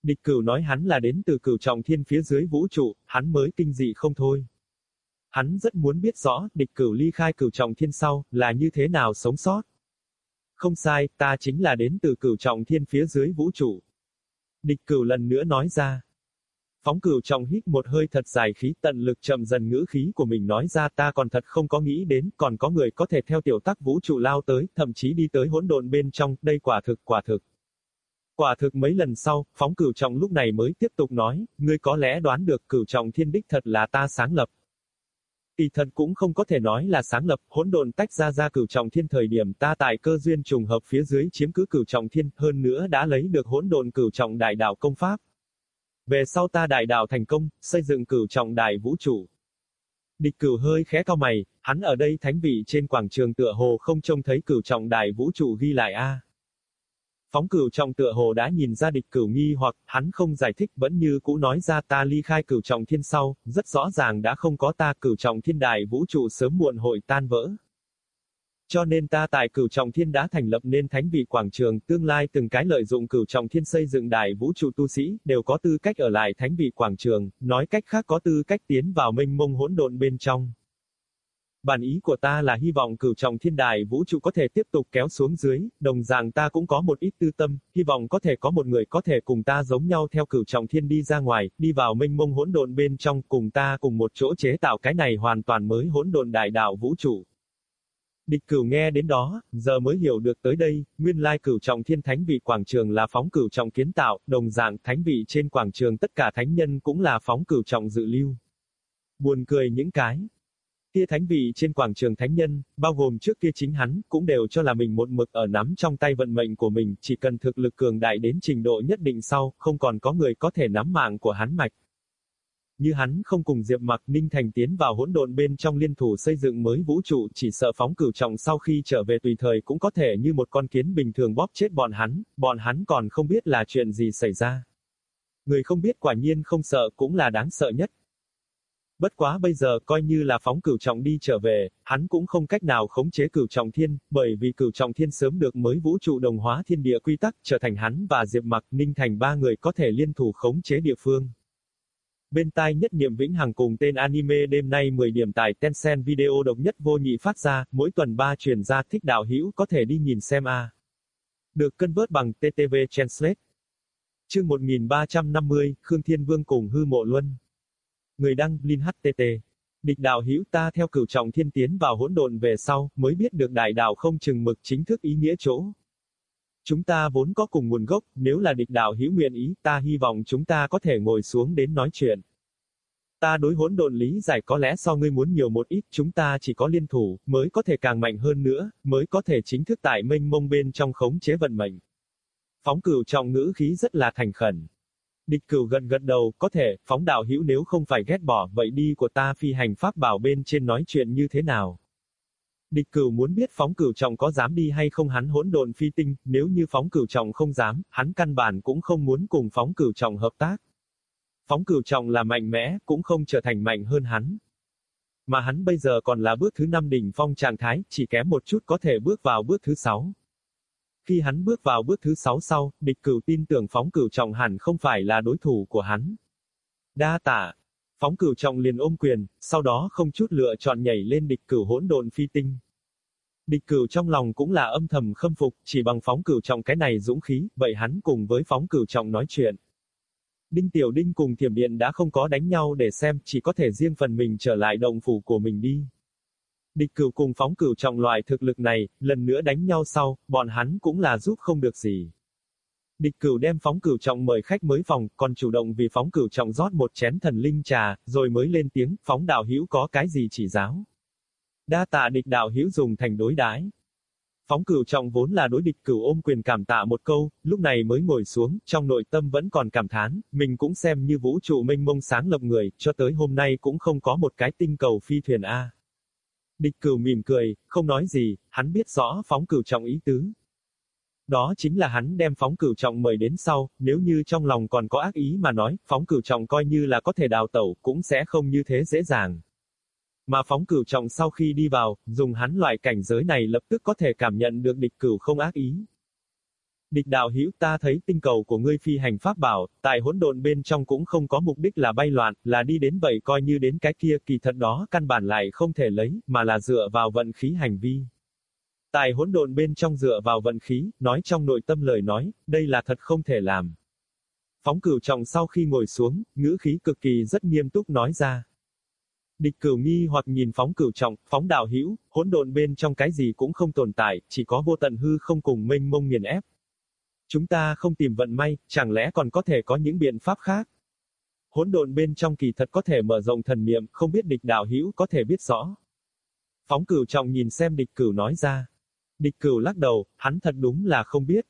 Địch cửu nói hắn là đến từ cửu trọng thiên phía dưới vũ trụ, hắn mới kinh dị không thôi. Hắn rất muốn biết rõ, địch cửu ly khai cửu trọng thiên sau, là như thế nào sống sót. Không sai, ta chính là đến từ cửu trọng thiên phía dưới vũ trụ. Địch cửu lần nữa nói ra. Phóng cửu trọng hít một hơi thật dài khí tận lực chậm dần ngữ khí của mình nói ra ta còn thật không có nghĩ đến, còn có người có thể theo tiểu tắc vũ trụ lao tới, thậm chí đi tới hỗn độn bên trong, đây quả thực, quả thực. Quả thực mấy lần sau, phóng cửu trọng lúc này mới tiếp tục nói, ngươi có lẽ đoán được cửu trọng thiên đích thật là ta sáng lập. Kỳ thật cũng không có thể nói là sáng lập, hỗn độn tách ra ra cửu trọng thiên thời điểm ta tại cơ duyên trùng hợp phía dưới chiếm cứ cửu trọng thiên, hơn nữa đã lấy được hỗn độn cửu trọng đại đạo công pháp. Về sau ta đại đạo thành công, xây dựng cửu trọng đại vũ trụ. Địch cửu hơi khẽ cao mày, hắn ở đây thánh vị trên quảng trường tựa hồ không trông thấy cửu trọng đại vũ trụ ghi lại a. Phóng cửu trọng tựa hồ đã nhìn ra địch cửu nghi hoặc, hắn không giải thích vẫn như cũ nói ra ta ly khai cửu trọng thiên sau, rất rõ ràng đã không có ta cửu trọng thiên đại vũ trụ sớm muộn hội tan vỡ. Cho nên ta tại cửu trọng thiên đã thành lập nên thánh vị quảng trường, tương lai từng cái lợi dụng cửu trọng thiên xây dựng đại vũ trụ tu sĩ, đều có tư cách ở lại thánh vị quảng trường, nói cách khác có tư cách tiến vào mênh mông hỗn độn bên trong. Bản ý của ta là hy vọng cửu trọng thiên đài vũ trụ có thể tiếp tục kéo xuống dưới, đồng dạng ta cũng có một ít tư tâm, hy vọng có thể có một người có thể cùng ta giống nhau theo cửu trọng thiên đi ra ngoài, đi vào mênh mông hỗn độn bên trong cùng ta cùng một chỗ chế tạo cái này hoàn toàn mới hỗn độn đại đạo vũ trụ. Địch cửu nghe đến đó, giờ mới hiểu được tới đây, nguyên lai cửu trọng thiên thánh vị quảng trường là phóng cửu trọng kiến tạo, đồng dạng thánh vị trên quảng trường tất cả thánh nhân cũng là phóng cửu trọng dự lưu. Buồn cười những cái, Kia thánh vị trên quảng trường thánh nhân, bao gồm trước kia chính hắn, cũng đều cho là mình một mực ở nắm trong tay vận mệnh của mình, chỉ cần thực lực cường đại đến trình độ nhất định sau, không còn có người có thể nắm mạng của hắn mạch. Như hắn không cùng Diệp Mặc Ninh Thành tiến vào hỗn độn bên trong liên thủ xây dựng mới vũ trụ, chỉ sợ phóng cửu trọng sau khi trở về tùy thời cũng có thể như một con kiến bình thường bóp chết bọn hắn, bọn hắn còn không biết là chuyện gì xảy ra. Người không biết quả nhiên không sợ cũng là đáng sợ nhất, Bất quá bây giờ coi như là phóng cửu trọng đi trở về, hắn cũng không cách nào khống chế cửu trọng thiên, bởi vì cửu trọng thiên sớm được mới vũ trụ đồng hóa thiên địa quy tắc trở thành hắn và Diệp Mặc Ninh thành ba người có thể liên thủ khống chế địa phương. Bên tai nhất niệm vĩnh hằng cùng tên anime đêm nay 10 điểm tại Tencent video độc nhất vô nhị phát ra, mỗi tuần 3 truyền ra thích đạo hữu có thể đi nhìn xem a. Được cân vớt bằng TTV Translate. Chương 1350, Khương Thiên Vương cùng Hư Mộ Luân. Người đăng, Linh HTT. Địch đạo hữu ta theo cửu trọng thiên tiến vào hỗn độn về sau, mới biết được đại đạo không chừng mực chính thức ý nghĩa chỗ. Chúng ta vốn có cùng nguồn gốc, nếu là địch đạo hữu nguyện ý, ta hy vọng chúng ta có thể ngồi xuống đến nói chuyện. Ta đối hỗn độn lý giải có lẽ so ngươi muốn nhiều một ít, chúng ta chỉ có liên thủ, mới có thể càng mạnh hơn nữa, mới có thể chính thức tại mênh mông bên trong khống chế vận mệnh. Phóng cửu trọng ngữ khí rất là thành khẩn. Địch cửu gần gật đầu, có thể, phóng đạo hữu nếu không phải ghét bỏ, vậy đi của ta phi hành pháp bảo bên trên nói chuyện như thế nào? Địch cửu muốn biết phóng cửu trọng có dám đi hay không hắn hỗn độn phi tinh, nếu như phóng cửu trọng không dám, hắn căn bản cũng không muốn cùng phóng cửu trọng hợp tác. Phóng cửu trọng là mạnh mẽ, cũng không trở thành mạnh hơn hắn. Mà hắn bây giờ còn là bước thứ năm đỉnh phong trạng thái, chỉ kém một chút có thể bước vào bước thứ sáu. Khi hắn bước vào bước thứ sáu sau, địch cửu tin tưởng phóng cửu trọng hẳn không phải là đối thủ của hắn. Đa tả Phóng cửu trọng liền ôm quyền, sau đó không chút lựa chọn nhảy lên địch cửu hỗn độn phi tinh. Địch cửu trong lòng cũng là âm thầm khâm phục, chỉ bằng phóng cửu trọng cái này dũng khí, vậy hắn cùng với phóng cửu trọng nói chuyện. Đinh Tiểu Đinh cùng Thiểm Điện đã không có đánh nhau để xem, chỉ có thể riêng phần mình trở lại đồng phủ của mình đi. Địch cửu cùng phóng cửu trọng loại thực lực này, lần nữa đánh nhau sau, bọn hắn cũng là giúp không được gì. Địch cửu đem phóng cửu trọng mời khách mới phòng, còn chủ động vì phóng cửu trọng rót một chén thần linh trà, rồi mới lên tiếng, phóng đạo hữu có cái gì chỉ giáo. Đa tạ địch đạo hữu dùng thành đối đái. Phóng cửu trọng vốn là đối địch cửu ôm quyền cảm tạ một câu, lúc này mới ngồi xuống, trong nội tâm vẫn còn cảm thán, mình cũng xem như vũ trụ mênh mông sáng lập người, cho tới hôm nay cũng không có một cái tinh cầu phi thuyền A. Địch cửu mỉm cười, không nói gì, hắn biết rõ phóng cửu trọng ý tứ. Đó chính là hắn đem phóng cửu trọng mời đến sau, nếu như trong lòng còn có ác ý mà nói, phóng cửu trọng coi như là có thể đào tẩu, cũng sẽ không như thế dễ dàng. Mà phóng cửu trọng sau khi đi vào, dùng hắn loại cảnh giới này lập tức có thể cảm nhận được địch cửu không ác ý. Địch đạo hữu ta thấy tinh cầu của ngươi phi hành pháp bảo, tại hỗn độn bên trong cũng không có mục đích là bay loạn, là đi đến vậy coi như đến cái kia kỳ thật đó căn bản lại không thể lấy, mà là dựa vào vận khí hành vi. Tại hỗn độn bên trong dựa vào vận khí, nói trong nội tâm lời nói, đây là thật không thể làm. Phóng cửu trọng sau khi ngồi xuống, ngữ khí cực kỳ rất nghiêm túc nói ra. Địch cửu nghi hoặc nhìn phóng cửu trọng, phóng đạo hữu, hỗn độn bên trong cái gì cũng không tồn tại, chỉ có vô tận hư không cùng mênh mông nghiền ép. Chúng ta không tìm vận may, chẳng lẽ còn có thể có những biện pháp khác? Hỗn độn bên trong kỳ thật có thể mở rộng thần niệm, không biết địch đạo hữu có thể biết rõ. Phóng cửu trọng nhìn xem địch cửu nói ra. Địch cửu lắc đầu, hắn thật đúng là không biết.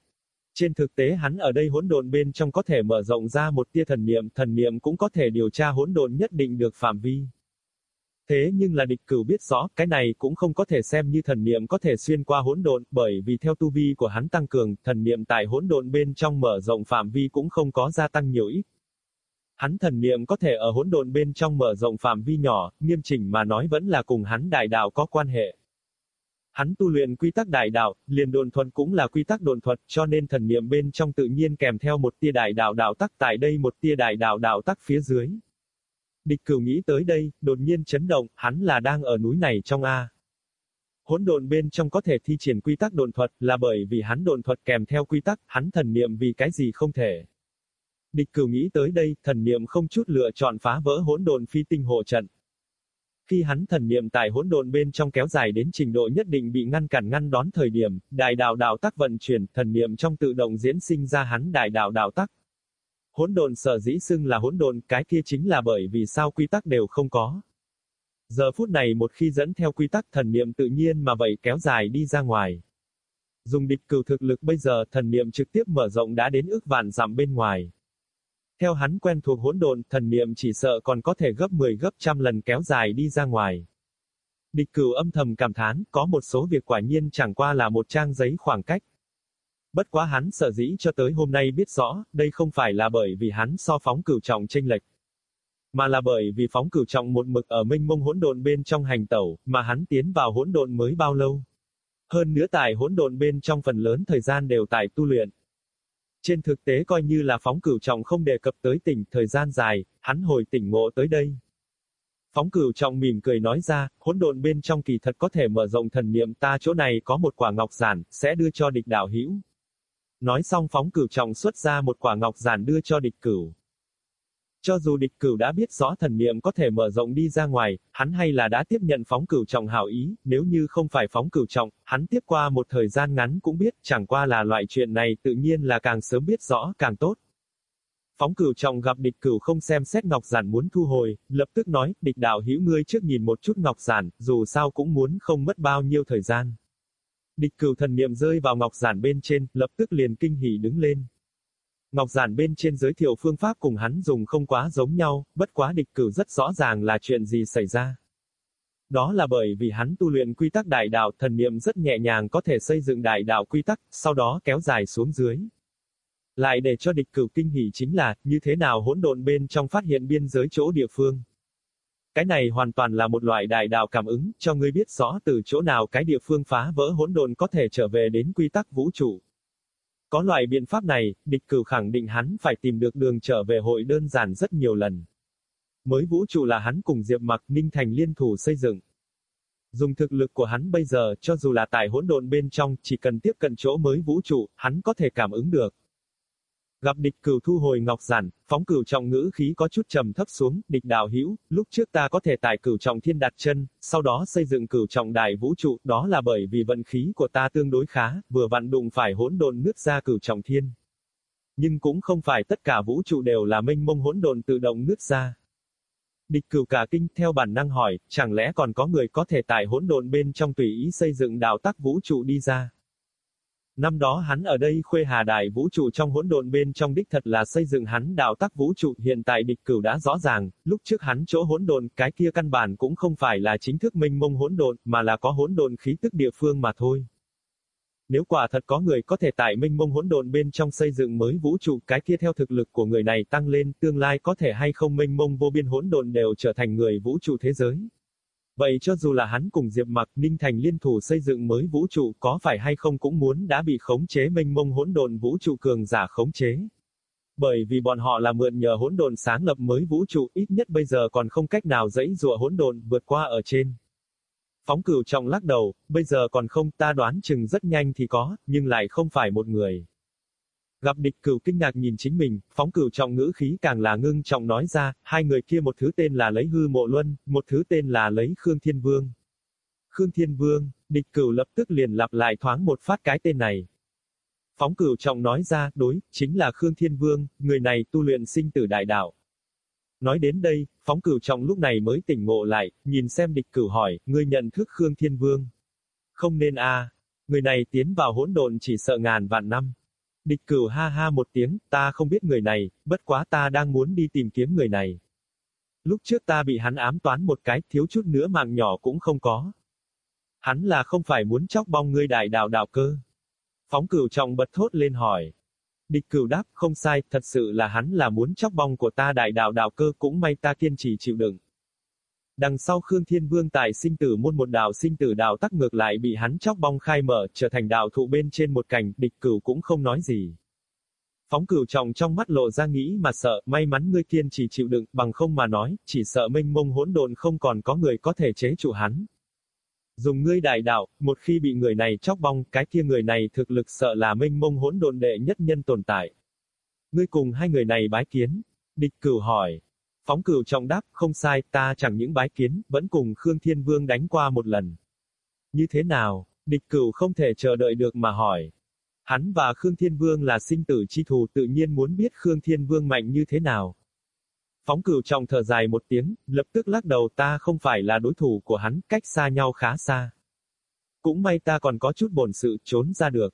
Trên thực tế hắn ở đây hỗn độn bên trong có thể mở rộng ra một tia thần niệm, thần niệm cũng có thể điều tra hỗn độn nhất định được phạm vi. Thế nhưng là địch cửu biết rõ, cái này cũng không có thể xem như thần niệm có thể xuyên qua hỗn độn, bởi vì theo tu vi của hắn tăng cường, thần niệm tại hỗn độn bên trong mở rộng phạm vi cũng không có gia tăng nhiều ít. Hắn thần niệm có thể ở hỗn độn bên trong mở rộng phạm vi nhỏ, nghiêm chỉnh mà nói vẫn là cùng hắn đại đạo có quan hệ. Hắn tu luyện quy tắc đại đạo, liền đồn thuật cũng là quy tắc đồn thuật, cho nên thần niệm bên trong tự nhiên kèm theo một tia đại đạo đạo tắc tại đây một tia đại đạo đạo tắc phía dưới. Địch cửu nghĩ tới đây, đột nhiên chấn động, hắn là đang ở núi này trong A. Hỗn độn bên trong có thể thi triển quy tắc độn thuật, là bởi vì hắn độn thuật kèm theo quy tắc, hắn thần niệm vì cái gì không thể. Địch cửu nghĩ tới đây, thần niệm không chút lựa chọn phá vỡ hỗn độn phi tinh hộ trận. Khi hắn thần niệm tại hỗn độn bên trong kéo dài đến trình độ nhất định bị ngăn cản ngăn đón thời điểm, đại đạo đạo tắc vận chuyển, thần niệm trong tự động diễn sinh ra hắn đại đạo đạo tắc. Hỗn độn sở dĩ xưng là hỗn độn, cái kia chính là bởi vì sao quy tắc đều không có. Giờ phút này một khi dẫn theo quy tắc thần niệm tự nhiên mà vậy kéo dài đi ra ngoài. Dùng địch cửu thực lực bây giờ thần niệm trực tiếp mở rộng đã đến ước vạn dặm bên ngoài. Theo hắn quen thuộc hỗn độn, thần niệm chỉ sợ còn có thể gấp 10 gấp trăm lần kéo dài đi ra ngoài. Địch cửu âm thầm cảm thán, có một số việc quả nhiên chẳng qua là một trang giấy khoảng cách. Bất quá hắn sợ dĩ cho tới hôm nay biết rõ, đây không phải là bởi vì hắn so phóng cửu trọng tranh lệch. Mà là bởi vì phóng cửu trọng một mực ở minh mông hỗn độn bên trong hành tẩu, mà hắn tiến vào hỗn độn mới bao lâu. Hơn nữa tại hỗn độn bên trong phần lớn thời gian đều tại tu luyện. Trên thực tế coi như là phóng cửu trọng không đề cập tới tỉnh thời gian dài, hắn hồi tỉnh ngộ tới đây. Phóng cửu trọng mỉm cười nói ra, hỗn độn bên trong kỳ thật có thể mở rộng thần niệm ta chỗ này có một quả ngọc giản, sẽ đưa cho địch đạo hữu. Nói xong phóng cửu trọng xuất ra một quả ngọc giản đưa cho địch cửu. Cho dù địch cửu đã biết rõ thần niệm có thể mở rộng đi ra ngoài, hắn hay là đã tiếp nhận phóng cửu trọng hảo ý, nếu như không phải phóng cửu trọng, hắn tiếp qua một thời gian ngắn cũng biết, chẳng qua là loại chuyện này tự nhiên là càng sớm biết rõ càng tốt. Phóng cửu trọng gặp địch cửu không xem xét ngọc giản muốn thu hồi, lập tức nói, địch đạo hữu ngươi trước nhìn một chút ngọc giản, dù sao cũng muốn không mất bao nhiêu thời gian. Địch cửu thần niệm rơi vào ngọc giản bên trên, lập tức liền kinh hỉ đứng lên. Ngọc giản bên trên giới thiệu phương pháp cùng hắn dùng không quá giống nhau, bất quá địch cửu rất rõ ràng là chuyện gì xảy ra. Đó là bởi vì hắn tu luyện quy tắc đại đạo thần niệm rất nhẹ nhàng có thể xây dựng đại đạo quy tắc, sau đó kéo dài xuống dưới. Lại để cho địch cửu kinh hỉ chính là, như thế nào hỗn độn bên trong phát hiện biên giới chỗ địa phương. Cái này hoàn toàn là một loại đại đạo cảm ứng, cho ngươi biết rõ từ chỗ nào cái địa phương phá vỡ hỗn độn có thể trở về đến quy tắc vũ trụ. Có loại biện pháp này, địch cửu khẳng định hắn phải tìm được đường trở về hội đơn giản rất nhiều lần. Mới vũ trụ là hắn cùng Diệp Mặc Ninh Thành liên thủ xây dựng. Dùng thực lực của hắn bây giờ, cho dù là tại hỗn độn bên trong, chỉ cần tiếp cận chỗ mới vũ trụ, hắn có thể cảm ứng được. Gặp địch cửu thu hồi ngọc giản, phóng cửu trọng ngữ khí có chút trầm thấp xuống, địch đạo hữu, lúc trước ta có thể tải cửu trọng thiên đặt chân, sau đó xây dựng cửu trọng đại vũ trụ, đó là bởi vì vận khí của ta tương đối khá, vừa vặn đụng phải hỗn độn nước ra cửu trọng thiên. Nhưng cũng không phải tất cả vũ trụ đều là mênh mông hỗn độn tự động nước ra. Địch cửu cả kinh theo bản năng hỏi, chẳng lẽ còn có người có thể tải hỗn độn bên trong tùy ý xây dựng đạo tắc vũ trụ đi ra. Năm đó hắn ở đây khuê hà đại vũ trụ trong hỗn độn bên trong đích thật là xây dựng hắn đạo tắc vũ trụ, hiện tại địch cửu đã rõ ràng, lúc trước hắn chỗ hỗn độn, cái kia căn bản cũng không phải là chính thức minh mông hỗn độn, mà là có hỗn độn khí tức địa phương mà thôi. Nếu quả thật có người có thể tại minh mông hỗn độn bên trong xây dựng mới vũ trụ, cái kia theo thực lực của người này tăng lên, tương lai có thể hay không minh mông vô biên hỗn độn đều trở thành người vũ trụ thế giới. Vậy cho dù là hắn cùng Diệp Mặc, Ninh Thành liên thủ xây dựng mới vũ trụ, có phải hay không cũng muốn đã bị khống chế minh mông hỗn độn vũ trụ cường giả khống chế. Bởi vì bọn họ là mượn nhờ hỗn độn sáng lập mới vũ trụ, ít nhất bây giờ còn không cách nào dẫy dụa hỗn độn vượt qua ở trên. Phóng cửu trọng lắc đầu, bây giờ còn không, ta đoán chừng rất nhanh thì có, nhưng lại không phải một người. Gặp địch cửu kinh ngạc nhìn chính mình, phóng cửu trọng ngữ khí càng là ngưng trọng nói ra, hai người kia một thứ tên là lấy hư mộ luân, một thứ tên là lấy Khương Thiên Vương. Khương Thiên Vương, địch cửu lập tức liền lặp lại thoáng một phát cái tên này. Phóng cửu trọng nói ra, đối, chính là Khương Thiên Vương, người này tu luyện sinh tử đại đạo. Nói đến đây, phóng cửu trọng lúc này mới tỉnh ngộ lại, nhìn xem địch cửu hỏi, ngươi nhận thức Khương Thiên Vương. Không nên a, người này tiến vào hỗn độn chỉ sợ ngàn vạn năm. Địch cửu ha ha một tiếng, ta không biết người này, bất quá ta đang muốn đi tìm kiếm người này. Lúc trước ta bị hắn ám toán một cái, thiếu chút nữa mạng nhỏ cũng không có. Hắn là không phải muốn chóc bong ngươi đại đạo đạo cơ. Phóng cửu trọng bật thốt lên hỏi. Địch cửu đáp, không sai, thật sự là hắn là muốn chóc bong của ta đại đạo đạo cơ cũng may ta kiên trì chịu đựng. Đằng sau Khương Thiên Vương tại sinh tử môn một đạo sinh tử đạo tắc ngược lại bị hắn chóc bong khai mở, trở thành đạo thụ bên trên một cảnh, địch cửu cũng không nói gì. Phóng cửu trọng trong mắt lộ ra nghĩ mà sợ, may mắn ngươi kiên chỉ chịu đựng, bằng không mà nói, chỉ sợ minh mông hỗn độn không còn có người có thể chế trụ hắn. Dùng ngươi đại đạo, một khi bị người này chóc bong, cái kia người này thực lực sợ là minh mông hỗn độn đệ nhất nhân tồn tại. Ngươi cùng hai người này bái kiến. Địch cửu hỏi, Phóng cửu trọng đáp, không sai, ta chẳng những bái kiến, vẫn cùng Khương Thiên Vương đánh qua một lần. Như thế nào? Địch cửu không thể chờ đợi được mà hỏi. Hắn và Khương Thiên Vương là sinh tử chi thù tự nhiên muốn biết Khương Thiên Vương mạnh như thế nào. Phóng cửu trọng thở dài một tiếng, lập tức lắc đầu ta không phải là đối thủ của hắn, cách xa nhau khá xa. Cũng may ta còn có chút bổn sự trốn ra được.